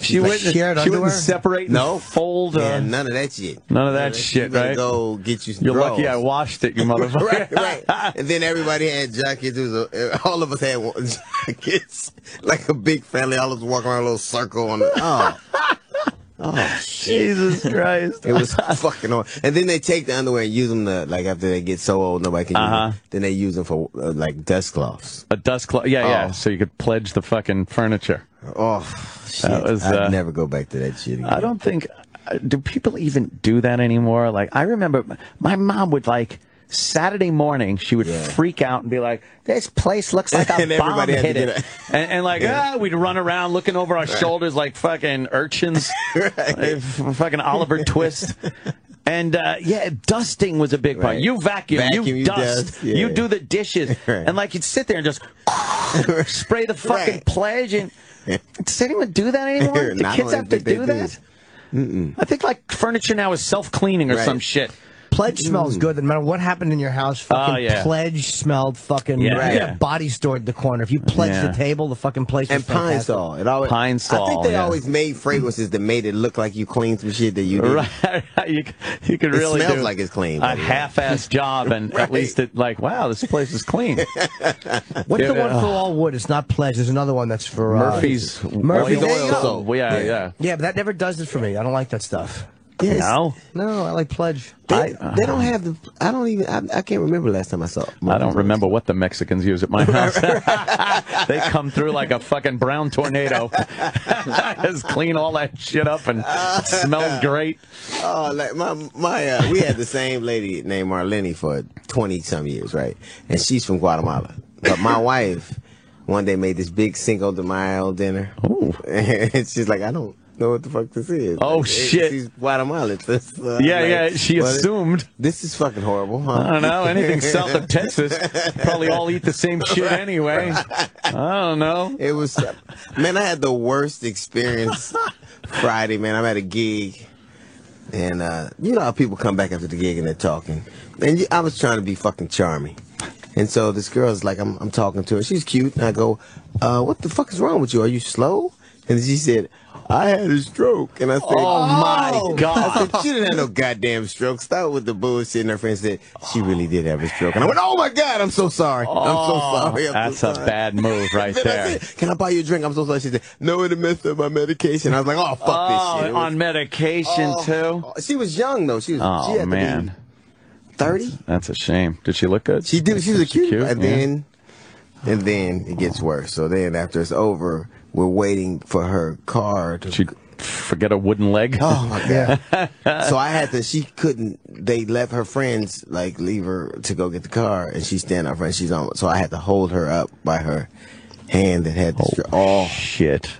She like wouldn't, shared she wouldn't underwear? separate and No. fold. Uh, Yeah, none of that shit. none of that You shit, right? Go get you some You're lucky I drawers. washed it, you motherfucker. right, right. And then everybody had jackets. It was a, all of us had one- jackets, like a big family. All of us walking around a little circle on the. Oh, oh! Jesus Christ. It was fucking on. And then they take the underwear and use them to like after they get so old nobody can use Uh-huh. them. Then they use them for uh, like dust cloths. a dust cloth. Yeah, yeah. Oh. So you could pledge the fucking furniture. Oh shit! That was, I'd uh, never go back to that shit again. I don't think. uh, Do people even do that anymore? Like I remember, my mom would like Saturday morning. She would Yeah. freak out and be like, "This place looks like a And bomb hit get it," and, and like Yeah. ah, we'd run around looking over our shoulders like fucking urchins, Right. Fucking Oliver Twist. And uh, yeah, dusting was a big part. Right. You vacuum, Vacuum, you you dust, dust, yeah. you do the dishes, Right. and like you'd sit there and just spray the fucking Right. pledge. And does anyone do that anymore? I kids have to do do. that? I think like furniture now is self cleaning or Right. some shit. Pledge smells good. No matter what happened in your house, fucking Oh, yeah. Pledge smelled fucking. Yeah. you Right. had a body stored in the corner. If you pledged Yeah. the table, the fucking place And was Pine fantastic. Sol. It always, Pine I think they yeah. always made fragrances that made it look like you cleaned some shit that you did. Right, you, c- you could It really smells do like it's clean, A but half-ass job, and Right. at least it like, wow, this place is clean. What's Yeah, the one yeah. for all wood? It's not Pledge. There's another one that's for uh, Murphy's Murphy's oil. oil. soap. Well, yeah, yeah. Yeah, but that never does it for me. I don't like that stuff. Yes. No, No, I like Pledge. They, they don't have the. I don't even. I, I can't remember last time I saw. I don't remember what the Mexicans use at my house. they come through like a fucking brown tornado. Just clean all that shit up and it smells great. Oh, like my my. Uh, we had the same lady named Marlene for twenty some years, right? And she's from Guatemala. But my wife one day made this big Cinco de Mayo dinner. Ooh. And she's like, I don't know what the fuck this is. Oh, Like, it- shit. She's Guatemalan. This, uh, Yeah, like, yeah. She assumed. This is fucking horrible, huh? I don't know. Anything south of Texas, probably all eat the same shit anyway. I don't know. It was, man, I had the worst experience Friday, man. I'm at a gig, and uh, you know how people come back after the gig and they're talking. And I was trying to be fucking charming. And so this girl's like, I'm, I'm talking to her. She's cute. And I go, uh, what the fuck is wrong with you? Are you slow? And she said, I had a stroke. And I said, Oh, my oh. God. I said, she didn't have no goddamn stroke. Stop with the bullshit. And her friend said, she really did have a stroke. And I went, oh my God, I'm so sorry. I'm so oh, sorry. I'm Oh, That's so a sorry. bad move right Then I there. said, Can I buy you a drink? I'm so sorry. She said, No, it messed up my medication. I was like, Oh, fuck Oh, this shit. It was- on medication Oh, too. oh, She was young though. She was. Oh, she Oh had man, thirty. that's a shame. Did she look good? She did. She was a cute. and yeah. then, and then it gets worse. So then after it's over, we're waiting for her car to. She forget a wooden leg. Oh my god! so I had to. She couldn't. They left her friends like leave her to go get the car, and she's standing up front. She's on. So I had to hold her up by her hand that had the str- oh shit.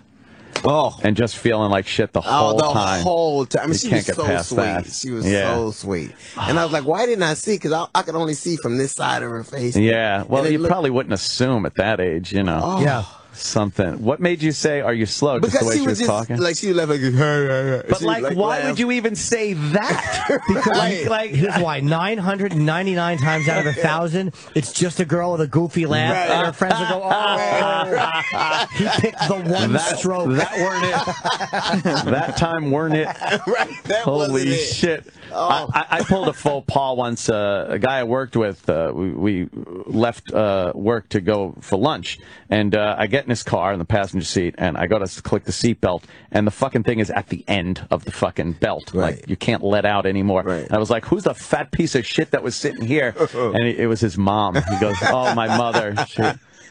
oh And just feeling like shit the oh, whole Oh, whole the time. whole time. I mean, You she can't was get so past sweet. that. She was Yeah. so sweet. And I was like, why didn't I see? Because I, I could only see from this side of her face. Yeah. Well, you looked- probably wouldn't assume at that age, you know. Oh. Yeah. Something. What made you say, "Are you slow?" Just Because the way she she was was just talking. like she left like, hey, hey, hey. but She like, why laugh. would you even say that? Because Right. like, here's why: nine hundred and ninety-nine times out of a thousand, it's just a girl with a goofy laugh, Right. and her friends will go, "Oh, he picked the one that, stroke." that weren't it. that time weren't it. right? That Holy wasn't it. shit! Oh. I, I I pulled a faux pas once. Uh, a guy I worked with, uh, we, we left uh, work to go for lunch, and uh, I get in his car in the passenger seat, and I go to click the seatbelt, and the fucking thing is at the end of the fucking belt, Right. like you can't let out anymore. Right. And I was like, "Who's the fat piece of shit that was sitting here?" and it, it was his mom. He goes, "Oh, my mother." She,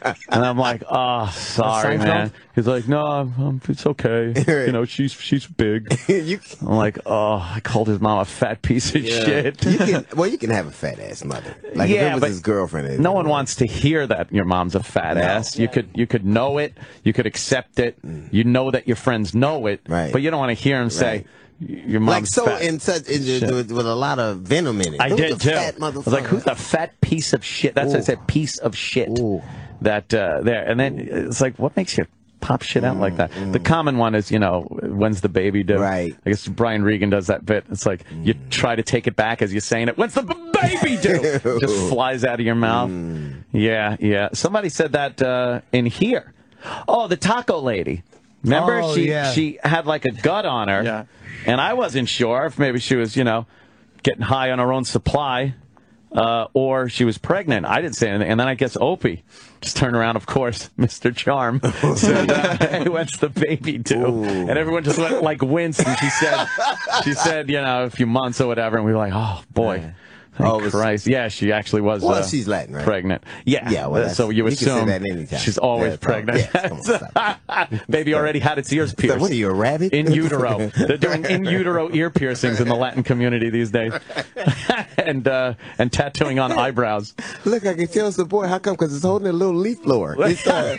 and I'm like, "Oh, sorry, man." He's like, "No, I'm, I'm- it's okay. You know, she's she's big." you, I'm like, oh, I called his mom a fat piece of shit. you can, well, you can have a fat ass mother. Like if Yeah, it was but his girlfriend. No one like- wants to hear that your mom's a fat ass. You could you could know it, you could accept it, you know that your friends know it, Mm. Right. but you don't want to hear them say Right. your mom's Like so fat. in such in, with, with a lot of venom in it. I Who's did the too. Fat I was like, who's the fat piece of shit? That's what I said, piece of shit. Ooh. That uh, there, and then it's like, what makes you pop shit out like that? Mm, The common one is, you know, when's the baby due? Right. I guess Brian Regan does that bit. It's like you Mm. try to take it back as you're saying it. When's the b- baby due? Just flies out of your mouth. Mm. Yeah, yeah. Somebody said that uh, in here. Oh, the taco lady. Remember, Oh, she yeah. she had like a gut on her, Yeah. and I wasn't sure if maybe she was, you know, getting high on her own supply, uh, or she was pregnant. I didn't say anything, and then I guess Opie just turned around, of course, Mr. Charm, said, "Hey, when's the baby due?" And everyone just went like winced, and she said, "She said, you know, a few months or whatever," and we were like, "Oh boy." Thank Oh, was- Christ. Yeah, she actually was Well, uh, she's Latin, right? pregnant. Yeah. Yeah, well, so you you assume that anytime. she's always Yeah, pregnant. yeah, on. Baby already had its ears pierced. what are you, a rabbit? In utero. They're doing in utero ear piercings in the Latin community these days, and uh, and tattooing on eyebrows. Look, I can tell it's a boy. How come? Because it's holding a little leaf blower. It's, uh,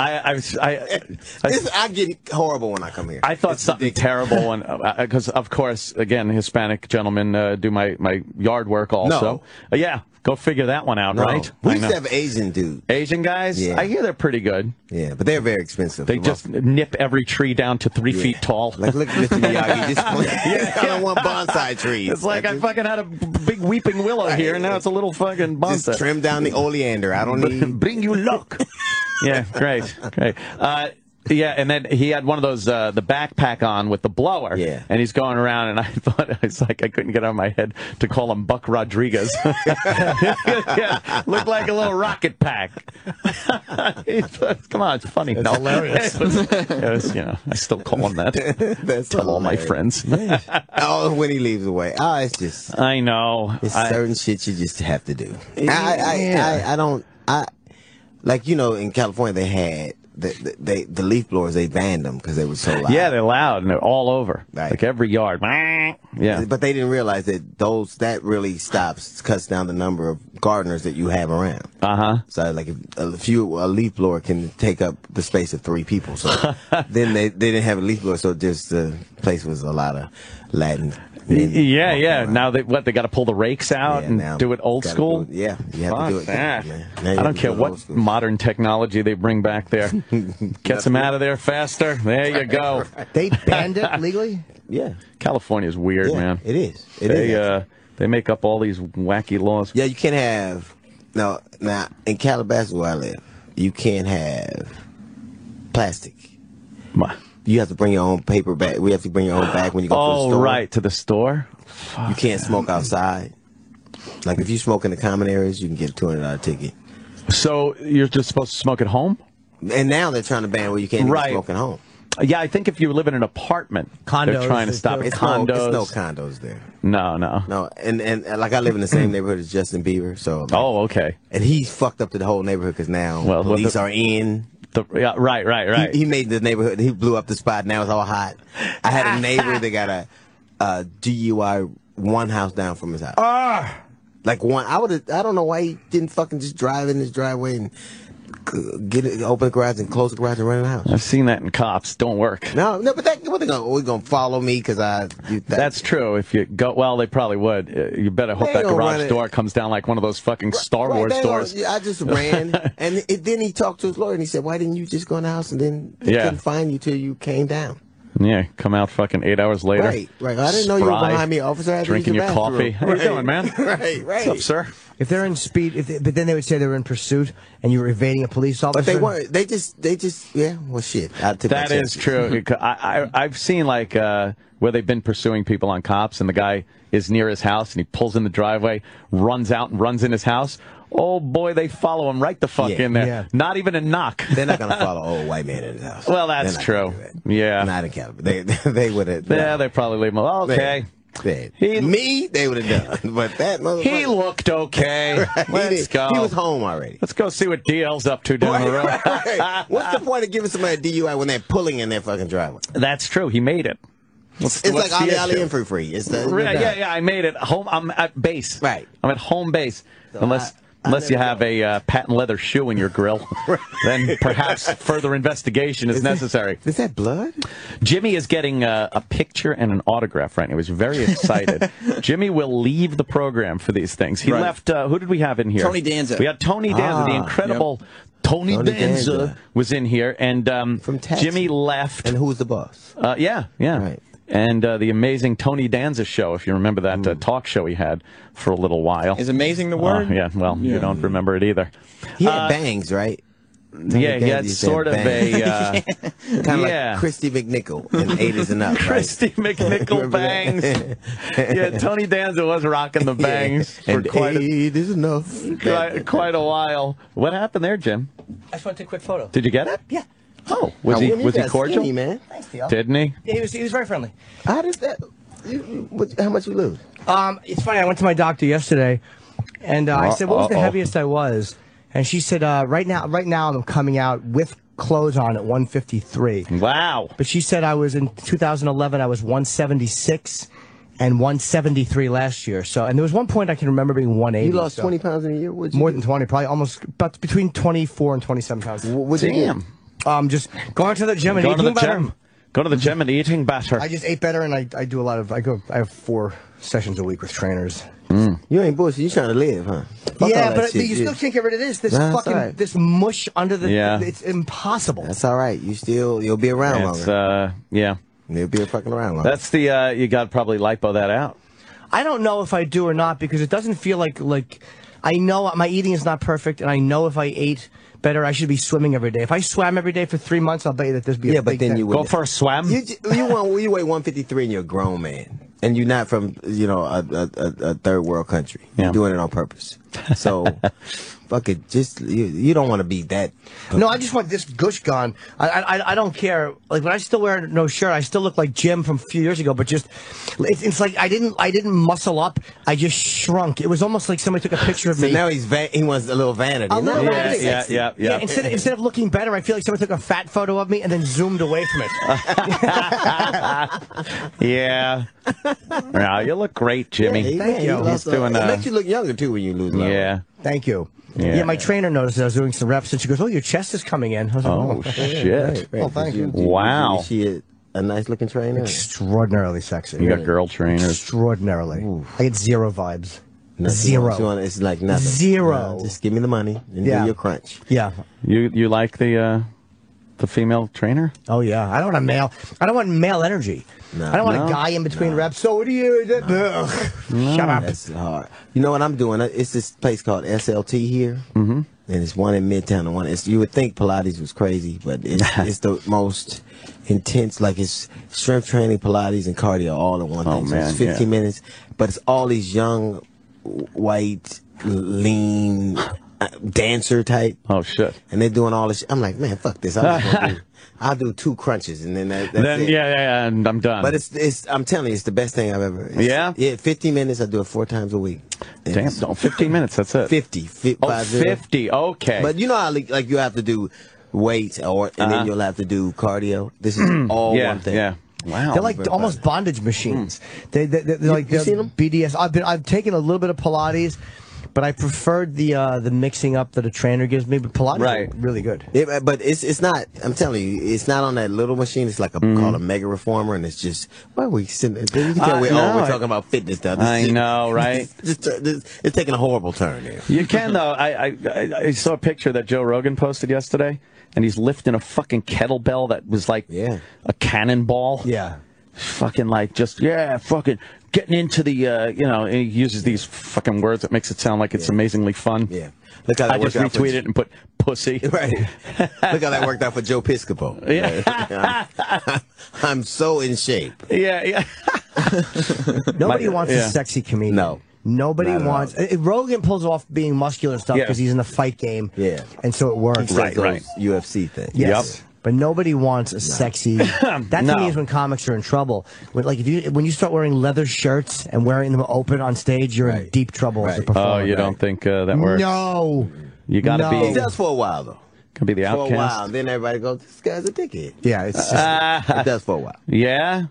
I I I, I, I get horrible when I come here. I thought It's something ridiculous. terrible when because of course again Hispanic gentlemen uh, do my my yard work also. No. Uh, yeah, Go figure that one out, No. right? We used to have Asian dudes. Asian guys. Yeah. I hear they're pretty good. Yeah, but they're very expensive. They just nip every tree down to three Yeah. feet tall. like look at Mr. Miyagi just yeah, on one bonsai tree. It's like I fucking had a big weeping willow here, and now it's a little fucking just bonsai. trim down the oleander. I don't need. Bring you luck. Yeah, great, great. Uh, yeah, and then he had one of those uh, the backpack on with the blower. Yeah. and he's going around, and I thought it's like I couldn't get out of my head to call him Buck Rodriguez. yeah, looked like a little rocket pack. Come on, it's funny. It's no, hilarious. It was- it was, you know, I still call him that. That's Tell all my friends. Oh, when he leaves away. Oh, it's just I know. it's I- certain shit you just have to do. I, I, I, I don't. I like you know in California they had the, the, they the leaf blowers they banned them because they were so loud. yeah, they're loud and they're all over, Right. like every yard. Yeah. But they didn't realize that those that really stops cuts down the number of gardeners that you have around. Uh huh. So like if a few a leaf blower can take up the space of three people. So then they they didn't have a leaf blower, so just the place was a lot of Latin. Men Yeah, yeah. around. Now they what they got to pull the rakes out Yeah, and do it old school. do it- yeah, you have Fuck to do it. that. man. Now you I don't care do what school. modern technology they bring back there. Gets them out of there faster. There you go. They banned it legally. Yeah, California is weird, yeah, man. it is. It is. they actually. uh they make up all these wacky laws. Yeah, you can't have no now in Calabasas where I live, you can't have plastic. My- You have to bring your own paper bag. We have to bring your own bag when you go to the Oh, store. right to the store. You can't smoke outside. Like if you smoke in the common areas, you can get a two hundred dollar ticket. So you're just supposed to smoke at home? And now they're trying to ban where you can't Right. smoke at home. Yeah, I think if you live in an apartment, Condos they're trying to stop too. It's condos. no, it's no condos there. no, no. No, and, and and like I live in the same neighborhood as Justin Bieber, so like, Oh, okay. and he's fucked up to the whole neighborhood because now Well, police the- are in. The, yeah, right, right, right. He, he made the neighborhood. He blew up the spot. Now it's all hot. I had a neighbor that got a, a DUI one house down from his house. Ah. Like one, I would. I don't know why he didn't fucking just drive in his driveway and c- get it, open the garage and close the garage and run the house. I've seen that in cops. Don't work. No, no, but that what they gonna? We gonna follow me because I? You, that, That's true. If you go, well, they probably would. Uh, You better hope that garage door comes down like one of those fucking Star Right, Wars doors. I just ran, and it, then he talked to his lawyer and he said, "Why didn't you just go in the house and then they Yeah. couldn't find you till you came down?" Yeah, come out fucking eight hours later. Right, right. I didn't know you were behind me, officer. I Drinking your coffee. How you doing, man? Right, right. What's up, sir? If they're in speed, if they, but then they would say they were in pursuit and you were evading a police officer. But they weren't. They just. They just. Yeah. Well, shit. I took That my is chances. true. I, I, I've seen like uh, where they've been pursuing people on cops, and the guy is near his house, and he pulls in the driveway, runs out, and runs in his house. Oh boy, they follow him right the fuck Yeah, in there. yeah. Not even a knock. They're not gonna follow old white man in his house. Well, that's true. gonna do that. Yeah. Not in California. They they would have. Yeah, they probably leave him. alone. Okay. They, He- me, they would have done. But that motherfucker. He looked okay. He Let's did- go. He was home already. Let's go see what DL's up to down the road. Right, right. What's the point of giving somebody a DUI when they're pulling in their fucking driveway? That's true. He made it. What's, It's what's like Ali Ali and Free Free. It's the, Yeah, yeah, yeah. I made it. Home. I'm at base. Right. I'm at home base. unless I- I unless you have a uh, patent leather shoe in your grill, then perhaps further investigation is, Is necessary. Is that blood? Jimmy is getting uh, a picture and an autograph right now. He was very excited. Jimmy will leave the program for these things. He Right. left. Uh, who did we have in here? Tony Danza. We had Tony Danza, the Ah, incredible Tony, Tony Danza, Danza. was in here, and um, From Taxi. Jimmy left. And who was the boss? Uh, yeah, yeah. Right. And uh, the amazing Tony Danza show, if you remember that uh, talk show he had for a little while. Is amazing the Uh, word? yeah, well, you don't remember it either. He had Uh, bangs, right? Yeah, he had used to sort of bangs. a uh, kind of yeah. like Kristy McNichol in Eight Is Enough. right? Kristy McNichol Remember bangs. yeah, Tony Danza was rocking the bangs Yeah. for and quite a, is enough. quite, quite a while. What happened there, Jim? I just want to take a quick photo. Did you get it? Yeah. Oh, was Now, he when you was he cordial? skinny, man. Thanks, Theo. Didn't he? Yeah, he was, he was very friendly. How did that? You, what, how much you lose? Um, it's funny. I went to my doctor yesterday, and uh, I said, "What was the Uh-oh. heaviest I was?" And she said, uh, "Right now, right now, I'm coming out with clothes on at 153." Wow. But she said I was in 2011. I was 176 and 173 last year. So, and there was one point I can remember being 180. You lost so- 20 pounds in a year? You more do? than 20, probably almost but between 24 and 27 pounds. Wh- What'd you Damn. do? Um, just going to the gym and Going to eating the better. gym. Go to the gym and eating better. I just ate better, and I, I do a lot of. I go. I have four sessions a week with trainers. You ain't bullshit. You trying to live, huh? Fuck yeah, but shit. you still can't get rid of this. This Nah, fucking all right. this mush under the. Yeah. It's impossible. That's all right. You still you'll be around It's, longer. uh, yeah. You'll be fucking around longer. That's the, uh, you got to probably lipo that out. I don't know if I do or not because it doesn't feel like like I know my eating is not perfect, and I know if I ate better, I should be swimming every day. If I swam every day for three months, I'll bet you that there's be a yeah, but big then thing. you would Go for a swim. You you want you weigh 153 and you're a grown man, and you're not from you know a a, a, a third world country. Yeah. You're doing it on purpose. So, fuck it. Just you you don't want to be that. No, I just want this gush gone. I, I I don't care. Like when I still wear no shirt, I still look like Jim from a few years ago. But just it's, it's like I didn't I didn't muscle up. I just shrunk. It was almost like somebody took a picture of So me. now he's he wants a little vanity. A little Now vanity. Yeah, sexy. yeah, yeah. Instead of, instead of looking better, I feel like somebody took a fat photo of me and then zoomed away from it. Yeah. yeah, you look great, Jimmy. Hey, Thank you. He's doing, It uh, makes you look younger too when you lose. weight. Yeah. Thank you. Yeah. Yeah, my trainer noticed I was doing some reps, and she goes, "Oh, your chest is coming in." I was like, Oh, "Oh, shit. Well, thank you. Wow. Is she a, a nice looking trainer? Extraordinarily sexy. You got girl trainers. Extraordinarily. I get zero vibes. Nothing. Zero. She want- it's like nothing. Zero. No, just give me the money and Yeah. do your crunch. Yeah. You you like the uh, the female trainer? Oh yeah. I don't want a male. I don't want male energy. No. I don't want No. a guy in between reps. So what do you? Ugh. Shut up. That's hard. You know what I'm doing? It's this place called SLT here, mm-hmm. and it's one in Midtown. And one, it's, you would think Pilates was crazy, but it's, it's the most intense. Like it's strength training, Pilates, and cardio all in one Oh, thing. so man, it's 15 yeah. minutes, but it's all these young, white, lean uh, dancer type. Oh shit. And they're doing all this. I'm like, man, fuck this. I'm just gonna do, I'll do two crunches, and then that, that's then it. yeah, yeah, yeah, and I'm done. But it's it's I'm telling you, it's the best thing I've ever. it's- Yeah? Yeah, 15 minutes. I do it four times a week. And Damn, no, 15 minutes. That's it. 50. fi- Oh, five zero. 50. Okay. But you know how like, like you have to do weights or and Uh-huh. then you'll have to do cardio. This is all yeah, one thing. yeah. Wow. They're like almost bondage machines. They, they, they're like you they're seen 'em? BDS. I've been I've taken a little bit of Pilates, but I preferred the uh, the mixing up that a trainer gives me. But Pilates, Right. is really good. It- but it's it's not. I'm telling you, it's not on that little machine. It's like a Mm-hmm. called a mega reformer, and it's just why we sitting. there? You can tell Uh, we're, no, oh, we're I- talking about fitness stuff. I know, right? It's taking a horrible turn here. You can though. I, I I I saw a picture that Joe Rogan posted yesterday, and he's lifting a fucking kettlebell that was like Yeah. a cannonball. Yeah. Fucking like just yeah, fucking getting into the uh, you know. He uses these fucking words that makes it sound like it's amazingly fun. Yeah. Look how that I just worked out for- retweeted and put pussy. Right. Look how that worked out for Joe Piscopo. Yeah. I'm so in shape. Yeah, yeah. Nobody My- wants yeah. a sexy comedian. No. Nobody Not wants. uh, Rogan pulls off being muscular and stuff Yeah. because he's in the fight game. Yeah. and so it works. He says Right, those right. UFC thing. Yes. Yep. But nobody wants a sexy. That to No. me is when comics are in trouble. When, like if you when you start wearing leather shirts and wearing them open on stage, you're in deep trouble as a performer. Oh, you don't think uh, that works? No. You got to No. He be. does for a while though. Can be the For a while, then everybody goes, "This guy's a dickhead." Yeah, it's just, it does for a while. Yeah.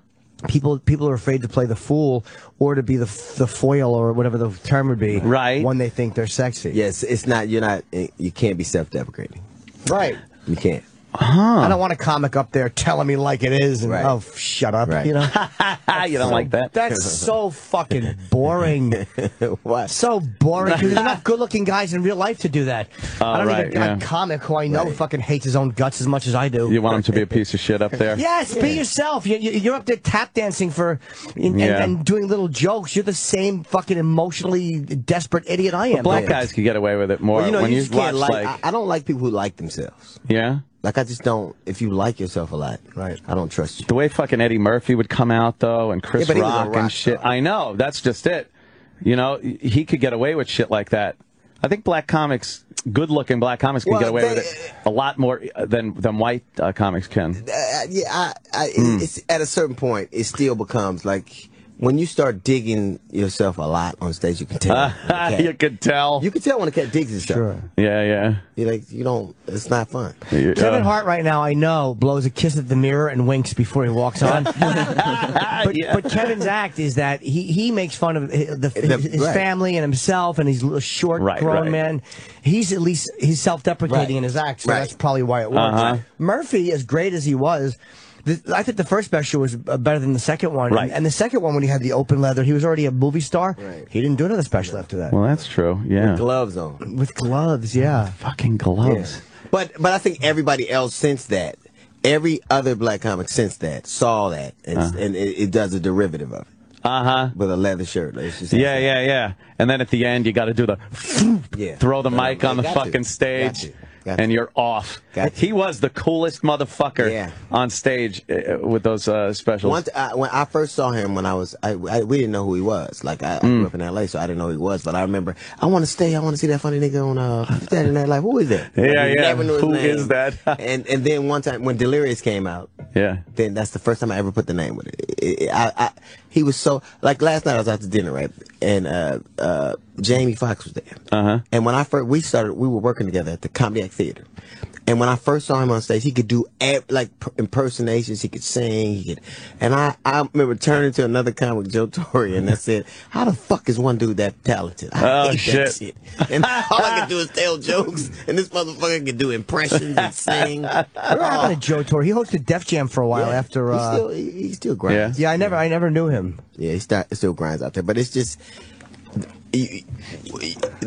people people are afraid to play the fool or to be the the foil or whatever the term would be. Right. When they think they're sexy. Yes, it's not. You're not. You can't be self-deprecating. Right. You can't. I don't want a comic up there telling me like it is and Right. oh shut up. Right. You know. you don't like that? That's so fucking boring. what? So boring there's enough good-looking guys in real life to do that. Oh, I don't right, need a, a comic who I know Right. fucking hates his own guts as much as I do. You want him to be a piece of shit up there? Yes, be yourself. You, you, you're up there tap dancing for and, Yeah. and, and doing little jokes. You're the same fucking emotionally desperate idiot I am. Black Yeah. guys could get away with it more. Well, you know, when you you watch like. like, I, I don't like people who like themselves. yeah. Like I just don't. If you like yourself a lot, Right. I don't trust you. The way fucking Eddie Murphy would come out though, and Chris Yeah, but he was a Rock, rock and shit. star. I know. That's just it. You know, he could get away with shit like that. I think black comics, good-looking black comics, can Well, get away they- with it a lot more uh, than than white uh, comics can. Uh, yeah, I, I, Hmm. it's at a certain point, it still becomes like when you start digging yourself a lot on stage. You can tell. when a cat- you can tell. you can tell when a cat digs himself. Sure. yeah, yeah. You like you don't. It's not fun. You- Kevin uh, Hart right now, I know, blows a kiss at the mirror and winks before he walks on. but, Yeah. but Kevin's act is that he, he makes fun of the, The- his, his right. family and himself and he's a short Right, grown right. man. He's at least he's self deprecating Right. in his act, so Right. that's probably why it works. Uh-huh. Murphy, as great as he was. The, I think the first special was uh, better than the second one. Right. And, and the second one, when he had the open leather, he was already a movie star. Right. He didn't do another special after that. Well, that's true. Yeah. Gloves on. With gloves, yeah. Fucking gloves. But but I think everybody else since that, every other black comic since that saw that, and, Uh. and it, it does a derivative of it Uh huh. with a leather shirt. It's just- Yeah, yeah, yeah. And then at the end, you got to do the Yeah. throw the Right, mic on the got to. fucking Got stage, to. Got to. and you're off. Got to. He was the coolest motherfucker Yeah. on stage uh, with those uh, specials. Once I, when I first saw him, when I was, I, I we didn't know who he was. Like I, I Mm. grew up in L.A., so I didn't know who he was. But I remember, I want to stay. I want to see that funny nigga on uh, Saturday Night Live. Who is that? Yeah, yeah. never knew Who name. is that? and and then one time when Delirious came out, yeah. then that's the first time I ever put the name with it. It- it- I, I, he was so like last night I was out to dinner right, and uh, uh, Jamie Foxx was there. Uh huh. And when I first we started, we were working together at the Comedy Act Theater. And when I first saw him on stage, he could do ev- like per- impersonations. He could sing. He could, and I, I remember turning to another comic, Joe Torry, and I said, "How the fuck is one dude that talented? I Oh, hate shit. that shit." And all I can do is tell jokes, and this motherfucker can do impressions and sing. What happened to Joe Torry? He hosted Def Jam for a while Yeah, after. he Uh, still, he, he still grinds. yeah, I never, I never knew him. Yeah, he start, still grinds out there, but it's just you,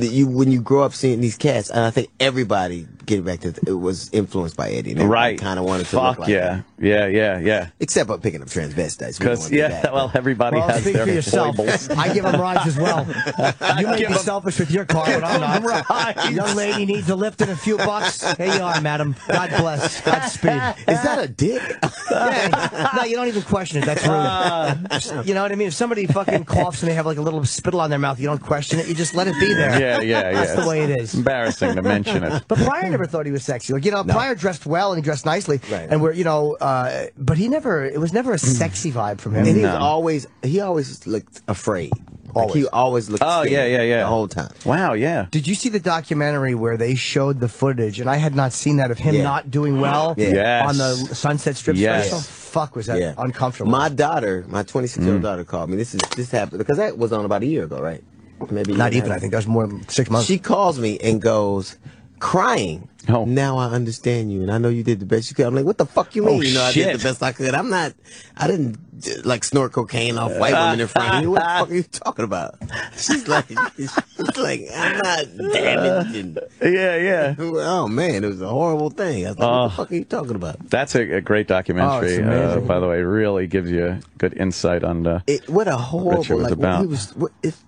you when you grow up seeing these cats, and I think everybody getting back to it was influenced by Eddie. And Right. kind of wanted to Fuck look like yeah. him. Yeah, yeah, yeah. except for picking up transvestites. Because wanna yeah, that, well, everybody Well, has speak their for yourself. I give them rides as well. You may be selfish with your car, but I'm not. Rides. Young lady needs a lift and a few bucks. Here you are, madam. God bless. Godspeed. Is that a dick? Yeah. No, you don't even question it. That's rude. Just- you know what I mean? If somebody fucking coughs and they have like a little spittle on their mouth, you don't question it. You just let it be there. Yeah, yeah, yeah. That's the way it is. Embarrassing to mention it. But Pryor never thought he was sexy. Like you know, Pryor dressed well and he dressed nicely, Right. and we're you know, uh, but he never. It was never a sexy vibe from him. and he was No. always he always looked afraid. Like, Always. he always looked. Oh, scared yeah, yeah, yeah. The whole time. Wow, yeah. Did you see the documentary where they showed the footage, and I had not seen that of him Yeah. not doing well Yeah. Yes. on the Sunset Strip Yes. special? Fuck, was that Yeah, uncomfortable? My daughter, my 26 year old Mm. daughter, called me. This is this happened because that was on about a year ago, right? Maybe not even. I think that was more than six months. She calls me and goes, crying. Oh. Now I understand you, and I know you did the best you could. I'm like, what the fuck you mean? Oh, you know, I did the best I could. I'm not. I didn't uh, like snort cocaine off white women in front of you. What the fuck are you talking about? She's like, she's like, I'm not damaged. And, Yeah, yeah. oh man, it was a horrible thing. I was like, what Oh. the fuck are you talking about? That's a, a great documentary, Oh, it's uh, by the way. Really gives you a good insight on the. It, what a horrible Richard was like about. He was, what, if,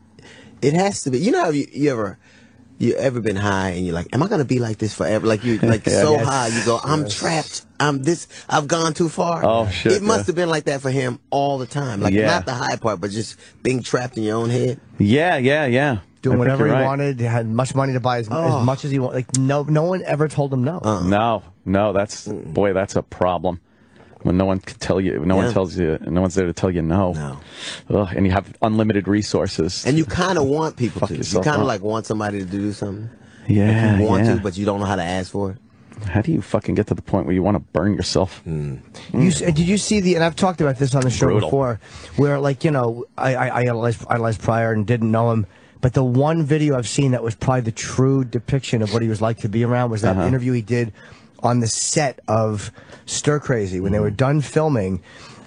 it has to be. You know how you, you ever you ever been high and you're like, am I gonna be like this forever? Like you like Yeah. so Yes. high, you go, I'm trapped. I'm this. I've gone too far. Oh, shit, It must yeah. have been like that for him all the time. Like Yeah. not the high part, but just being trapped in your own head. Yeah, yeah, yeah. Doing think whatever he you're right. wanted, had much money to buy as, Oh. as much as he wanted. Like no, no one ever told him no. No, no, that's mm. boy, that's a problem. When no one can tell you, no Yeah. one tells you, no one's there to tell you no. No. Ugh, and you have unlimited resources. And you kind of want people to. You kind of like want somebody to do something. yeah, Like you want yeah. to, but you don't know how to ask for it. How do you fucking get to the point where you want to burn yourself? Mm. You did you see the? And I've talked about this on the show Brutal. before, where like you know, I I, I idolized, idolized Pryor and didn't know him, but the one video I've seen that was probably the true depiction of what he was like to be around was that Uh-huh. interview he did on the set of Stir Crazy when they were mm. done filming.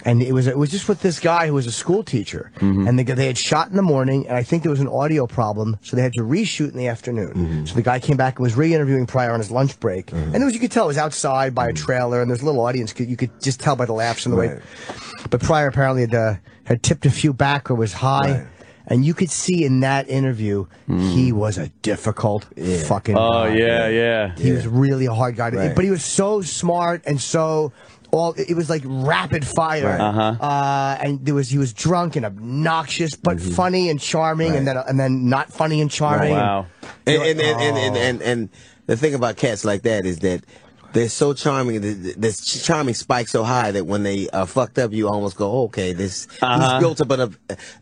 And it was it was just with this guy who was a school teacher, mm-hmm. and they, they had shot in the morning, and I think there was an audio problem, so they had to reshoot in the afternoon. Mm-hmm. So the guy came back and was re-interviewing Pryor on his lunch break, mm-hmm. and it was you could tell it was outside by a trailer, and there's a little audience. You could just tell by the laughs and the way. But Pryor apparently had uh, had tipped a few back or was high. And you could see in that interview, he was a difficult fucking. Oh guy. yeah, yeah. He was really a hard guy, to, Right. but he was so smart and so all. It was like rapid fire, Right. Uh-huh. uh, and there was he was drunk and obnoxious, but funny and charming, and then and then not funny and charming. Wow. And and and, and, and, and and the thing about cats like that is that they're so charming. th- th- This charming spike so high that when they are fucked up, you almost go, okay, this Uh-huh. he's built up enough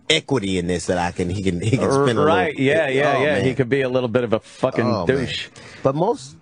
equity in this that I can he can he can spin a Right? little- Yeah, yeah, Oh, yeah. man. He could be a little bit of a fucking Oh, man. douche. But most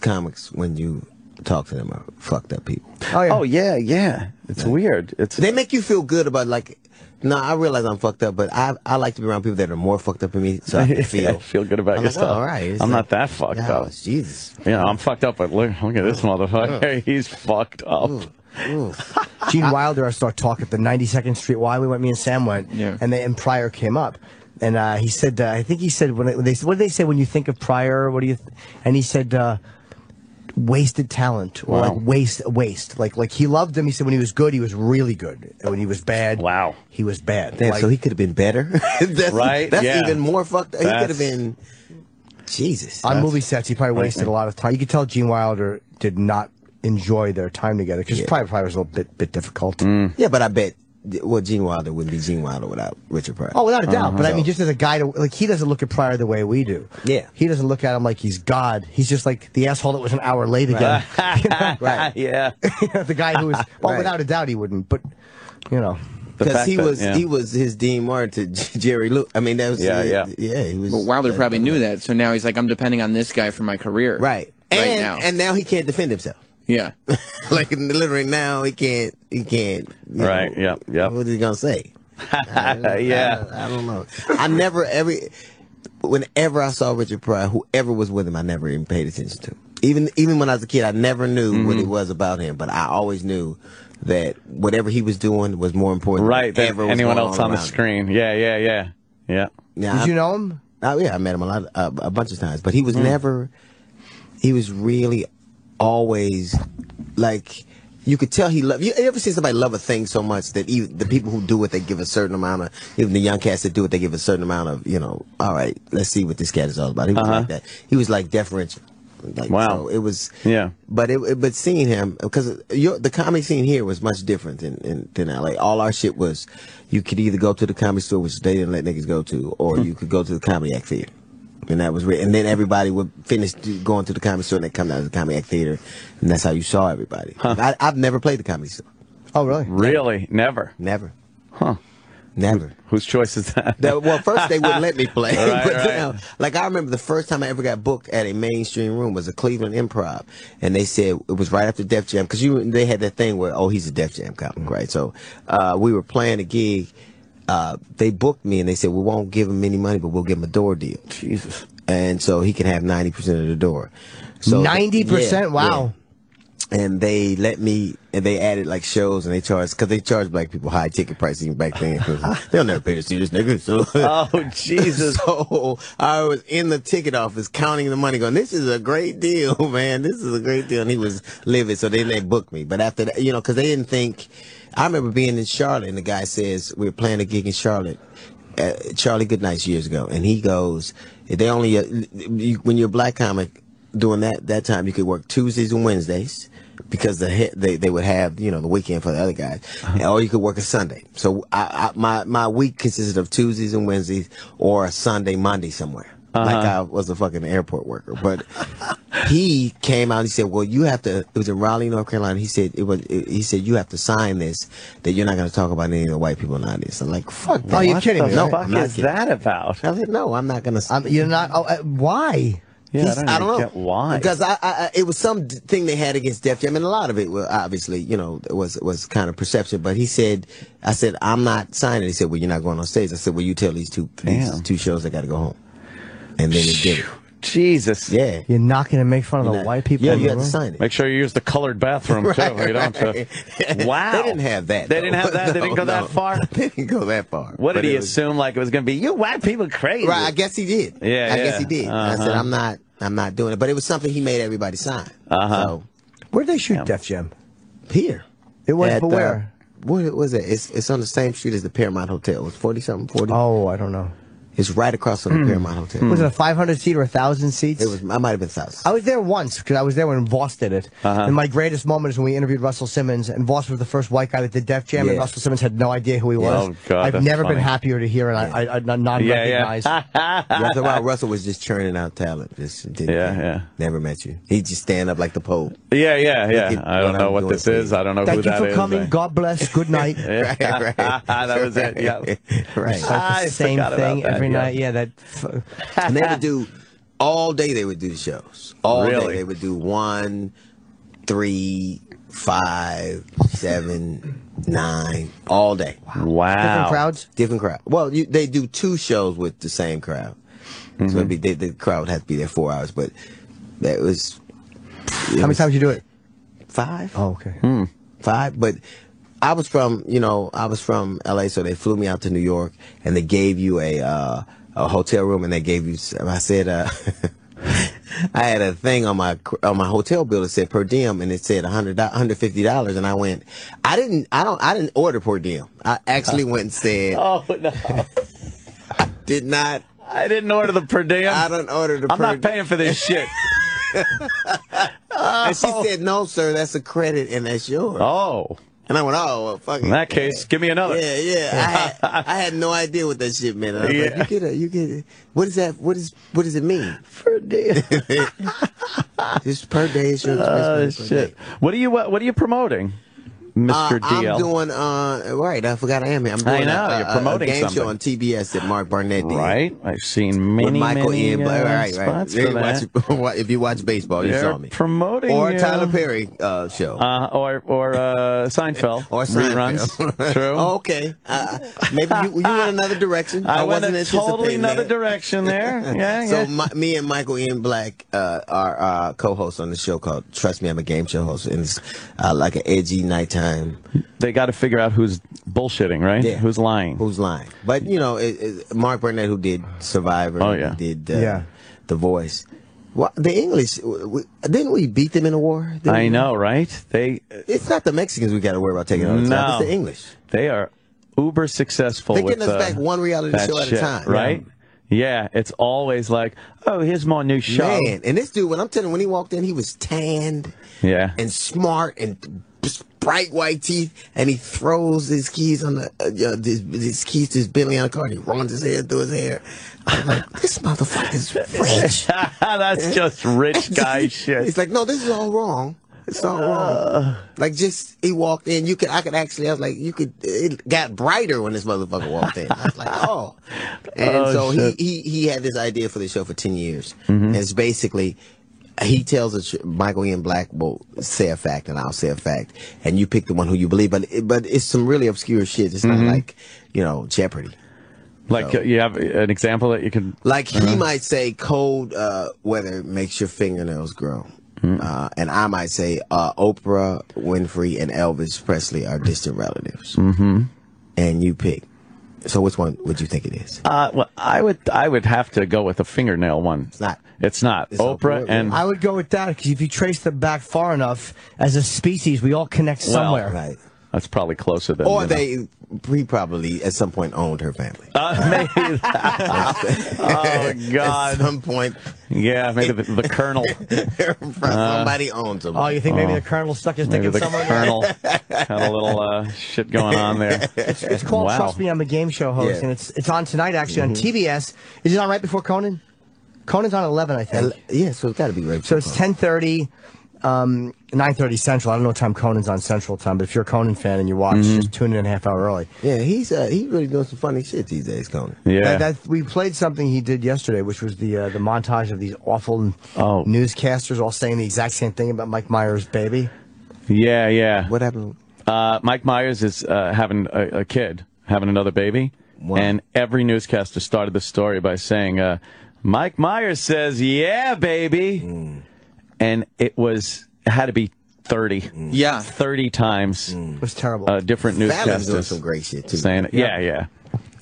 comics, when you talk to them, are fucked up people. Oh yeah. Oh yeah, yeah. It's weird. It's They make you feel good about like. No, I realize I'm fucked up, but I I like to be around people that are more fucked up than me, so I can feel feel good about I'm like, yourself. oh, all right. It's I'm like, not that fucked yeah, up. Jesus. You know, I'm fucked up, but look, look at this motherfucker. He's fucked up. Ooh. Did Gene Wilder, I saw talk at the 92nd Street Y. We went, me and Sam went, Yeah. and they, and Pryor came up. And uh, he said, uh, I think he said, when, they, when they, what did they say when you think of Pryor? What do you, th-? and he said, uh, wasted talent or Wow. like waste, waste. Like, like he loved him. He said when he was good, he was really good. And when he was bad, Wow. he was bad. Damn, Like- so he could have been better. that's, Right, That's yeah. even more fucked. He could have been. Jesus. on movie sets, he probably wasted a lot of time. You could tell Gene Wilder did not enjoy their time together because Yeah. probably, probably was a little bit bit difficult. Mm. Yeah, but I bet. Well, Gene Wilder wouldn't be Gene Wilder without Richard Pryor. Oh, without a doubt. But I mean, just as a guy, to, like he doesn't look at Pryor the way we do. Yeah. he doesn't look at him like he's God. He's just like the asshole that was an hour late again. You know? Right. yeah. the guy who was well, Right. without a doubt, he wouldn't. But you know, because fact he that- was yeah. he was his Dean Martin to Jerry Lewis. I mean, that was Yeah, uh, yeah. yeah. He was. But Wilder probably knew that, so now he's like, I'm depending on this guy for my career. Right. Right now. and now he can't defend himself. Yeah. like literally now he can't he can't. Right, know, yep, yep. What is he gonna say? yeah. I, I don't know. I never every whenever I saw Richard Pryor, whoever was with him, I never even paid attention to. Even even when I was a kid, I never knew Mm-hmm. what it was about him, but I always knew that whatever he was doing was more important. Right. than Than anyone else on the around him. screen. Yeah, yeah, yeah. Yeah. Yeah, did I- you know him? Oh yeah, I met him a lot, uh, a bunch of times, but he was never. He was really always like you could tell he loved. You ever see somebody love a thing so much that even the people who do it, they give a certain amount of. Even the young cats that do it, they give a certain amount of. You know, all right, let's see what this cat is all about. He was Uh-huh. like that. He was like deferential. Like, Wow. So it was. Yeah. But it, it- but seeing him because your the comedy scene here was much different than, in than LA. All our shit was you could either go to the comedy store, which they didn't let niggas go to, or you could go to the comedy act theater. And that was re- and then everybody would finish going to the comedy store and they come down to the comedy act theater, and that's how you saw everybody. I, I've never played the comedy store, Oh, really? Really? Never. never, Huh. never. Whose choice is that? That- well, first they wouldn't let me play, Right, but right. now, like I remember the first time I ever got booked at a mainstream room was a Cleveland Improv, and they said it was right after Def Jam because you they had that thing where oh he's a Def Jam comic, right? So uh, we were playing a gig. Uh, they booked me and they said we won't give him any money, but we'll give him a door deal. Jesus. and so he can have ninety percent of the door. So Ninety yeah, percent. Wow. yeah. And they let me, and they added like shows, and they charged because they charged black people high ticket prices even back then. 'cause They'll never pay to see this nigga. So, Oh, Jesus. so I was in the ticket office counting the money, going, "This is a great deal, man. This is a great deal." And he was livid, so they booked me. But after that, you know, because they didn't think. I remember being in Charlotte, and the guy says we were playing a gig in Charlotte. Uh, Charlie Goodnights years ago, and he goes, "They only uh, you, when you're a black comic during that that time, you could work Tuesdays and Wednesdays." Because the they they would have you know the weekend for the other guys, or you could work a Sunday. So I, I my my week consisted of Tuesdays and Wednesdays, or a Sunday Monday somewhere. Like I was a fucking airport worker, but he came out. and He said, "Well, you have to." It was in Raleigh, North Carolina. He said, "It was." It, he said, "You have to sign this that you're not going to talk about any of the white people in this. I'm like, "Fuck that!" Oh, you're what kidding the me, fuck right? I'm is kidding. that about? I said, "No, I'm not going to." You're not. Oh, uh, why? Yeah, I don't, I don't know why. because I, I, I it was some thing they had against Def Jam, and a lot of it was obviously you know was was kind of perception. But he said, I said I'm not signing. He said, Well, you're not going on stage. I said, Well, you tell these two these two shows they got to go home, and then he did it. Jesus. Yeah, You're not going to make fun of the white people. Yeah, you the have to sign it. Make sure you use the colored bathroom too. Right, You don't. uh, right. wow. They didn't have that. They didn't have that? They didn't go that far? They didn't go that far. What did But he was- assume? Like it was going to be you white people crazy. Right, I guess he did. Yeah, I guess he did. And I said, Uh-huh. I'm not, I'm not doing it. But it was something he made everybody sign. Uh-huh. So Where'd they shoot Def Jam? here, It was, At, but uh, where? what was it? It's it's on the same street as the Paramount Hotel. It was forty something, forty. Oh, I don't know. It's right across from the Paramount Hotel. Was it a 500 seat or a thousand seats? It was. I might have been thousand. I was there once because I was there when Vos did it. Uh-huh. And my greatest moment is when we interviewed Russell Simmons, and Vos was the first white guy that did Def Jam, and Russell Simmons had no idea who he was. Oh, God, I've never funny. been happier to hear, and I, I, I not Yeah, recognize. yeah. After a while, Russell was just churning out talent. Just didn't Yeah, care. yeah. Never met you. He just stand up like the Pope. yeah, yeah, yeah. could I don't go know down what this is. it, is. I don't know Thank who you for coming. I- God bless. Good night. right, right. that was it. Yeah. right. It's like I the same thing that, every yeah. night. Yeah, that. And they would do all day. They would do the shows all Really? day. They would do one, three, five, seven, nine, all day. Wow. different crowds. Different crowd. Well, you, they do two shows with the same crowd, Mm-hmm. so it'd be, they, the crowd would have to be there four hours. But that was How many times you do it? five. Oh, okay. Hmm. five. But I was from, you know, I was from LA, so they flew me out to New York, and they gave you a uh, a hotel room, and they gave you. I said, uh, I had a thing on my on my hotel bill that said per diem, and it said 100 150 dollars, and I went, I didn't, I don't, I didn't order per diem. I actually went and said, Oh no, did not. I didn't order the per diem. I don't order the I'm not paying for this shit. And she said, no, sir, that's a credit, and that's yours. Oh, And I went, oh, well, fuck in that case, give me another. Yeah, yeah. I had, I had no idea what that shit meant. I was Yeah. like, you get a, you get a, what is that? What is, what does it mean? Per diem. Just per day Oh expense per day. shit. What are you what, what are you promoting, Mr. Uh, DL? I'm doing uh right. I forgot I am here. I'm I doing know, a, you're promoting a game something. show on TBS that Mark Burnett did. right. I've seen With many Michael many Ian Black. uh, Right, right. spots If for you that. watch, if you watch baseball, you They're saw me. promoting Or you. Tyler Perry uh, show. Uh, or or uh, Seinfeld or Seinfeld. True. Oh, okay. Uh, maybe you, you went another direction. I, went wasn't a totally another that. direction there. Yeah, So yeah. my, me and Michael Ian Black uh, are uh, co-hosts on the show called Trust Me, I'm a Game Show host, and it's uh, like an edgy nighttime. They got to figure out who's bullshitting, right? Yeah. Who's lying? Who's lying? But you know, it, it, Mark Burnett, who did Survivor, Oh, yeah. did uh, Yeah. The Voice. Well, the English we, didn't we beat them in a war? Didn't I we? know, right? They It's not the Mexicans we got to worry about taking on the top. No. It's the English. they are uber successful. They're with, getting us uh, back one reality that show at a time. right? Yeah, it's always like, oh, here's my new show. Man, and this dude, when I'm telling, you, when he walked in, he was tanned Yeah. and smart and bright white teeth, and he throws his keys on the uh, uh, his, his keys to his Bentley on the car, and he runs his head through his hair. I'm like, this motherfucker's rich. That's just rich guy shit. He's like, no, this is all wrong. It's all wrong. Like, just he walked in. You could, I could actually. I was like, you could. It got brighter when this motherfucker walked in. I was like, oh. And Oh, so he, shit. he he had this idea for the show for ten years, Mm-hmm. and it's basically. He tells us Michael Ian Black will say a fact and I'll say a fact, and you pick the one who you believe. But it, but it's some really obscure shit. It's Mm-hmm. not like you know Jeopardy. Like, uh, you have an example that you can. Like he Uh-huh. might say cold uh, weather makes your fingernails grow. Hmm. Uh, and I might say uh, Oprah Winfrey and Elvis Presley are distant relatives. Mm-hmm. And you pick. So which one would you think it is? Uh, well, I would I would have to go with the fingernail one. It's not. It's not. It's Oprah Oprah, and I would go with that because if you trace them back far enough, as a species, we all connect somewhere. Right. that's probably closer than. Or you know. they he probably at some point owned her family. Uh, maybe. oh God. At some point, Yeah, maybe the, the colonel. somebody owns them. Oh, you think maybe the colonel stuck his dick Maybe in the colonel had a little uh, shit going on there. It's, it's called Wow. Trust Me, I'm a Game Show host, Yeah. Mm-hmm. and it's it's on tonight actually on TBS. Is it on right before Conan? Conan's on 11, I think. yeah, so it's got to be right. So it's 10:30, um, 9:30 Central. I don't know what time Conan's on Central Time, but if you're a Conan fan and you watch, Mm-hmm. just tune in a half hour early. Yeah, he's uh, he really doing some funny shit these days, Conan. Yeah. That, that, we played something he did yesterday, which was the uh, the montage of these awful Oh. newscasters all saying the exact same thing about Mike Myers' baby. yeah, yeah. What happened? Uh, Mike Myers is uh, having a, a kid, having another baby, and every newscaster started the story by saying, uh, "Mike Myers says, yeah, baby," Mm. and it was it had to be thirty. Yeah. 30 times It was terrible. uh, different Fallon's doing some great shit too. saying it. Yeah, yeah.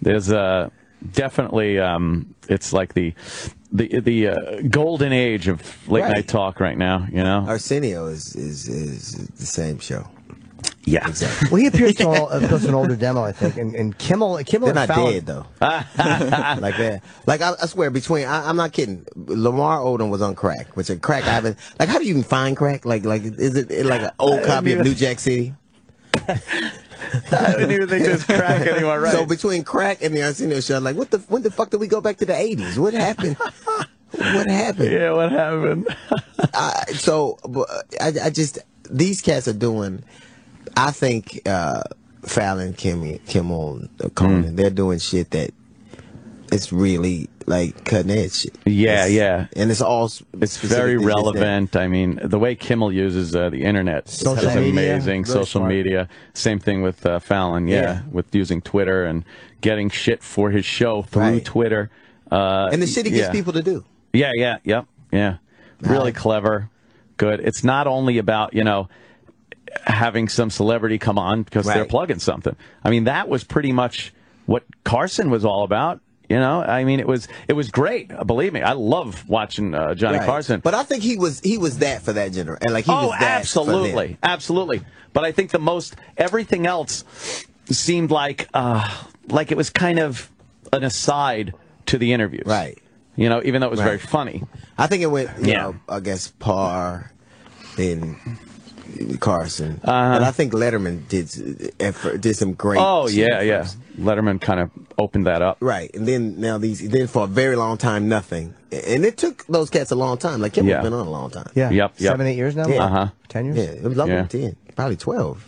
There's uh, definitely um, it's like the the the uh, golden age of late Right. night talk right now. You know. Arsenio is, is is the same show. Yeah. Exactly. well, he appears to, all, appears to an older demo, I think, and, and Kimmel Kimmel They're and not Fallon. dead though. like that. Like I, I swear, between I, I'm not kidding. Lamar Odom was on crack, which a crack I haven't. Like, how do you even find crack? Like, like is it, it like an old copy of New Jack City? I didn't even think there's crack anymore. Right. So between crack and the Arsenio show, like, what the when the fuck did we go back to the 80s? What happened? what happened? yeah, what happened? I, so I, I just these cats are doing. I think uh, Fallon, Kimmy, Kimmel, uh, Conan, Mm. they're doing shit that it's really like cutting edge shit. Yeah, It's- yeah. and it's all it's very just that. relevant. I mean, the way Kimmel uses uh, the internet Social is media, amazing. Social smart. media. Same thing with uh, Fallon. Yeah, Yeah. with using Twitter and getting shit for his show through Right. Twitter. Uh, And the shit he gets people to do. Yeah, yeah, yep, yeah. Really clever, good. It's not only about you know, having some celebrity come on because they're plugging something. I mean, that was pretty much what Carson was all about. You know, I mean, it was it was great. Believe me, I love watching uh, Johnny Right. Carson. But I think he was he was that for that generation. And like he oh, was that absolutely, absolutely. But I think the most everything else seemed like uh, like it was kind of an aside to the interviews, Right. You know, even though it was very funny. I think it went, you Yeah. know, guess par then Carson, Uh-huh. and I think Letterman did effort, did some great. Oh yeah, yeah. first. Letterman kind of opened that up. Right, and then now these, then for a very long time, nothing, and it took those cats a long time. Like Kimmel's Yeah. been on a long time. Yeah. Yep, yep. Seven, eight years now? Yeah. Uh-huh. Ten years? Yeah, it was longer Yeah. than ten, probably twelve.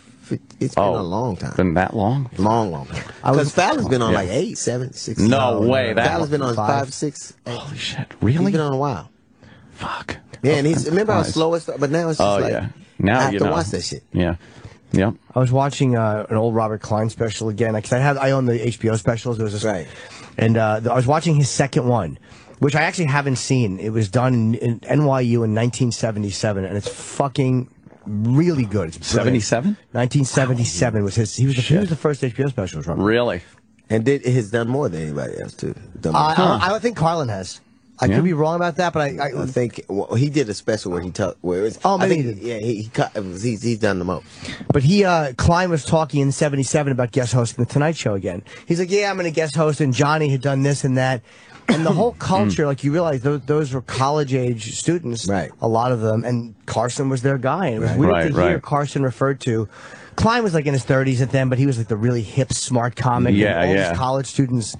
It's been Oh, a long time. Been that long? Long, long time. I was- Because Fallon's been on Yeah. like eight, seven, six. No way, that- Fallon's been on Five. five, six. eight. Holy shit! He's Really? been on a while. Fuck. Yeah, and he's remember how Nice. slow it started, but now it's just Oh like yeah. Now I have you to know. watch that shit. Yeah. Yeah. I was watching uh, an old Robert Klein special again because I have I own the HBO specials. There was this, Right. and uh, I was watching his second one, which I actually haven't seen. It was done in, in NYU in 1977, and it's fucking really good. It's brilliant. 77? 1977 was his. He was the, he was the first HBO special. Robert. Really? And did has done more than anybody else too. Done more. Uh, I, I don't think Carlin has. I Yeah. could be wrong about that, but I, I, think well, he did a special where he talked. Where it's, Oh, I think, he yeah, he, he cut, was, he's he's done the most. But he, uh, Klein was talking in 77 about guest hosting the Tonight Show again. He's like, yeah, I'm going to guest host, and Johnny had done this and that. And the whole culture, like you realize those, those were college age students, Right. a lot of them, and Carson was their guy. And it was weird Right, to hear right. Carson referred to. Klein was like in his 30s at then, but he was like the really hip, smart comic. Yeah, all yeah. College students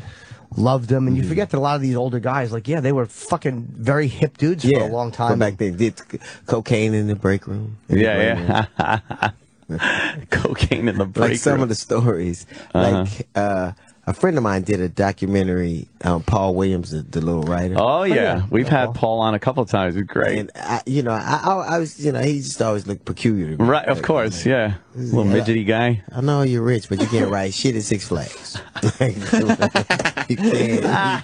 loved them. And you forget that a lot of these older guys, like, yeah, they were fucking very hip dudes Yeah, for a long But time. back then, did cocaine in the break room. in the break room. Yeah, yeah. Cocaine in the break like some of the stories. Uh-huh. Like uh, a friend of mine did a documentary. Um, Paul Williams, the, the little writer. Oh yeah, yeah. we've had Paul on a couple of times. It's great. And I, you know, I, I, I was, you know, he just always looked peculiar. to me. Right, of Like, course, yeah. Little Yeah. midgety guy. I know you're rich, but you can't write shit at Six Flags. you can't. You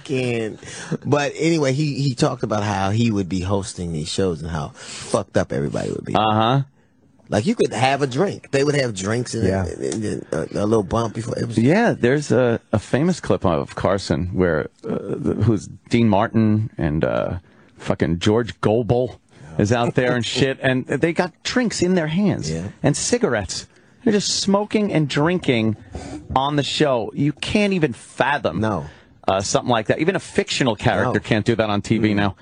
can't. But anyway, he he talked about how he would be hosting these shows and how fucked up everybody would be. Uh huh. Like you could have a drink. They would have drinks and, Yeah. and a, a little bump before it was. Yeah, there's a, a famous clip of Carson where uh, the, who's Dean Martin and uh, fucking George Gobel is out there and shit, and they got drinks in their hands Yeah. and cigarettes. They're just smoking and drinking on the show. You can't even fathom No. uh, something like that. Even a fictional character No. can't do that on TV now.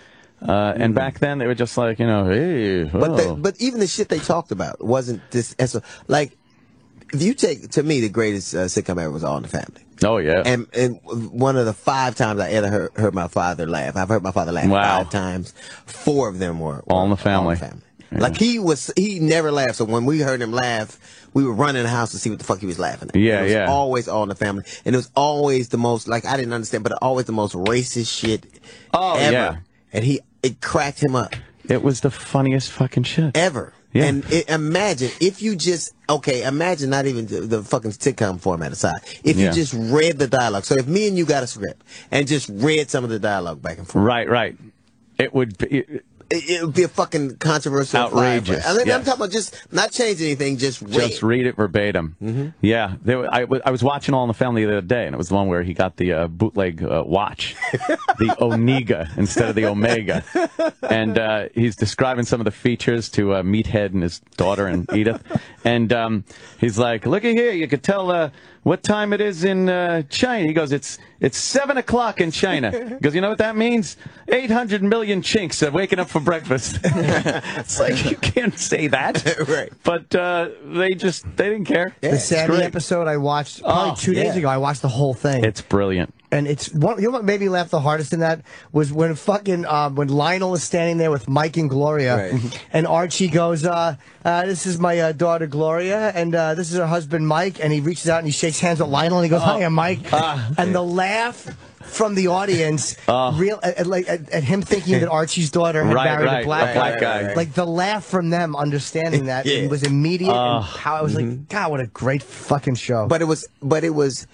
Uh, and back then, they were just like, you know, hey, But oh. the, but even the shit they talked about wasn't this like. If you take to me the greatest uh, sitcom ever was All in the Family. oh yeah, And and one of the five times I ever heard, heard my father laugh, I've heard my father laugh Wow. five times. Four of them were, All in were the Family. Like he was, he never laughed. So when we heard him laugh, we would run in the house to see what the fuck he was laughing at. Yeah, it was yeah. Always All in the Family, and it was always the most like I didn't understand, but always the most racist shit Oh, ever. yeah. And he it cracked him up it was the funniest fucking shit. ever. Yeah. And it, imagine if you just okay, imagine not even the, the fucking sitcom format aside. If Yeah. you just read the dialogue. So if me and you got a script and just read some of the dialogue back and forth, Right, right. It would be. It, would be a fucking controversial Outrageous. I mean, I'm talking about just not change anything, just read. Just read it verbatim. Mm-hmm. Yeah, I, I was watching All in the Family the other day, and it was the one where he got the uh, bootleg uh, watch, the Omega instead of the Omega, and uh, he's describing some of the features to uh, Meathead and his daughter and Edith, and um, he's like, "Look at here, you could tell uh, what time it is in uh, China." He goes, "It's it's seven o'clock in China." He goes, "You know what that means? Eight hundred million chinks are waking up for breakfast." it's like you can't say that, Right. But uh, they just they didn't care. the It's Sandy great. episode I watched probably Oh, two days yeah. ago. I watched the whole thing. It's brilliant. And it's one. You know what made me laugh the hardest in that was when fucking um, when Lionel is standing there with Mike and Gloria, Right. and Archie goes, uh, uh, "This is my uh, daughter Gloria, and uh, this is her husband Mike," and he reaches out and he shakes hands with Lionel, and he goes, "Hi, I'm Mike," and the laugh. From the audience, real at, at, like at, at him thinking that Archie's daughter had Right, married right, a black a guy. black guy. Like the laugh from them understanding that Yeah. was immediate. and how I was like, God, what a great fucking show. But it was, but it was,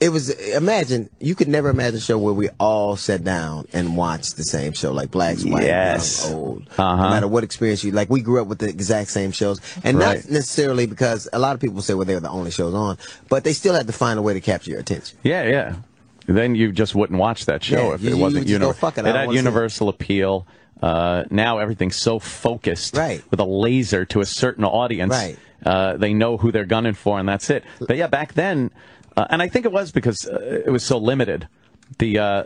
it was imagine you could never imagine a show where we all sat down and watched the same show like blacks white Yes. young, old Uh-huh. no matter what experience you like we grew up with the exact same shows and Right. not necessarily because a lot of people say well they were the only shows on but they still had to find a way to capture your attention Yeah, yeah. Then you just wouldn't watch that show Yeah, if you- it wasn't go, universal. It, it had wanna it." universal appeal. Uh, now everything's so focused Right. with a laser to a certain audience. Right. Uh, they know who they're gunning for, and that's it. But yeah, back then, uh, and I think it was because uh, it was so limited. The uh,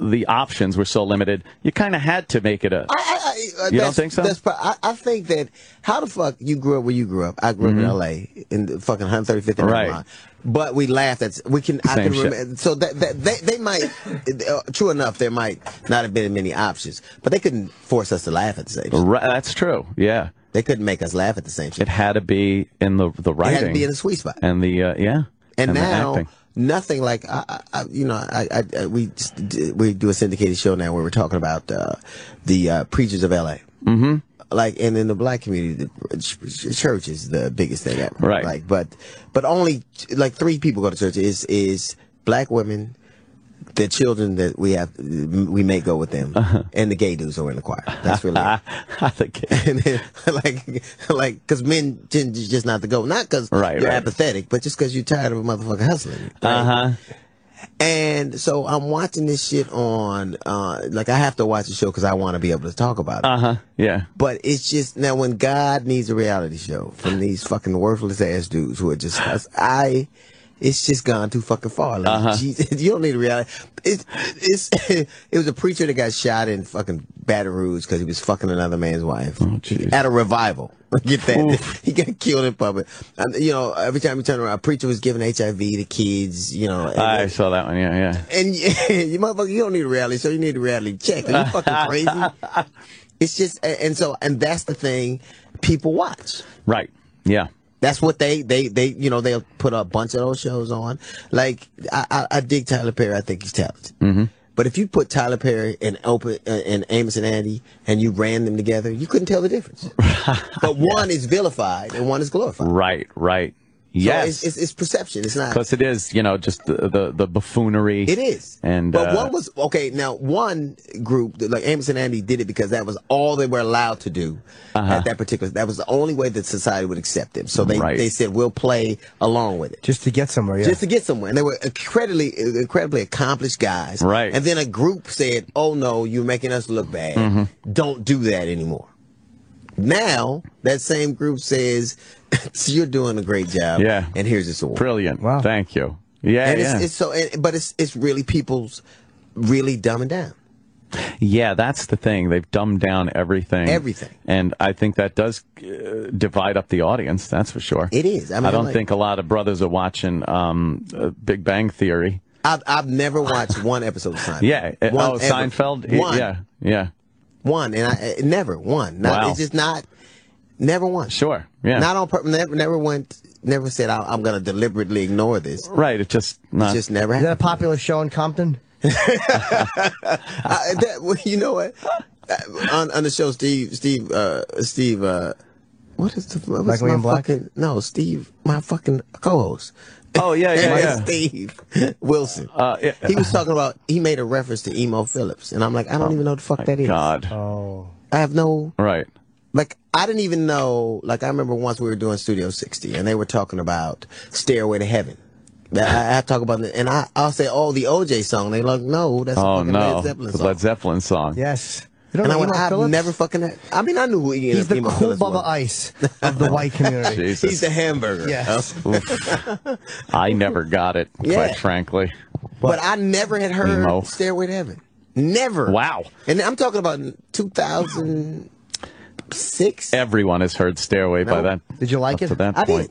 the options were so limited. You kind of had to make it a. I, I, I, uh, You don't think so? That's pro- I, I think that how the fuck you grew up where you grew up. I grew up in L.A. in the fucking 135th and Mm-hmm. Right. Line. But we laughed at we can I Same can shit. remember so that, that they they might uh, true enough there might not have been many options but they couldn't force us to laugh at the same. Right, that's true. Yeah, they couldn't make us laugh at the same shit it had to be in the the writing. it had to be in the sweet spot and the uh, yeah. And, the now nothing like I, I, you know I, I, I we just we do a syndicated show now where we're talking about uh, the uh, preachers of LA. Mm-hmm. Like and in the black community, the ch- ch- church is the biggest thing ever. Right. Like, but but only like three people go to church. Is is black women. The children that we have, we may go with them, and the gay dudes who are in the choir. That's really it. I think and then, like, like, because men tend to just not to go, not because Right, you're right. apathetic, but just because you're tired of a motherfucker hustling. right? Uh huh. And so I'm watching this shit on, uh, like I have to watch the show because I want to be able to talk about it. Uh huh. Yeah. But it's just now when God needs a reality show from these fucking worthless ass dudes who are just I. It's just gone too fucking far. Like, Uh-huh. Jesus, you don't need a reality. It's, it's it was a preacher that got shot in fucking Baton Rouge because he was fucking another man's wife Oh, at a revival. Get that? He got killed in public. And, you know, every time you turn around, a preacher was giving HIV to kids. You know, I saw that one. Yeah, yeah. and you motherfucker, you don't need a reality so You need a reality check. Are you fucking crazy? It's just, and so, and that's the thing people watch. Right. Yeah. That's what they, they, they, you know, they'll put a bunch of those shows on. Like, I, I, I dig Tyler Perry. I think he's talented. Mm-hmm. But if you put Tyler Perry and Open uh, and Amos and Andy and you ran them together, you couldn't tell the difference. but one is vilified and one is glorified. Right. Right. So Yes. it's, it's, it's perception. It's not. Because it is, you know, just the the, the buffoonery. It is. And but uh, one was okay. Now one group, like Amos and Andy, did it because that was all they were allowed to do at that particular. That was the only way that society would accept them. So they Uh-huh. Right. they said we'll play along with it. Just to get somewhere, yeah. Just to get somewhere, and they were incredibly, incredibly accomplished guys. Right. And then a group said, "Oh no, you're making us look bad. Mm-hmm. Don't do that anymore." Now that same group says, "You're doing a great job." Yeah. And here's this award. brilliant. Wow. Thank you. Yeah. And yeah. it's, it's so, and, but it's it's really people's really dumbing down. yeah. That's the thing. They've dumbed down everything. Everything. And I think that does uh, divide up the audience. That's for sure. It is. I mean, don't like- think a lot of brothers are watching um, uh, Big Bang Theory. I've I've never watched one episode of Seinfeld. Yeah. uh, one oh, ever. Seinfeld. One. Yeah. Yeah. One, and I uh, never one. Not, Wow. It's just not. Never one. Sure. Yeah. Not on purpose. Never, never went. Never said I, I'm going to deliberately ignore this. right. It just not. Just never Is that a popular show in Compton? I, that, well, you know what? Uh, on on the show, Steve, Steve, uh, Steve, uh, what is the what's Like my Black? fucking no, Steve, my fucking co-host. oh yeah. Yeah. yeah. Steve Wilson. Uh, yeah. He was talking about he made a reference to Emo Phillips, and I'm like, I don't even know what the fuck that is. God. Oh. I have no Right. Like I didn't even know. Like I remember once we were doing Studio 60, and they were talking about Stairway to Heaven. That I, I talk about it, and I I'll say, oh, the OJ song. They like, no, that's a Oh fucking no. Led Zeppelin The song. Led Zeppelin song. Yes. And I went, I've Phillips? never fucking. I mean, I knew who Ian He's the Emo cool Phillips Bubba was. Ice of the white community. Jesus. He's the hamburger. Yes. Oh, I never got it, Yeah. quite frankly. But I never had heard Emo. Stairway to Heaven. Never. Wow. And I'm talking about 2006. Everyone has heard Stairway by No. that. Did you like it? To that I point.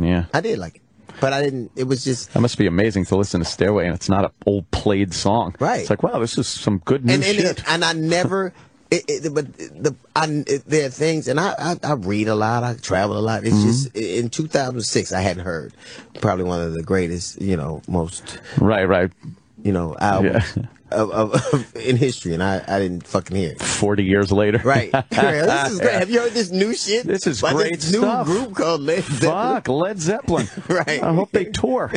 Yeah. I did like it, but I didn't. It was just. That must be amazing to listen to Stairway and it's not an old played song. Right. It's like, wow, this is some good new and, and, shit. and I never. It, it, but the I, it, there are things, and I, I I read a lot. I travel a lot. It's Mm-hmm. just in 2006, I hadn't heard probably one of the greatest, you know, most right, right. you know, albums of, of, of, in history, and I, I didn't fucking hear it. 40 years later. Right. this is great. Have you heard this new shit? This is By great this new group called Led Zeppelin. Fuck, Led Zeppelin. Right. I hope they tour.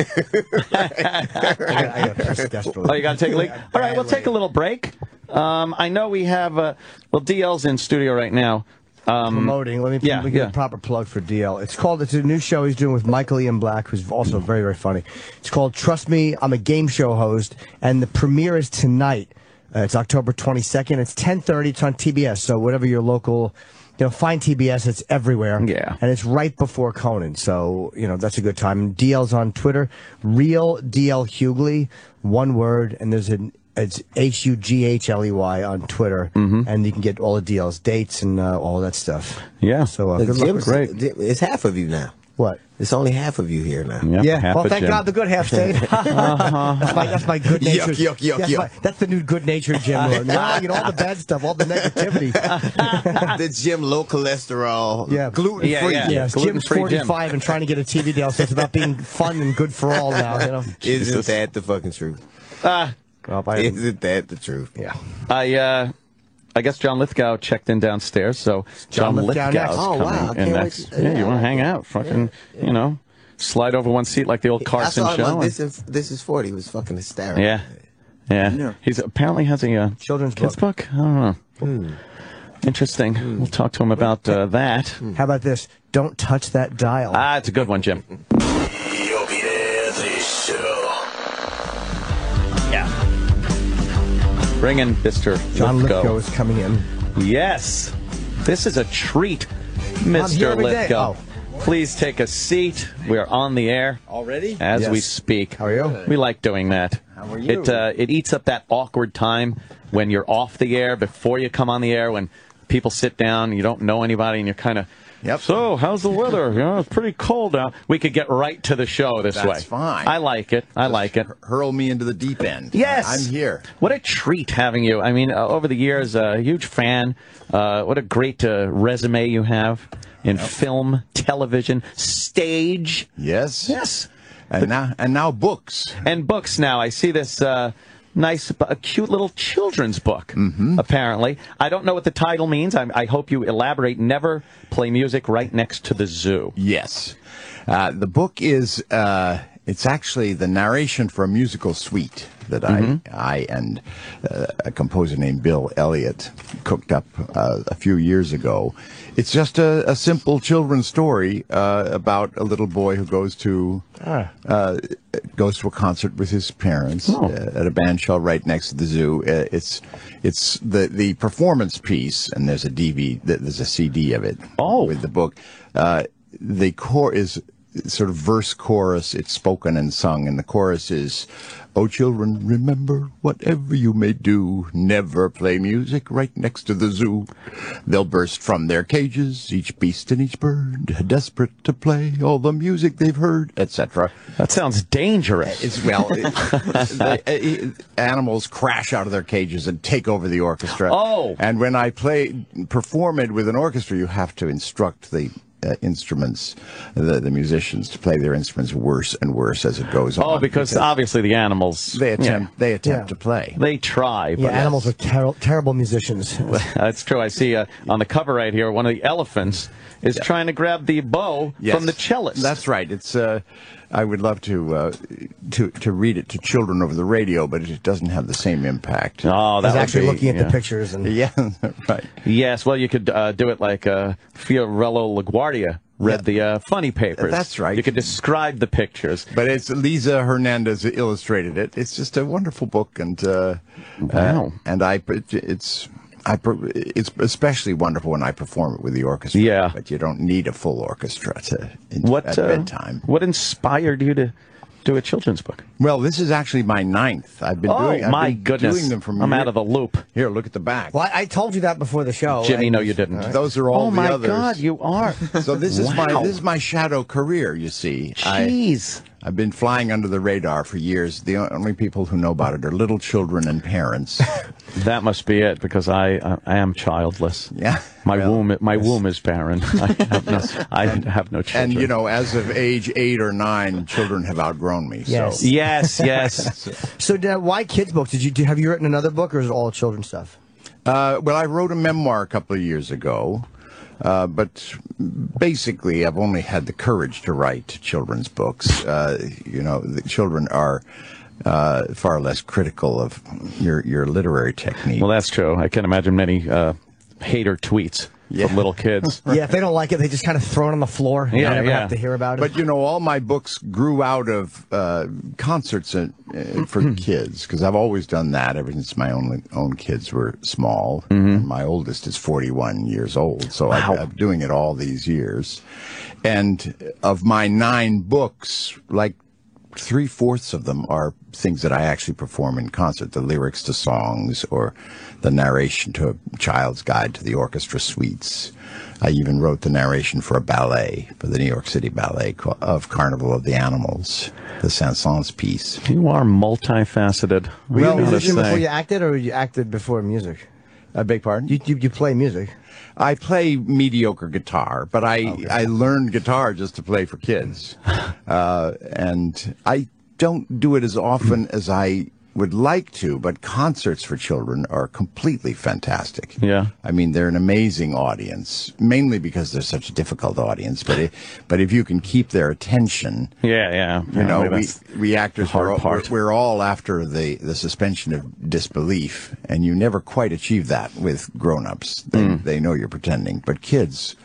I got piss desperately. Oh, you got to take a leak? All right, we'll take a little break. Um, I know we have, uh, well, DL's in studio right now. Um, promoting. Let me yeah, yeah. a proper plug for DL. It's called. It's a new show he's doing with Michael Ian Black, who's also very very funny. It's called Trust Me. I'm a game show host, and the premiere is tonight. Uh, it's October 22nd. It's 10:30. It's on TBS. So whatever your local. You know, find TBS. It's everywhere. Yeah. and it's right before Conan. So you know that's a good time. DL's on Twitter, real DL Hughley, one word, and there's an it's H U G H L E Y on Twitter, and you can get all the deals, dates, and uh, all that stuff. Yeah. So uh, The good luck. Jim's- with Jim- It's half of you now. What? It's only half of you here now. Yeah, Yeah. Well, thank Jim. God the good half stayed. that's, my, that's my good nature. yuck, yuck, that's, yuck. my- that's the new good natured Jim. Now I get all the bad stuff, all the negativity. the Jim low cholesterol, Yeah. gluten Yeah, free. yeah. Yes, Jim's Gluten-free Jim. 45 and trying to get a TV deal, so it's about being fun and good for all now. You know. Isn't that the fucking truth? Uh, Well, I- Isn't that the truth? yeah. I, uh, I guess John Lithgow checked in downstairs, so John, John Lithgow Lithgow's. Oh, coming wow, in can't wait next. to- yeah, you want to hang out? Fucking, you know, slide over one seat like the old I Carson saw him show. on this, is, this is 40. It was fucking hysterical. yeah. yeah, Yeah. He's apparently has a uh, Children's kids book. I don't know. Interesting. We'll talk to him about uh, that. How about this? Don't touch that dial. Ah, it's a good one, Jim. Bring in Mr. John Lithgow. Lithgow is coming in. Yes. This is a treat, Mr. here every day. Lithgow. Oh. Please take a seat. We are on the air Already? as Yes. we speak. How are you? We like doing that. How are you? It uh, it eats up that awkward time when you're off the air before you come on the air when people sit down, you don't know anybody, and you're kind of. Yep. So, how's the weather? Yeah, it's pretty cold out. We could get right to the show this That's way. fine. I like it. I like it. Hurl me into the deep end. Yes, I'm here. What a treat having you. I mean, uh, over the years, a huge fan. Uh, what a great uh, resume you have in film, television, stage. Yes. Yes. And now, and now books. and books now. I see this uh, nice, a cute little children's book. Mm-hmm. Apparently, I don't know what the title means. I, I hope you elaborate. Never play music right next to the zoo. Yes. Uh, the book is, uh, it's actually the narration for a musical suite that Mm-hmm. I, I and uh, a composer named Bill Elliott cooked up uh, a few years ago. It's just a, a simple children's story uh, about a little boy who goes to uh, goes to a concert with his parents Oh. uh, at a band shell right next to the zoo. Uh, it's it's the the performance piece, and there's a DVD, there's a CD of it Oh. with the book. Uh, the core is sort of verse chorus. It's spoken and sung, and the chorus is, "Oh children, remember whatever you may do, never play music right next to the zoo. They'll burst from their cages, each beast and each bird, desperate to play all the music they've heard, etc." That sounds dangerous. It's well, it, the, uh, animals crash out of their cages and take over the orchestra. Oh. and when I play perform it with an orchestra, you have to instruct the. Uh, instruments, the, the musicians to play their instruments worse and worse as it goes on. oh, because obviously the animals they attempt they attempt Yeah. to play. They try, but Yeah, animals are ter- terrible musicians. That's true. I see uh, on the cover right here, one of the elephants is trying to grab the bow Yes. from the cellist. That's right. It's. Uh, I would love to uh, to to read it to children over the radio, but it doesn't have the same impact. Oh, that's actually be- looking at yeah. the pictures and Yeah, right. Yes, well, you could uh, do it like uh, Fiorello LaGuardia read the uh, funny papers. That's right. You could describe the pictures. But it's Leeza Hernandez illustrated it. It's just a wonderful book, and uh, Wow. uh, and I it's I per- it's especially wonderful when I perform it with the orchestra. Yeah. but you don't need a full orchestra to What at uh, bedtime. What inspired you to do a children's book? Well, this is actually my ninth. I've been oh doing. I've my been goodness! doing them from I'm year- out of the loop. Here, look at the back. Well, I, I told you that before the show. Jimmy, and- no, you didn't. Those are all oh the my others. God, you are. So this is my this is my shadow career. You see, I, Jeez. I've been flying under the radar for years. The only people who know about it are little children and parents. That must be it because I I, I am childless. Yeah. My Well, womb my womb is barren. I have no, I have no children. and you know, as of age eight or nine, children have outgrown me. Yes. So Yes, yes. So, Dad, why kids' book? Did you do, have you written another book, or is it all children stuff? Uh, well, I wrote a memoir a couple of years ago, uh, but basically, I've only had the courage to write children's books. Uh, you know, the children are uh, far less critical of your your literary technique. Well, that's true. I can't imagine many uh, hater tweets from little kids. Yeah, if they don't like it, they just kind of throw it on the floor. Yeah, and never yeah. have to hear about it. But you know, all my books grew out of uh, concerts uh, uh, for kids because I've always done that ever since my own own kids were small. My oldest is 41 years old, so I've, I'm doing it all these years. And of my nine books, like three fourths of them are things that I actually perform in concert, the lyrics to songs or the narration to a child's guide to the orchestra suites. I even wrote the narration for a ballet, for the New York City Ballet of Carnival of the Animals, the Saint-Saëns piece. You are multifaceted. Were you I a gotta musician before you acted, or you acted before music? I beg pardon? You, you, you play music. I play mediocre guitar, but I, I learned guitar just to play for kids. Uh, and I don't do it as often as I would like to, but concerts for children are completely fantastic. Yeah. I mean, they're an amazing audience, mainly because they're such a difficult audience. But if, but if you can keep their attention, Yeah, yeah. you know, we, we actors are all. We're, we're all after the, the suspension of disbelief, and you never quite achieve that with grown-ups. They, Hmm. they know you're pretending, but kids,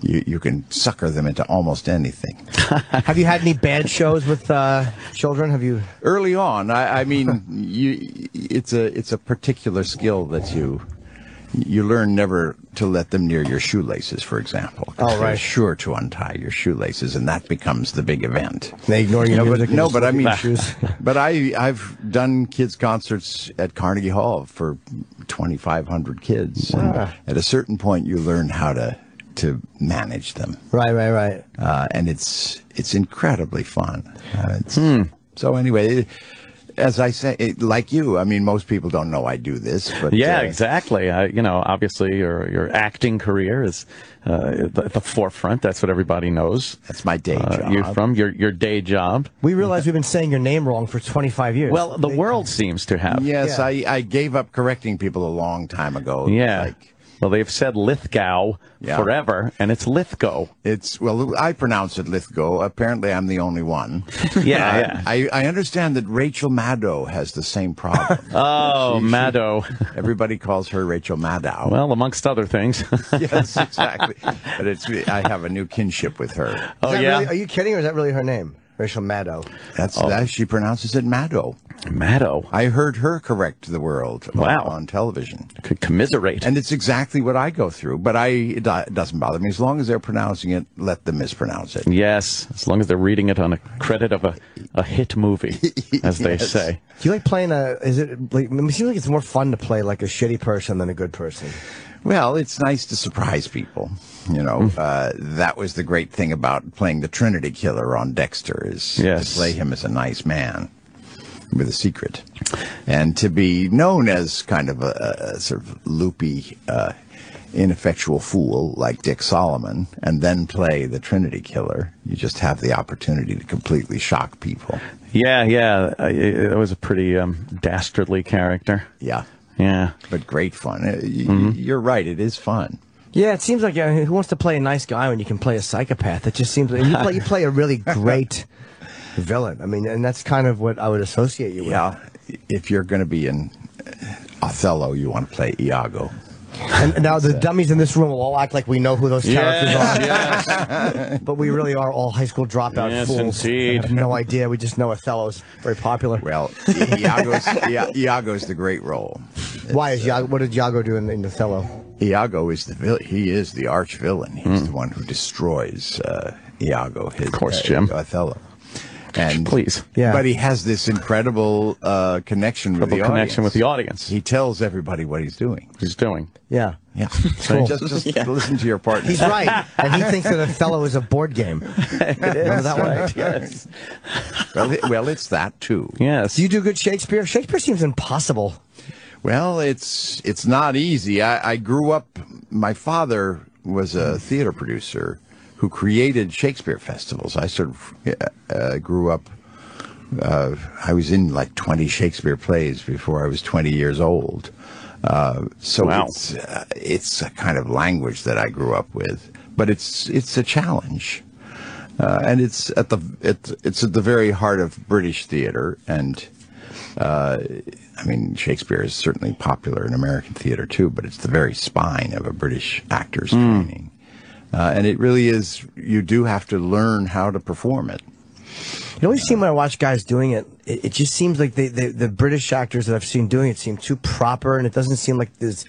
you, you can sucker them into almost anything. have you had any bad shows with uh, children? Have you? Early on, I, I mean, you, it's a it's a particular skill that you you learn never to let them near your shoelaces, for example. 'cause Oh, right. Sure to untie your shoelaces, and that becomes the big event. They ignore your no, but, no, but I mean, shoes. but I I've done kids concerts at Carnegie Hall for 2,500 kids. And at a certain point, you learn how to to manage them, Right, right, right. uh, and it's it's incredibly fun. Uh, it's, Hmm. So anyway. As I say, it, like you, I mean, most people don't know I do this, but Yeah, uh, exactly. I, you know, obviously your your acting career is uh, at the- at the forefront. That's what everybody knows. That's my day uh, job. You're from your your day job. We realize we've been saying your name wrong for 25 years. Well, the world seems to have. Yes, Yeah. I, I gave up correcting people a long time ago. Yeah. Like, well, they've said Lithgow Yeah. forever, and it's Lithgow. it's, well, I pronounce it Lithgow. Apparently, I'm the only one. Yeah, Uh, yeah. I, I understand that Rachel Maddow has the same problem. Oh, She- she- Maddow. Everybody calls her Rachel Maddow. Well, amongst other things. yes, exactly. But it's I have a new kinship with her. Oh yeah, really- are you kidding, or is that really her name? Rachel Maddow. That's Oh. that, she pronounces it Maddow. Maddow. I heard her correct the world on- Wow. on television. Could commiserate. And it's exactly what I go through, but I it, it doesn't bother me as long as they're pronouncing it. Let them mispronounce it. yes, as long as they're reading it on a credit of a, a hit movie, as they Yes. say. Do you like playing a? Is it? Like, it seems like it's more fun to play like a shitty person than a good person. Well, it's nice to surprise people. You know, Mm. uh, that was the great thing about playing the Trinity Killer on Dexter is Yes. to play him as a nice man with a secret, and to be known as kind of a, a sort of loopy, uh, ineffectual fool like Dick Solomon, and then play the Trinity Killer. You just have the opportunity to completely shock people. Yeah, yeah. uh, It, it was a pretty um, dastardly character. Yeah, Yeah. but great fun. Uh, y- Mm-hmm. You're right; it is fun. Yeah, it seems like uh, who wants to play a nice guy when you can play a psychopath? It just seems like you play, you play a really great villain. I mean, and that's kind of what I would associate you with. Yeah, if you're going to be in Othello, you want to play Iago. And now the dummies in this room will all act like we know who those characters are. yes. But we really are all high school dropout Yes, fools. indeed. have no idea. We just know Othello's very popular. Well, Iago's, Iago's the great role. Why is Iago, what did Iago do in, in Othello? Iago is the vil- he is the arch villain. He's Hmm. the one who destroys uh, Iago. His, of course, Jim. Othello. And Please. Yeah. But he has this incredible uh, connection with the connection audience. with the audience. He tells everybody what he's doing. He's doing. Yeah. Yeah. Cool. Just, just listen to your partner. He's right, and he thinks that Othello is a board game. Remember that one? Yes. well, it- well, it's that too. Yes. Do you do good Shakespeare? Shakespeare seems impossible. Well, it's it's not easy. I, I grew up. My father was a theater producer who created Shakespeare festivals. I sort of uh, uh, grew up. Uh, I was in like twenty Shakespeare plays before I was twenty years old. Uh, so Wow. it's uh, it's a kind of language that I grew up with, but it's it's a challenge. Uh, and it's at the it, it's at the very heart of British theater, and uh, I mean Shakespeare is certainly popular in American theater too, but it's the very spine of a British actor's training, uh, and it really is. You do have to learn how to perform it. It always seems when I watch guys doing it, it, it just seems like they, they, the British actors that I've seen doing it seem too proper, and it doesn't seem like there's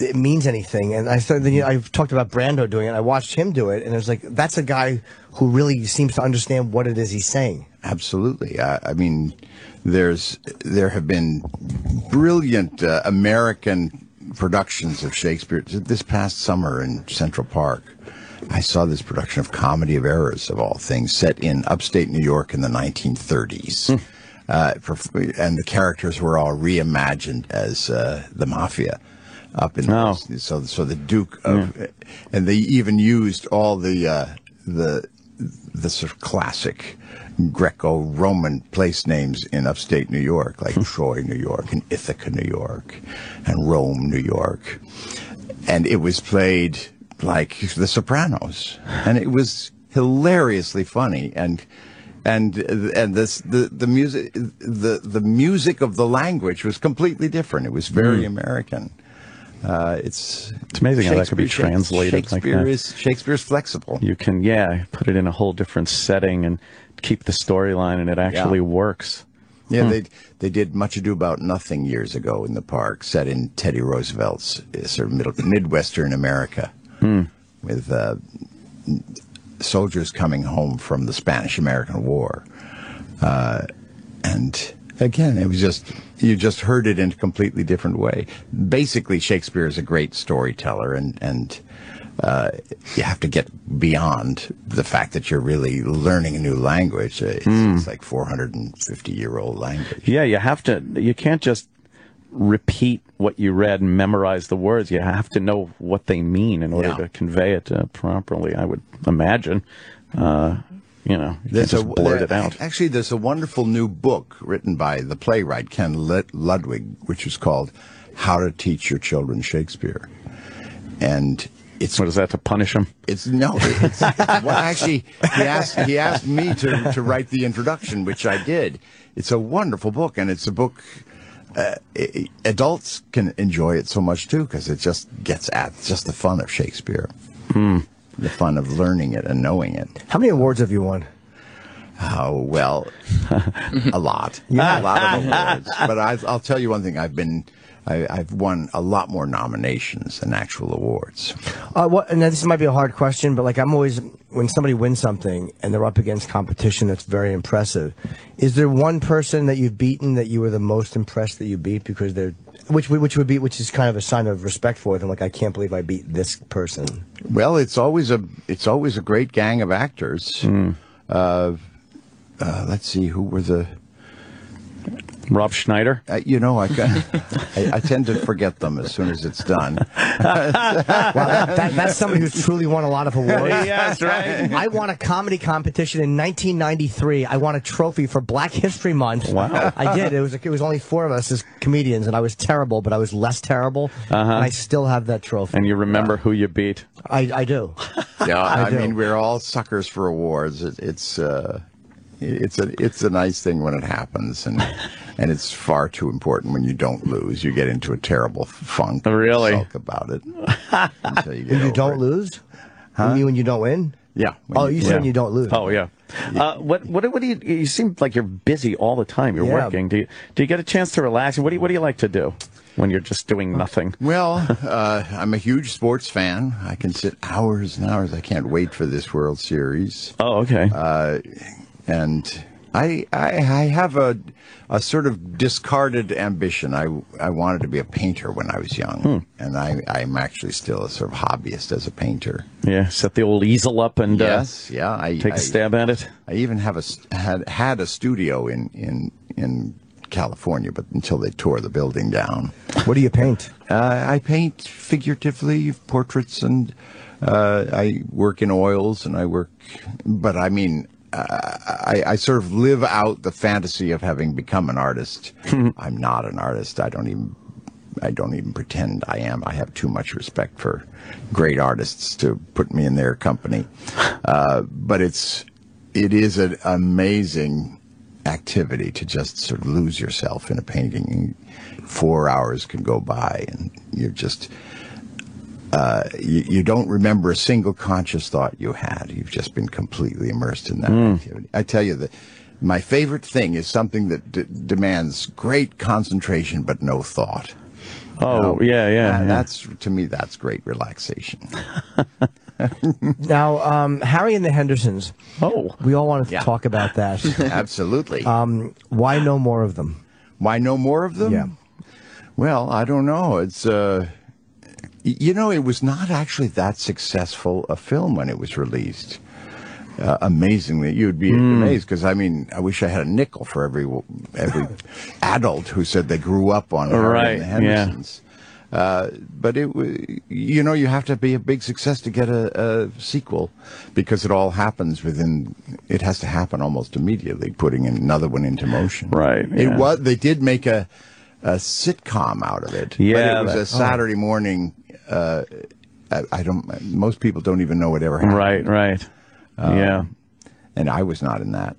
it means anything. And I thought, you know, I've talked about Brando doing it. I watched him do it, and it was like that's a guy who really seems to understand what it is he's saying. Absolutely. I, I mean, there's there have been brilliant uh, American productions of Shakespeare. This past summer in Central Park, I saw this production of Comedy of Errors, of all things, set in upstate New York in the 1930s. Uh, for, and the characters were all reimagined as uh, the mafia up in Oh. so so the Duke of and they even used all the uh, the the sort of classic Greco-Roman place names in upstate New York, like Troy, New York, and Ithaca, New York, and Rome, New York, and it was played like The Sopranos, and it was hilariously funny and. And and this the the music the the music of the language was completely different. It was very Mm. American. Uh, it's It's amazing how that could be translated like Shakespeare that. is Shakespeare's flexible. You can, yeah, put it in a whole different setting and keep the storyline, and it actually works. Yeah, Hmm. they they did Much Ado About Nothing years ago in the park, set in Teddy Roosevelt's uh, sort of middle midwestern America, Hmm. with uh, soldiers coming home from the Spanish American War, uh, and again, it was just you just heard it in a completely different way. Basically, Shakespeare is a great storyteller, and and. Uh, you have to get beyond the fact that you're really learning a new language. It's, Hmm. it's like 450 year old language. Yeah, you have to. You can't just repeat what you read and memorize the words. You have to know what they mean in order Yeah. to convey it uh, properly. I would imagine. Uh, you know, you can't a, blurt there- it out. Actually, there's a wonderful new book written by the playwright Ken Ludwig, which is called "How to Teach Your Children Shakespeare," and it's what is that to punish them? It's no, it's, well, actually he asked he asked me to to write the introduction, which I did. It's a wonderful book, and it's a book. Uh, adults can enjoy it so much too because it just gets at just the fun of Shakespeare, the fun of learning it and knowing it. How many awards have you won? Oh well, a lot, Yeah. a lot of awards. But I, I'll tell you one thing: I've been, I, I've won a lot more nominations than actual awards. Uh, what, and this might be a hard question, but like I'm always when somebody wins something and they're up against competition that's very impressive. Is there one person that you've beaten that you were the most impressed that you beat because they're which which would be which is kind of a sign of respect for them? Like I can't believe I beat this person. Well, it's always a it's always a great gang of actors. Uh, uh, let's see, who were the? Rob Schneider. Uh, you know, I, I I tend to forget them as soon as it's done. Wow, that, that, that's somebody who's truly won a lot of awards. Yeah, that's right. I won a comedy competition in 1993. I won a trophy for Black History Month. Wow. I did. It was it was only four of us as comedians, and I was terrible, but I was less terrible, Uh-huh. and I still have that trophy. And you remember who you beat? I, I do. Yeah, I I, do. mean, we're all suckers for awards. It, it's uh, it's a it's a nice thing when it happens, and and it's far too important when you don't lose. You get into a terrible funk. Really? sulk about it until you get When you don't it. lose, you mean when you don't win? Yeah. Oh, you said when you don't lose. Oh yeah. Uh, what what what do you? You seem like you're busy all the time. You're Yeah. working. Do you do you get a chance to relax? What do you what do you like to do when you're just doing nothing? Well, uh, I'm a huge sports fan. I can sit hours and hours. I can't wait for this World Series. Oh okay. Uh, and I, I I have a a sort of discarded ambition. I I wanted to be a painter when I was young, and I I'm actually still a sort of hobbyist as a painter. Yeah, set the old easel up and yes, uh, yeah. I take I- a stab at it. I even have a had had a studio in in in California, but until they tore the building down. What do you paint? Uh, I paint figuratively portraits, and uh, I work in oils, and I work. But I mean, uh, I, I sort of live out the fantasy of having become an artist. I'm not an artist. I don't even. I don't even pretend I am. I have too much respect for great artists to put me in their company. Uh, but it's it is an amazing activity to just sort of lose yourself in a painting. Four hours can go by, and you're just uh, you, you don't remember a single conscious thought you had. You've just been completely immersed in that activity. I tell you that my favorite thing is something that d- demands great concentration but no thought. Oh, yeah, yeah, And yeah. that's to me that's great relaxation. Now, um, Harry and the Hendersons. Oh, we all wanted to Yeah. talk about that. Absolutely. Um, why no more of them? Why no more of them? Yeah. Well, I don't know. It's uh y- you know, it was not actually that successful a film when it was released. Uh, amazingly, you'd be Hmm. amazed because I mean, I wish I had a nickel for every every adult who said they grew up on Harry Right, and the yeah. Uh, but it, you know, you have to be a big success to get a, a sequel because it all happens within. It has to happen almost immediately, putting another one into motion. Right, It yeah. was. They did make a a sitcom out of it. Yeah, but it was that- a Saturday morning. Uh, I, I don't. Most people don't even know it ever happened. Right, right. Um, yeah. And I was not in that.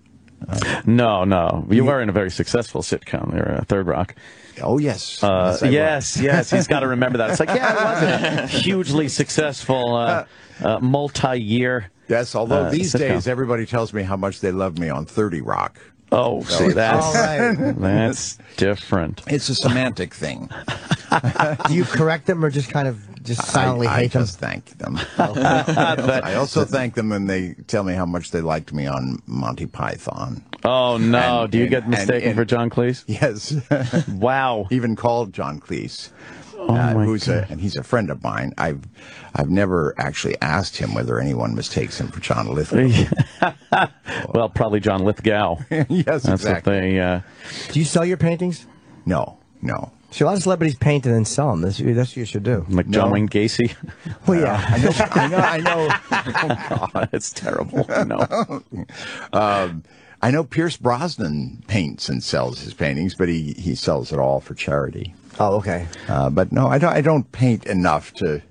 No, no. You were in a very successful sitcom there, uh, Third Rock. Oh yes. Uh, I was. yes, yes. He's got to remember that. It's like, yeah, it was a hugely successful, uh, uh, multi-year. Yes, although uh, these sitcom. days everybody tells me how much they love me on 30 Rock. Oh, see, that's All right. that's different. It's a semantic thing. Do you correct them or just kind of just silently I, I hate them? just thank them. I also thank them when they tell me how much they liked me on Monty Python. Oh no! And- Do you and- get mistaken and- for John Cleese? Yes. Wow. Even called John Cleese. Oh, uh, my who's a and he's a friend of mine. I've I've never actually asked him whether anyone mistakes him for John Lithgow. well, probably John Lithgow. yes, That's exactly. what they. Uh, Do you sell your paintings? No, no. See, a lot of celebrities paint and then sell them. That's, that's what you should do. like John No. Wayne Gacy. Well, yeah. I know. I know. I know. oh God, it's terrible. No. Um, I know Pierce Brosnan paints and sells his paintings, but he, he sells it all for charity. Oh, okay. Uh, but no, I don't. I don't paint enough to.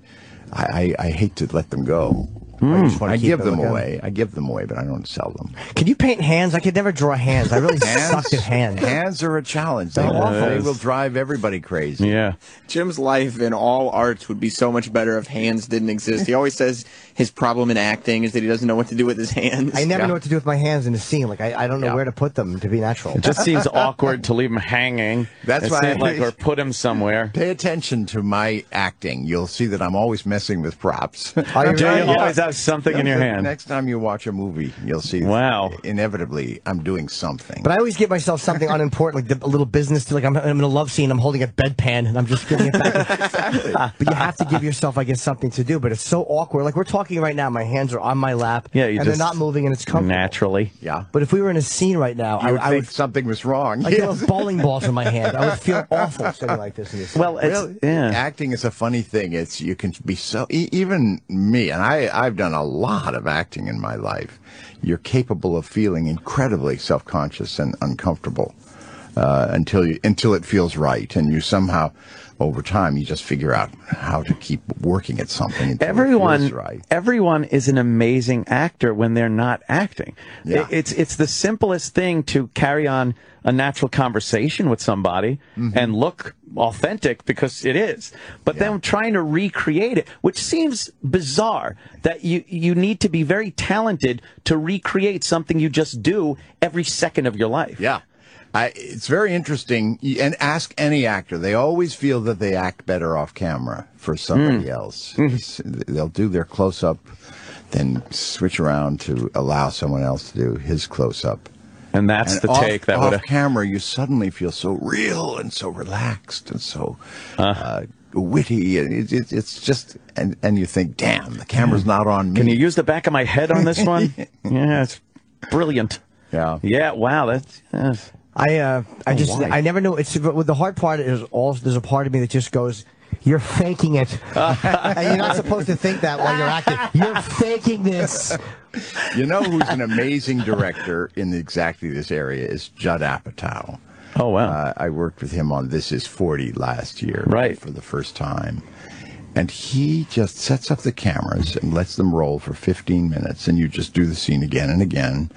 I, I, I hate to let them go. I hmm. just I give them looking. away. I give them away, but I don't sell them. Can you paint hands? I could never draw hands. I really suck at hands. Hands are a challenge. They, They're they will drive everybody crazy. Yeah. Jim's life in all arts would be so much better if hands didn't exist. He always says his problem in acting is that he doesn't know what to do with his hands. I never Yeah. know what to do with my hands in a scene. Like I, I don't know Yeah. where to put them to be natural. It just seems awkward to leave him hanging. That's why I- like or put him somewhere. Pay attention to my acting. You'll see that I'm always messing with props. Are you Do you really? always have something in your hand? Next time you watch a movie, you'll see. Wow. Inevitably, I'm doing something. But I always give myself something unimportant, like the, a little business. To, like I'm, I'm in a love scene, I'm holding a bedpan, and I'm just giving it back. but you have to give yourself, I guess, something to do. But it's so awkward. Like we're talking right now, my hands are on my lap, Yeah, you and they're not moving, and it's comfortable. Naturally. yeah. But if we were in a scene right now, I I, would I think would. something was wrong. I could have bowling balls in my hand. I would feel awful sitting like this in this. Well, it's Well, yeah. acting is a funny thing. It's you can be so e- even me, and I I've done a lot of acting in my life. You're capable of feeling incredibly self-conscious and uncomfortable uh, until you until it feels right, and you somehow over time you just figure out how to keep working at something. Everyone right. everyone is an amazing actor when they're not acting Yeah. It's it's the simplest thing to carry on a natural conversation with somebody Mm-hmm. and look authentic because it is but then trying to recreate it which seems bizarre that you you need to be very talented to recreate something you just do every second of your life Yeah. I, it's very interesting. And ask any actor. They always feel that they act better off camera for somebody else. S- They'll do their close up then switch around to allow someone else to do his close up. And that's the off, take that off camera, you suddenly feel so real and so relaxed and so Uh. uh, witty. and It, it, it's just, and, and you think, damn, the camera's not on me. Can you use the back of my head on this one? yeah, it's brilliant. Yeah. Yeah. Wow. That's. that's I uh, I Oh, just why? I never know. It's but the hard part is all there's a part of me that just goes. You're faking it. and you're not supposed to think that while you're acting. You're faking this. You know who's an amazing director in exactly this area is Judd Apatow. Oh wow! Uh, I worked with him on This Is Forty last year, Right. for the first time, and he just sets up the cameras and lets them roll for 15 minutes, and you just do the scene again and again,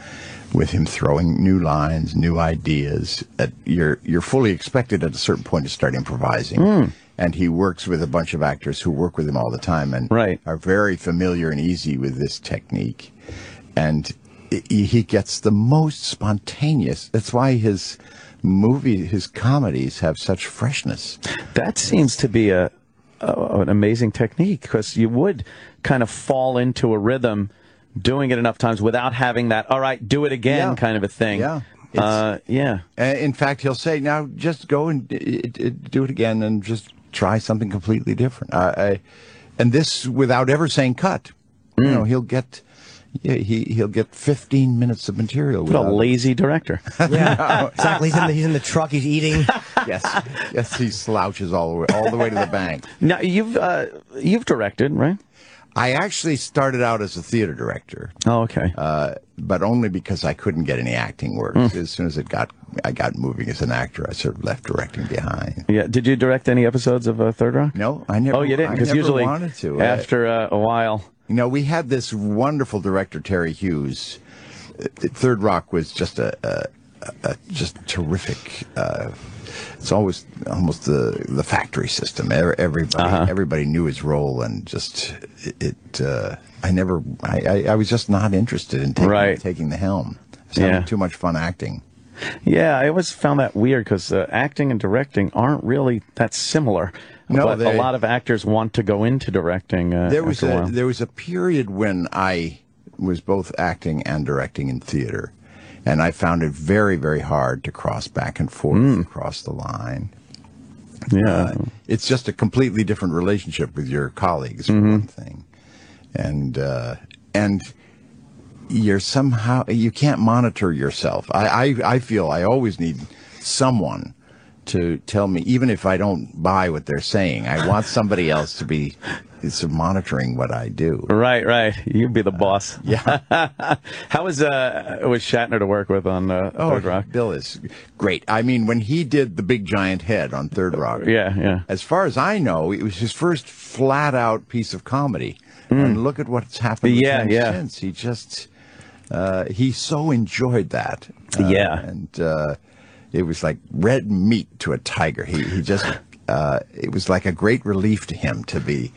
with him throwing new lines, new ideas. At, you're you're fully expected at a certain point to start improvising. Hmm. And he works with a bunch of actors who work with him all the time and Right. are very familiar and easy with this technique. And he he gets the most spontaneous. That's why his movie, his comedies have such freshness. That seems to be a, a an amazing technique because you would kind of fall into a rhythm doing it enough times without having that all right do it again Yeah. kind of a thing Yeah. uh, yeah Uh, in fact, he'll say, "Now just go and uh, uh, do it again, and just try something completely different." I, I, and this without ever saying cut. You know, he'll get. Yeah, he he'll get 15 minutes of material. what a without- lazy director Yeah, exactly. He's in the, he's in the truck. He's eating. yes, yes, he slouches all the way all the way to the bank. now you've uh, you've directed right I actually started out as a theater director. oh okay uh, but only because I couldn't get any acting work. Hmm. As soon as it got, I got moving as an actor. I sort of left directing behind. yeah did you direct any episodes of uh, Third Rock No, I never. oh you didn't I because usually wanted to. Uh, after uh, a while you know, we had this wonderful director Terry Hughes. Uh, Third Rock was just a, a, a, a just terrific. It's always almost the the factory system. Everybody Uh-huh. everybody knew his role, and just it. it uh, I never. I, I, I was just not interested in taking, Right. taking the helm. I was having Yeah. too much fun acting. Yeah, I always found that weird because uh, acting and directing aren't really that similar. No, but they- a lot of actors want to go into directing. Uh, there was a, a, there was a period when I was both acting and directing in theater, and I found it very very hard to cross back and forth Hmm. across the line. yeah. Uh, it's just a completely different relationship with your colleagues for Mm-hmm. one thing, and uh, and you're somehow you can't monitor yourself. I, I I feel I always need someone to tell me, even if I don't buy what they're saying, I want somebody else to be monitoring what I do. Right, right. You'd be the boss. Yeah. How was uh was Shatner to work with on uh, Third Rock? Oh, Bill is great. I mean, when he did the big giant head on Third Rock, Yeah, yeah. as far as I know, it was his first flat out piece of comedy. And look at what's happened. Yeah, him yeah. since. He just uh, he so enjoyed that. Uh, Yeah. and uh, it was like red meat to a tiger. He he just uh, it was like a great relief to him to be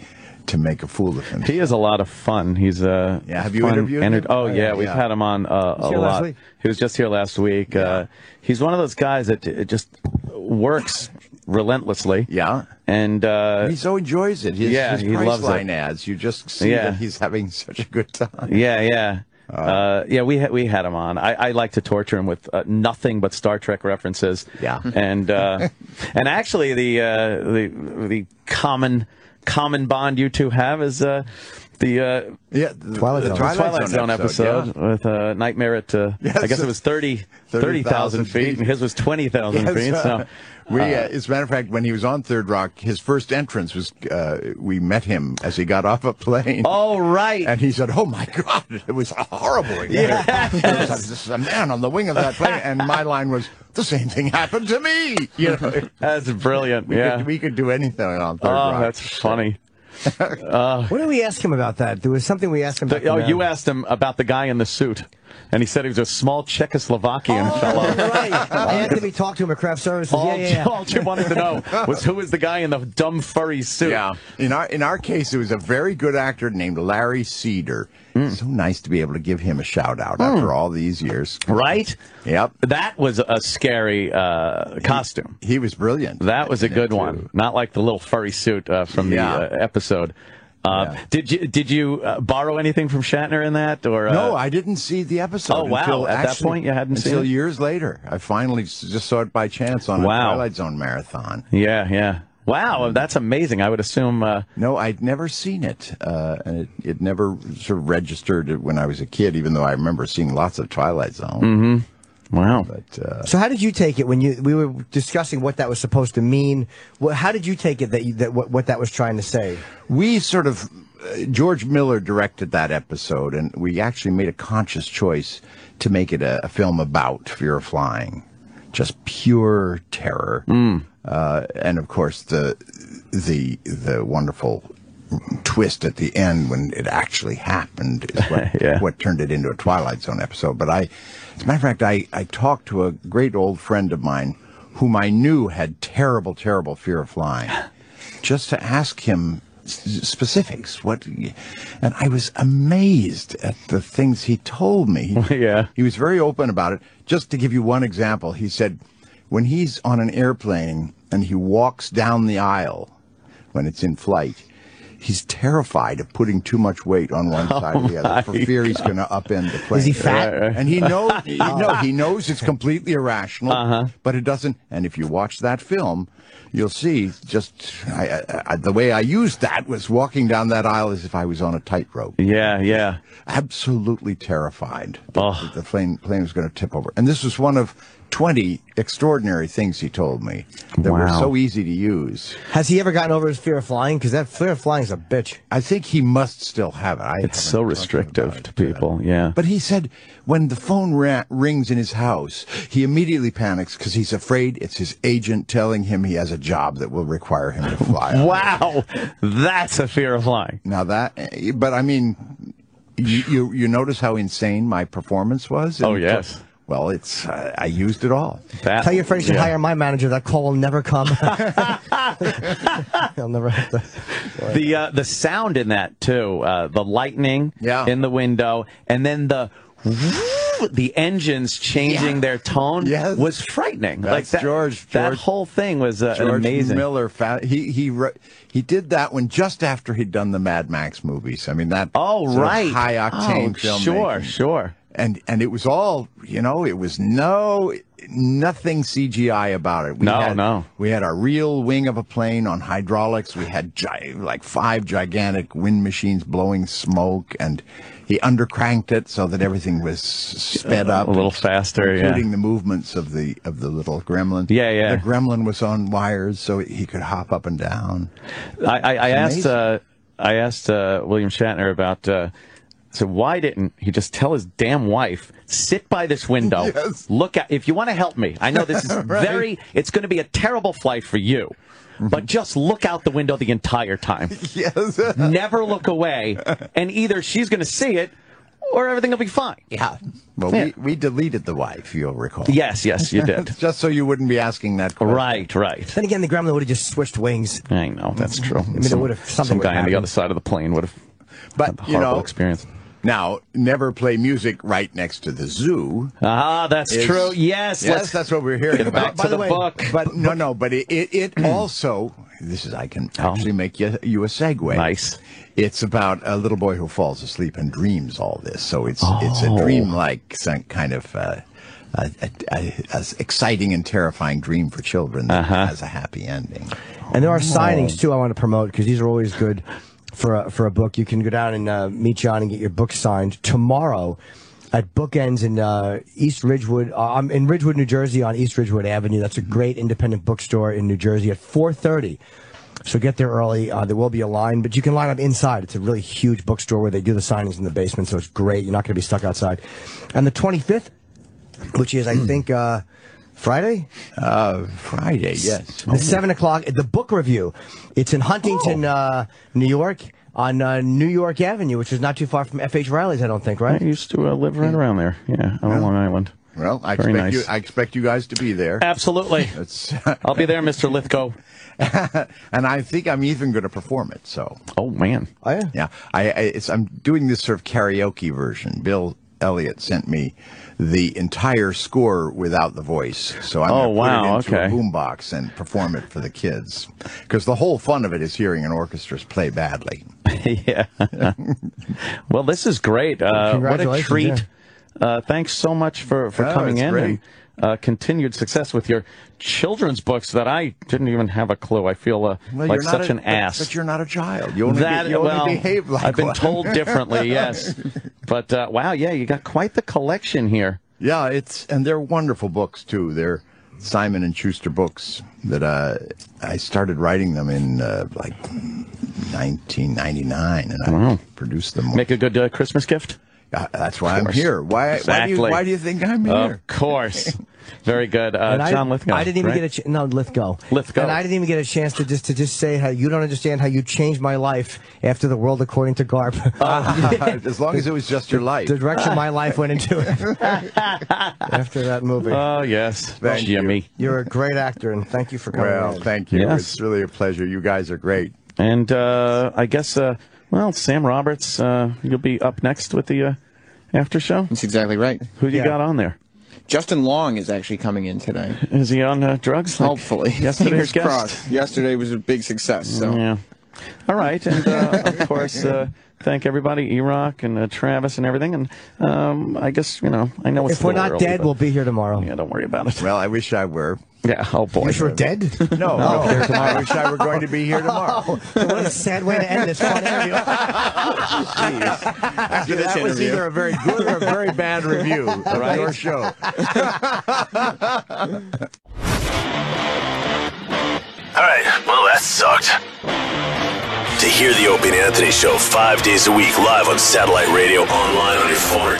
to make a fool of him. He is a lot of fun. He's uh Yeah, have you fun, interviewed him? Oh Oh, yeah, yeah, we've yeah. had him on uh, a here last lot. week? He was just here last week. Uh, he's one of those guys that uh, just works relentlessly. Yeah. And uh, he so enjoys it. His, yeah, his he loves Priceline it. ads, you just see Yeah. that he's having such a good time. Yeah, yeah. Uh, yeah, we ha- we had him on. I, I like to torture him with uh, nothing but Star Trek references. Yeah. and uh, and actually the uh, the the common common bond you two have is uh, the uh, Yeah, the, Twilight the Zone. Twilight, Twilight Zone episode, yeah. with uh, Nightmare at uh, Yes. I guess it was 30 30,000 feet, feet. and his was twenty thousand Yes, feet. uh, So we, uh, as a matter of fact, when he was on Third Rock, his first entrance was uh, we met him as he got off a plane. oh right, And he said, "Oh my God, it was horrible." Yeah, this is a man on the wing of that plane, and my line was, "The same thing happened to me." You know, that's brilliant. we, Yeah. could, we could do anything on Third oh, Rock. that's funny. Uh, what did we ask him about that? There was something we asked him about. The- oh, you asked him about the guy in the suit, and he said he was a small Czechoslovakian oh, fellow. right. I asked him. He talked to him at craft services. All, yeah, yeah, yeah. all Jim wanted to know was who was the guy in the dumb furry suit. Yeah. In our in our case, it was a very good actor named Larry Cedar. Hmm. So nice to be able to give him a shout out after all these years. Right? Yep. That was a scary uh, costume. He was brilliant. That was a good one. Not like the little furry suit uh, from Yeah. the uh, episode. Uh, Did you did you uh, borrow anything from Shatner in that or uh, No, I didn't see the episode. Oh, wow. Until At that point, you hadn't seen until it? years later. I finally just saw it by chance on Wow. a Twilight Zone marathon. Yeah, yeah. Wow, that's amazing. I would assume. Uh, No, I'd never seen it, uh, and it, it never sort of registered when I was a kid. Even though I remember seeing lots of Twilight Zone. Mm-hmm. Wow. But uh, So how did you take it when you we were discussing what that was supposed to mean? What, how did you take it that you, that what, what that was trying to say? we sort of uh, George Miller directed that episode, and we actually made a conscious choice to make it a, a film about fear of flying, just pure terror, uh, and of course the the the wonderful twist at the end when it actually happened is what, Yeah. what turned it into a Twilight Zone episode. But I, as a matter of fact, I, I talked to a great old friend of mine whom I knew had terrible, terrible fear of flying, just to ask him s- specifics. What, and I was amazed at the things he told me. yeah. He was very open about it. Just to give you one example, he said when he's on an airplane and he walks down the aisle when it's in flight, he's terrified of putting too much weight on one side or the other for my fear he's going to upend the plane. Is he fat? And he knows, he, no, he knows it's completely irrational, Uh-huh. but it doesn't. And if you watch that film, you'll see just I, I, I, the way I used that was walking down that aisle as if I was on a tightrope yeah, yeah. absolutely terrified that, Oh. that the plane, plane was going to tip over. And this was one of 20 extraordinary things he told me that were so easy to use. Has he ever gotten over his fear of flying? Because that fear of flying is a bitch. I think he must still have it. I It's so talked to him restrictive to people. Yeah. But he said when the phone ra- rings in his house, he immediately panics because he's afraid it's his agent telling him he has a job that will require him to fly. Wow, that's a fear of flying. Now that, eh, but I mean, you, you you notice how insane my performance was? Oh, yes. Well, it's uh, I used it all. That, Tell your friends you yeah. hire my manager. That call will never come. He'll never have to. the uh, the sound in that too, uh, the lightning Yeah. in the window, and then the the engines changing their tone Yes. was frightening. That's like that, George- That whole thing was uh, George amazing. Miller, he he he did that one just after he'd done the Mad Max movies. I mean that. Oh right, high octane oh, film. Sure, sure. And and it was all you know. It was no nothing CGI about it. We No, had, no. We had a real wing of a plane on hydraulics. We had gi- like five gigantic wind machines blowing smoke, and he undercranked it so that everything was sped up a little faster, yeah. including the movements of the of the little gremlin. Yeah, yeah. The gremlin was on wires, so he could hop up and down. I, I, I asked uh, I asked uh, William Shatner about. Uh, so why didn't he just tell his damn wife sit by this window, Yes. look at if you want to help me? I know this is very. It's going to be a terrible flight for you, but mm-hmm. just look out the window the entire time. Yes. Never look away, and either she's going to see it, or everything will be fine. yeah. Well, Yeah. we, we deleted the wife, you'll recall. Yes, yes, you did. Just so you wouldn't be asking that question. right, right. Then again, the gremlin would have just switched wings. I know that's true. mean, it would've- something some would guy on the other side of the plane would have But, had a you know, experience. Now, never play music right next to the zoo. Ah, that's is- true. Yes, Yes, that's what we're hearing about. back to the, book. But no, no, but it, it, it also, this is, I can actually make you, you a segue. Oh. Nice. It's about a little boy who falls asleep and dreams all this. So it's it's a Oh. dream-like kind of uh, a, a, a, a exciting and terrifying dream for children that Uh-huh. has a happy ending. And there are signings too. I want to promote because these are always good for a, for a book. You can go down and uh, meet John and get your book signed tomorrow at Bookends in uh, East Ridgewood. Uh, I'm in Ridgewood, New Jersey, on East Ridgewood Avenue. That's a great independent bookstore in New Jersey at 4:30. So get there early. Uh, there will be a line, but you can line up inside. It's a really huge bookstore where they do the signings in the basement, so it's great. You're not going to be stuck outside. And the 25th, which is I think uh, Friday. Uh, Friday, yes. The seven o'clock, the Book Revue. It's in Huntington, uh, New York, on uh, New York Avenue, which is not too far from F.H. Riley's, I don't think, right? I used to uh, live right around there. Yeah, on Long Island. Well, I Very expect nice. you. I expect you guys to be there. Absolutely. It's, I'll be there, Mr. Lithgow. and I think I'm even going to perform it. So Oh man. Oh, yeah. yeah, I, I it's, I'm doing this sort of karaoke version. Bill Elliott sent me the entire score without the voice, so I'm Oh, going to wow, put it into okay. a boombox and perform it for the kids. Because the whole fun of it is hearing an orchestra play badly. yeah. well, this is great. Uh, what a Congratulations, treat. Uh, thanks so much for, for Oh, coming in great. Uh, continued success with your children's books that I didn't even have a clue. I feel uh, Well, like such a- an ass. But you're not a child. You only, that be, you only behave like I've been one. told differently. Yes, but uh, wow, yeah, you got quite the collection here. Yeah, it's and they're wonderful books too. They're Simon and Schuster books that uh, I started writing them in uh, like 1999, and I produced them. Make a good uh, Christmas gift. That's why I'm here. Why? Why do you Why do you think I'm here? Of course. Very good, uh, And I- John Lithgow. I didn't even right? get a ch- no Lithgow. Lithgow. And I didn't even get a chance to just to just say how you don't understand how you changed my life after the world according to Garp. as long as it was just your life. the direction my life went into it after that movie. Oh yes, Thank you. Jimmy. You're a great actor, and thank you for coming. Well, in. thank you. Yes. It's really a pleasure. You guys are great. And uh, I guess, uh, well, Sam Roberts, uh, you'll be up next with the uh, after show. That's exactly right. Who you Yeah. got on there? Justin Long is actually coming in today. Is he on uh, drugs? like Hopefully. yesterday's Fingers guest? crossed. Yesterday was a big success. So Yeah. All right, and uh, of course, uh, thank everybody, E-Rock and uh, Travis and everything. And um, I guess you know, I know it's If we're not early, dead, we'll be here tomorrow. Yeah, don't worry about it. Well, I wish I were. Yeah. Oh boy. You wish we're dead? No, no. I wish I were going to be here tomorrow. what a sad way to end this fun interview. After this that was either a very good or a very bad review of Right? your show. All right, well, that sucked. To hear the Opie and Anthony show five days a week live on satellite radio, online on your phone, or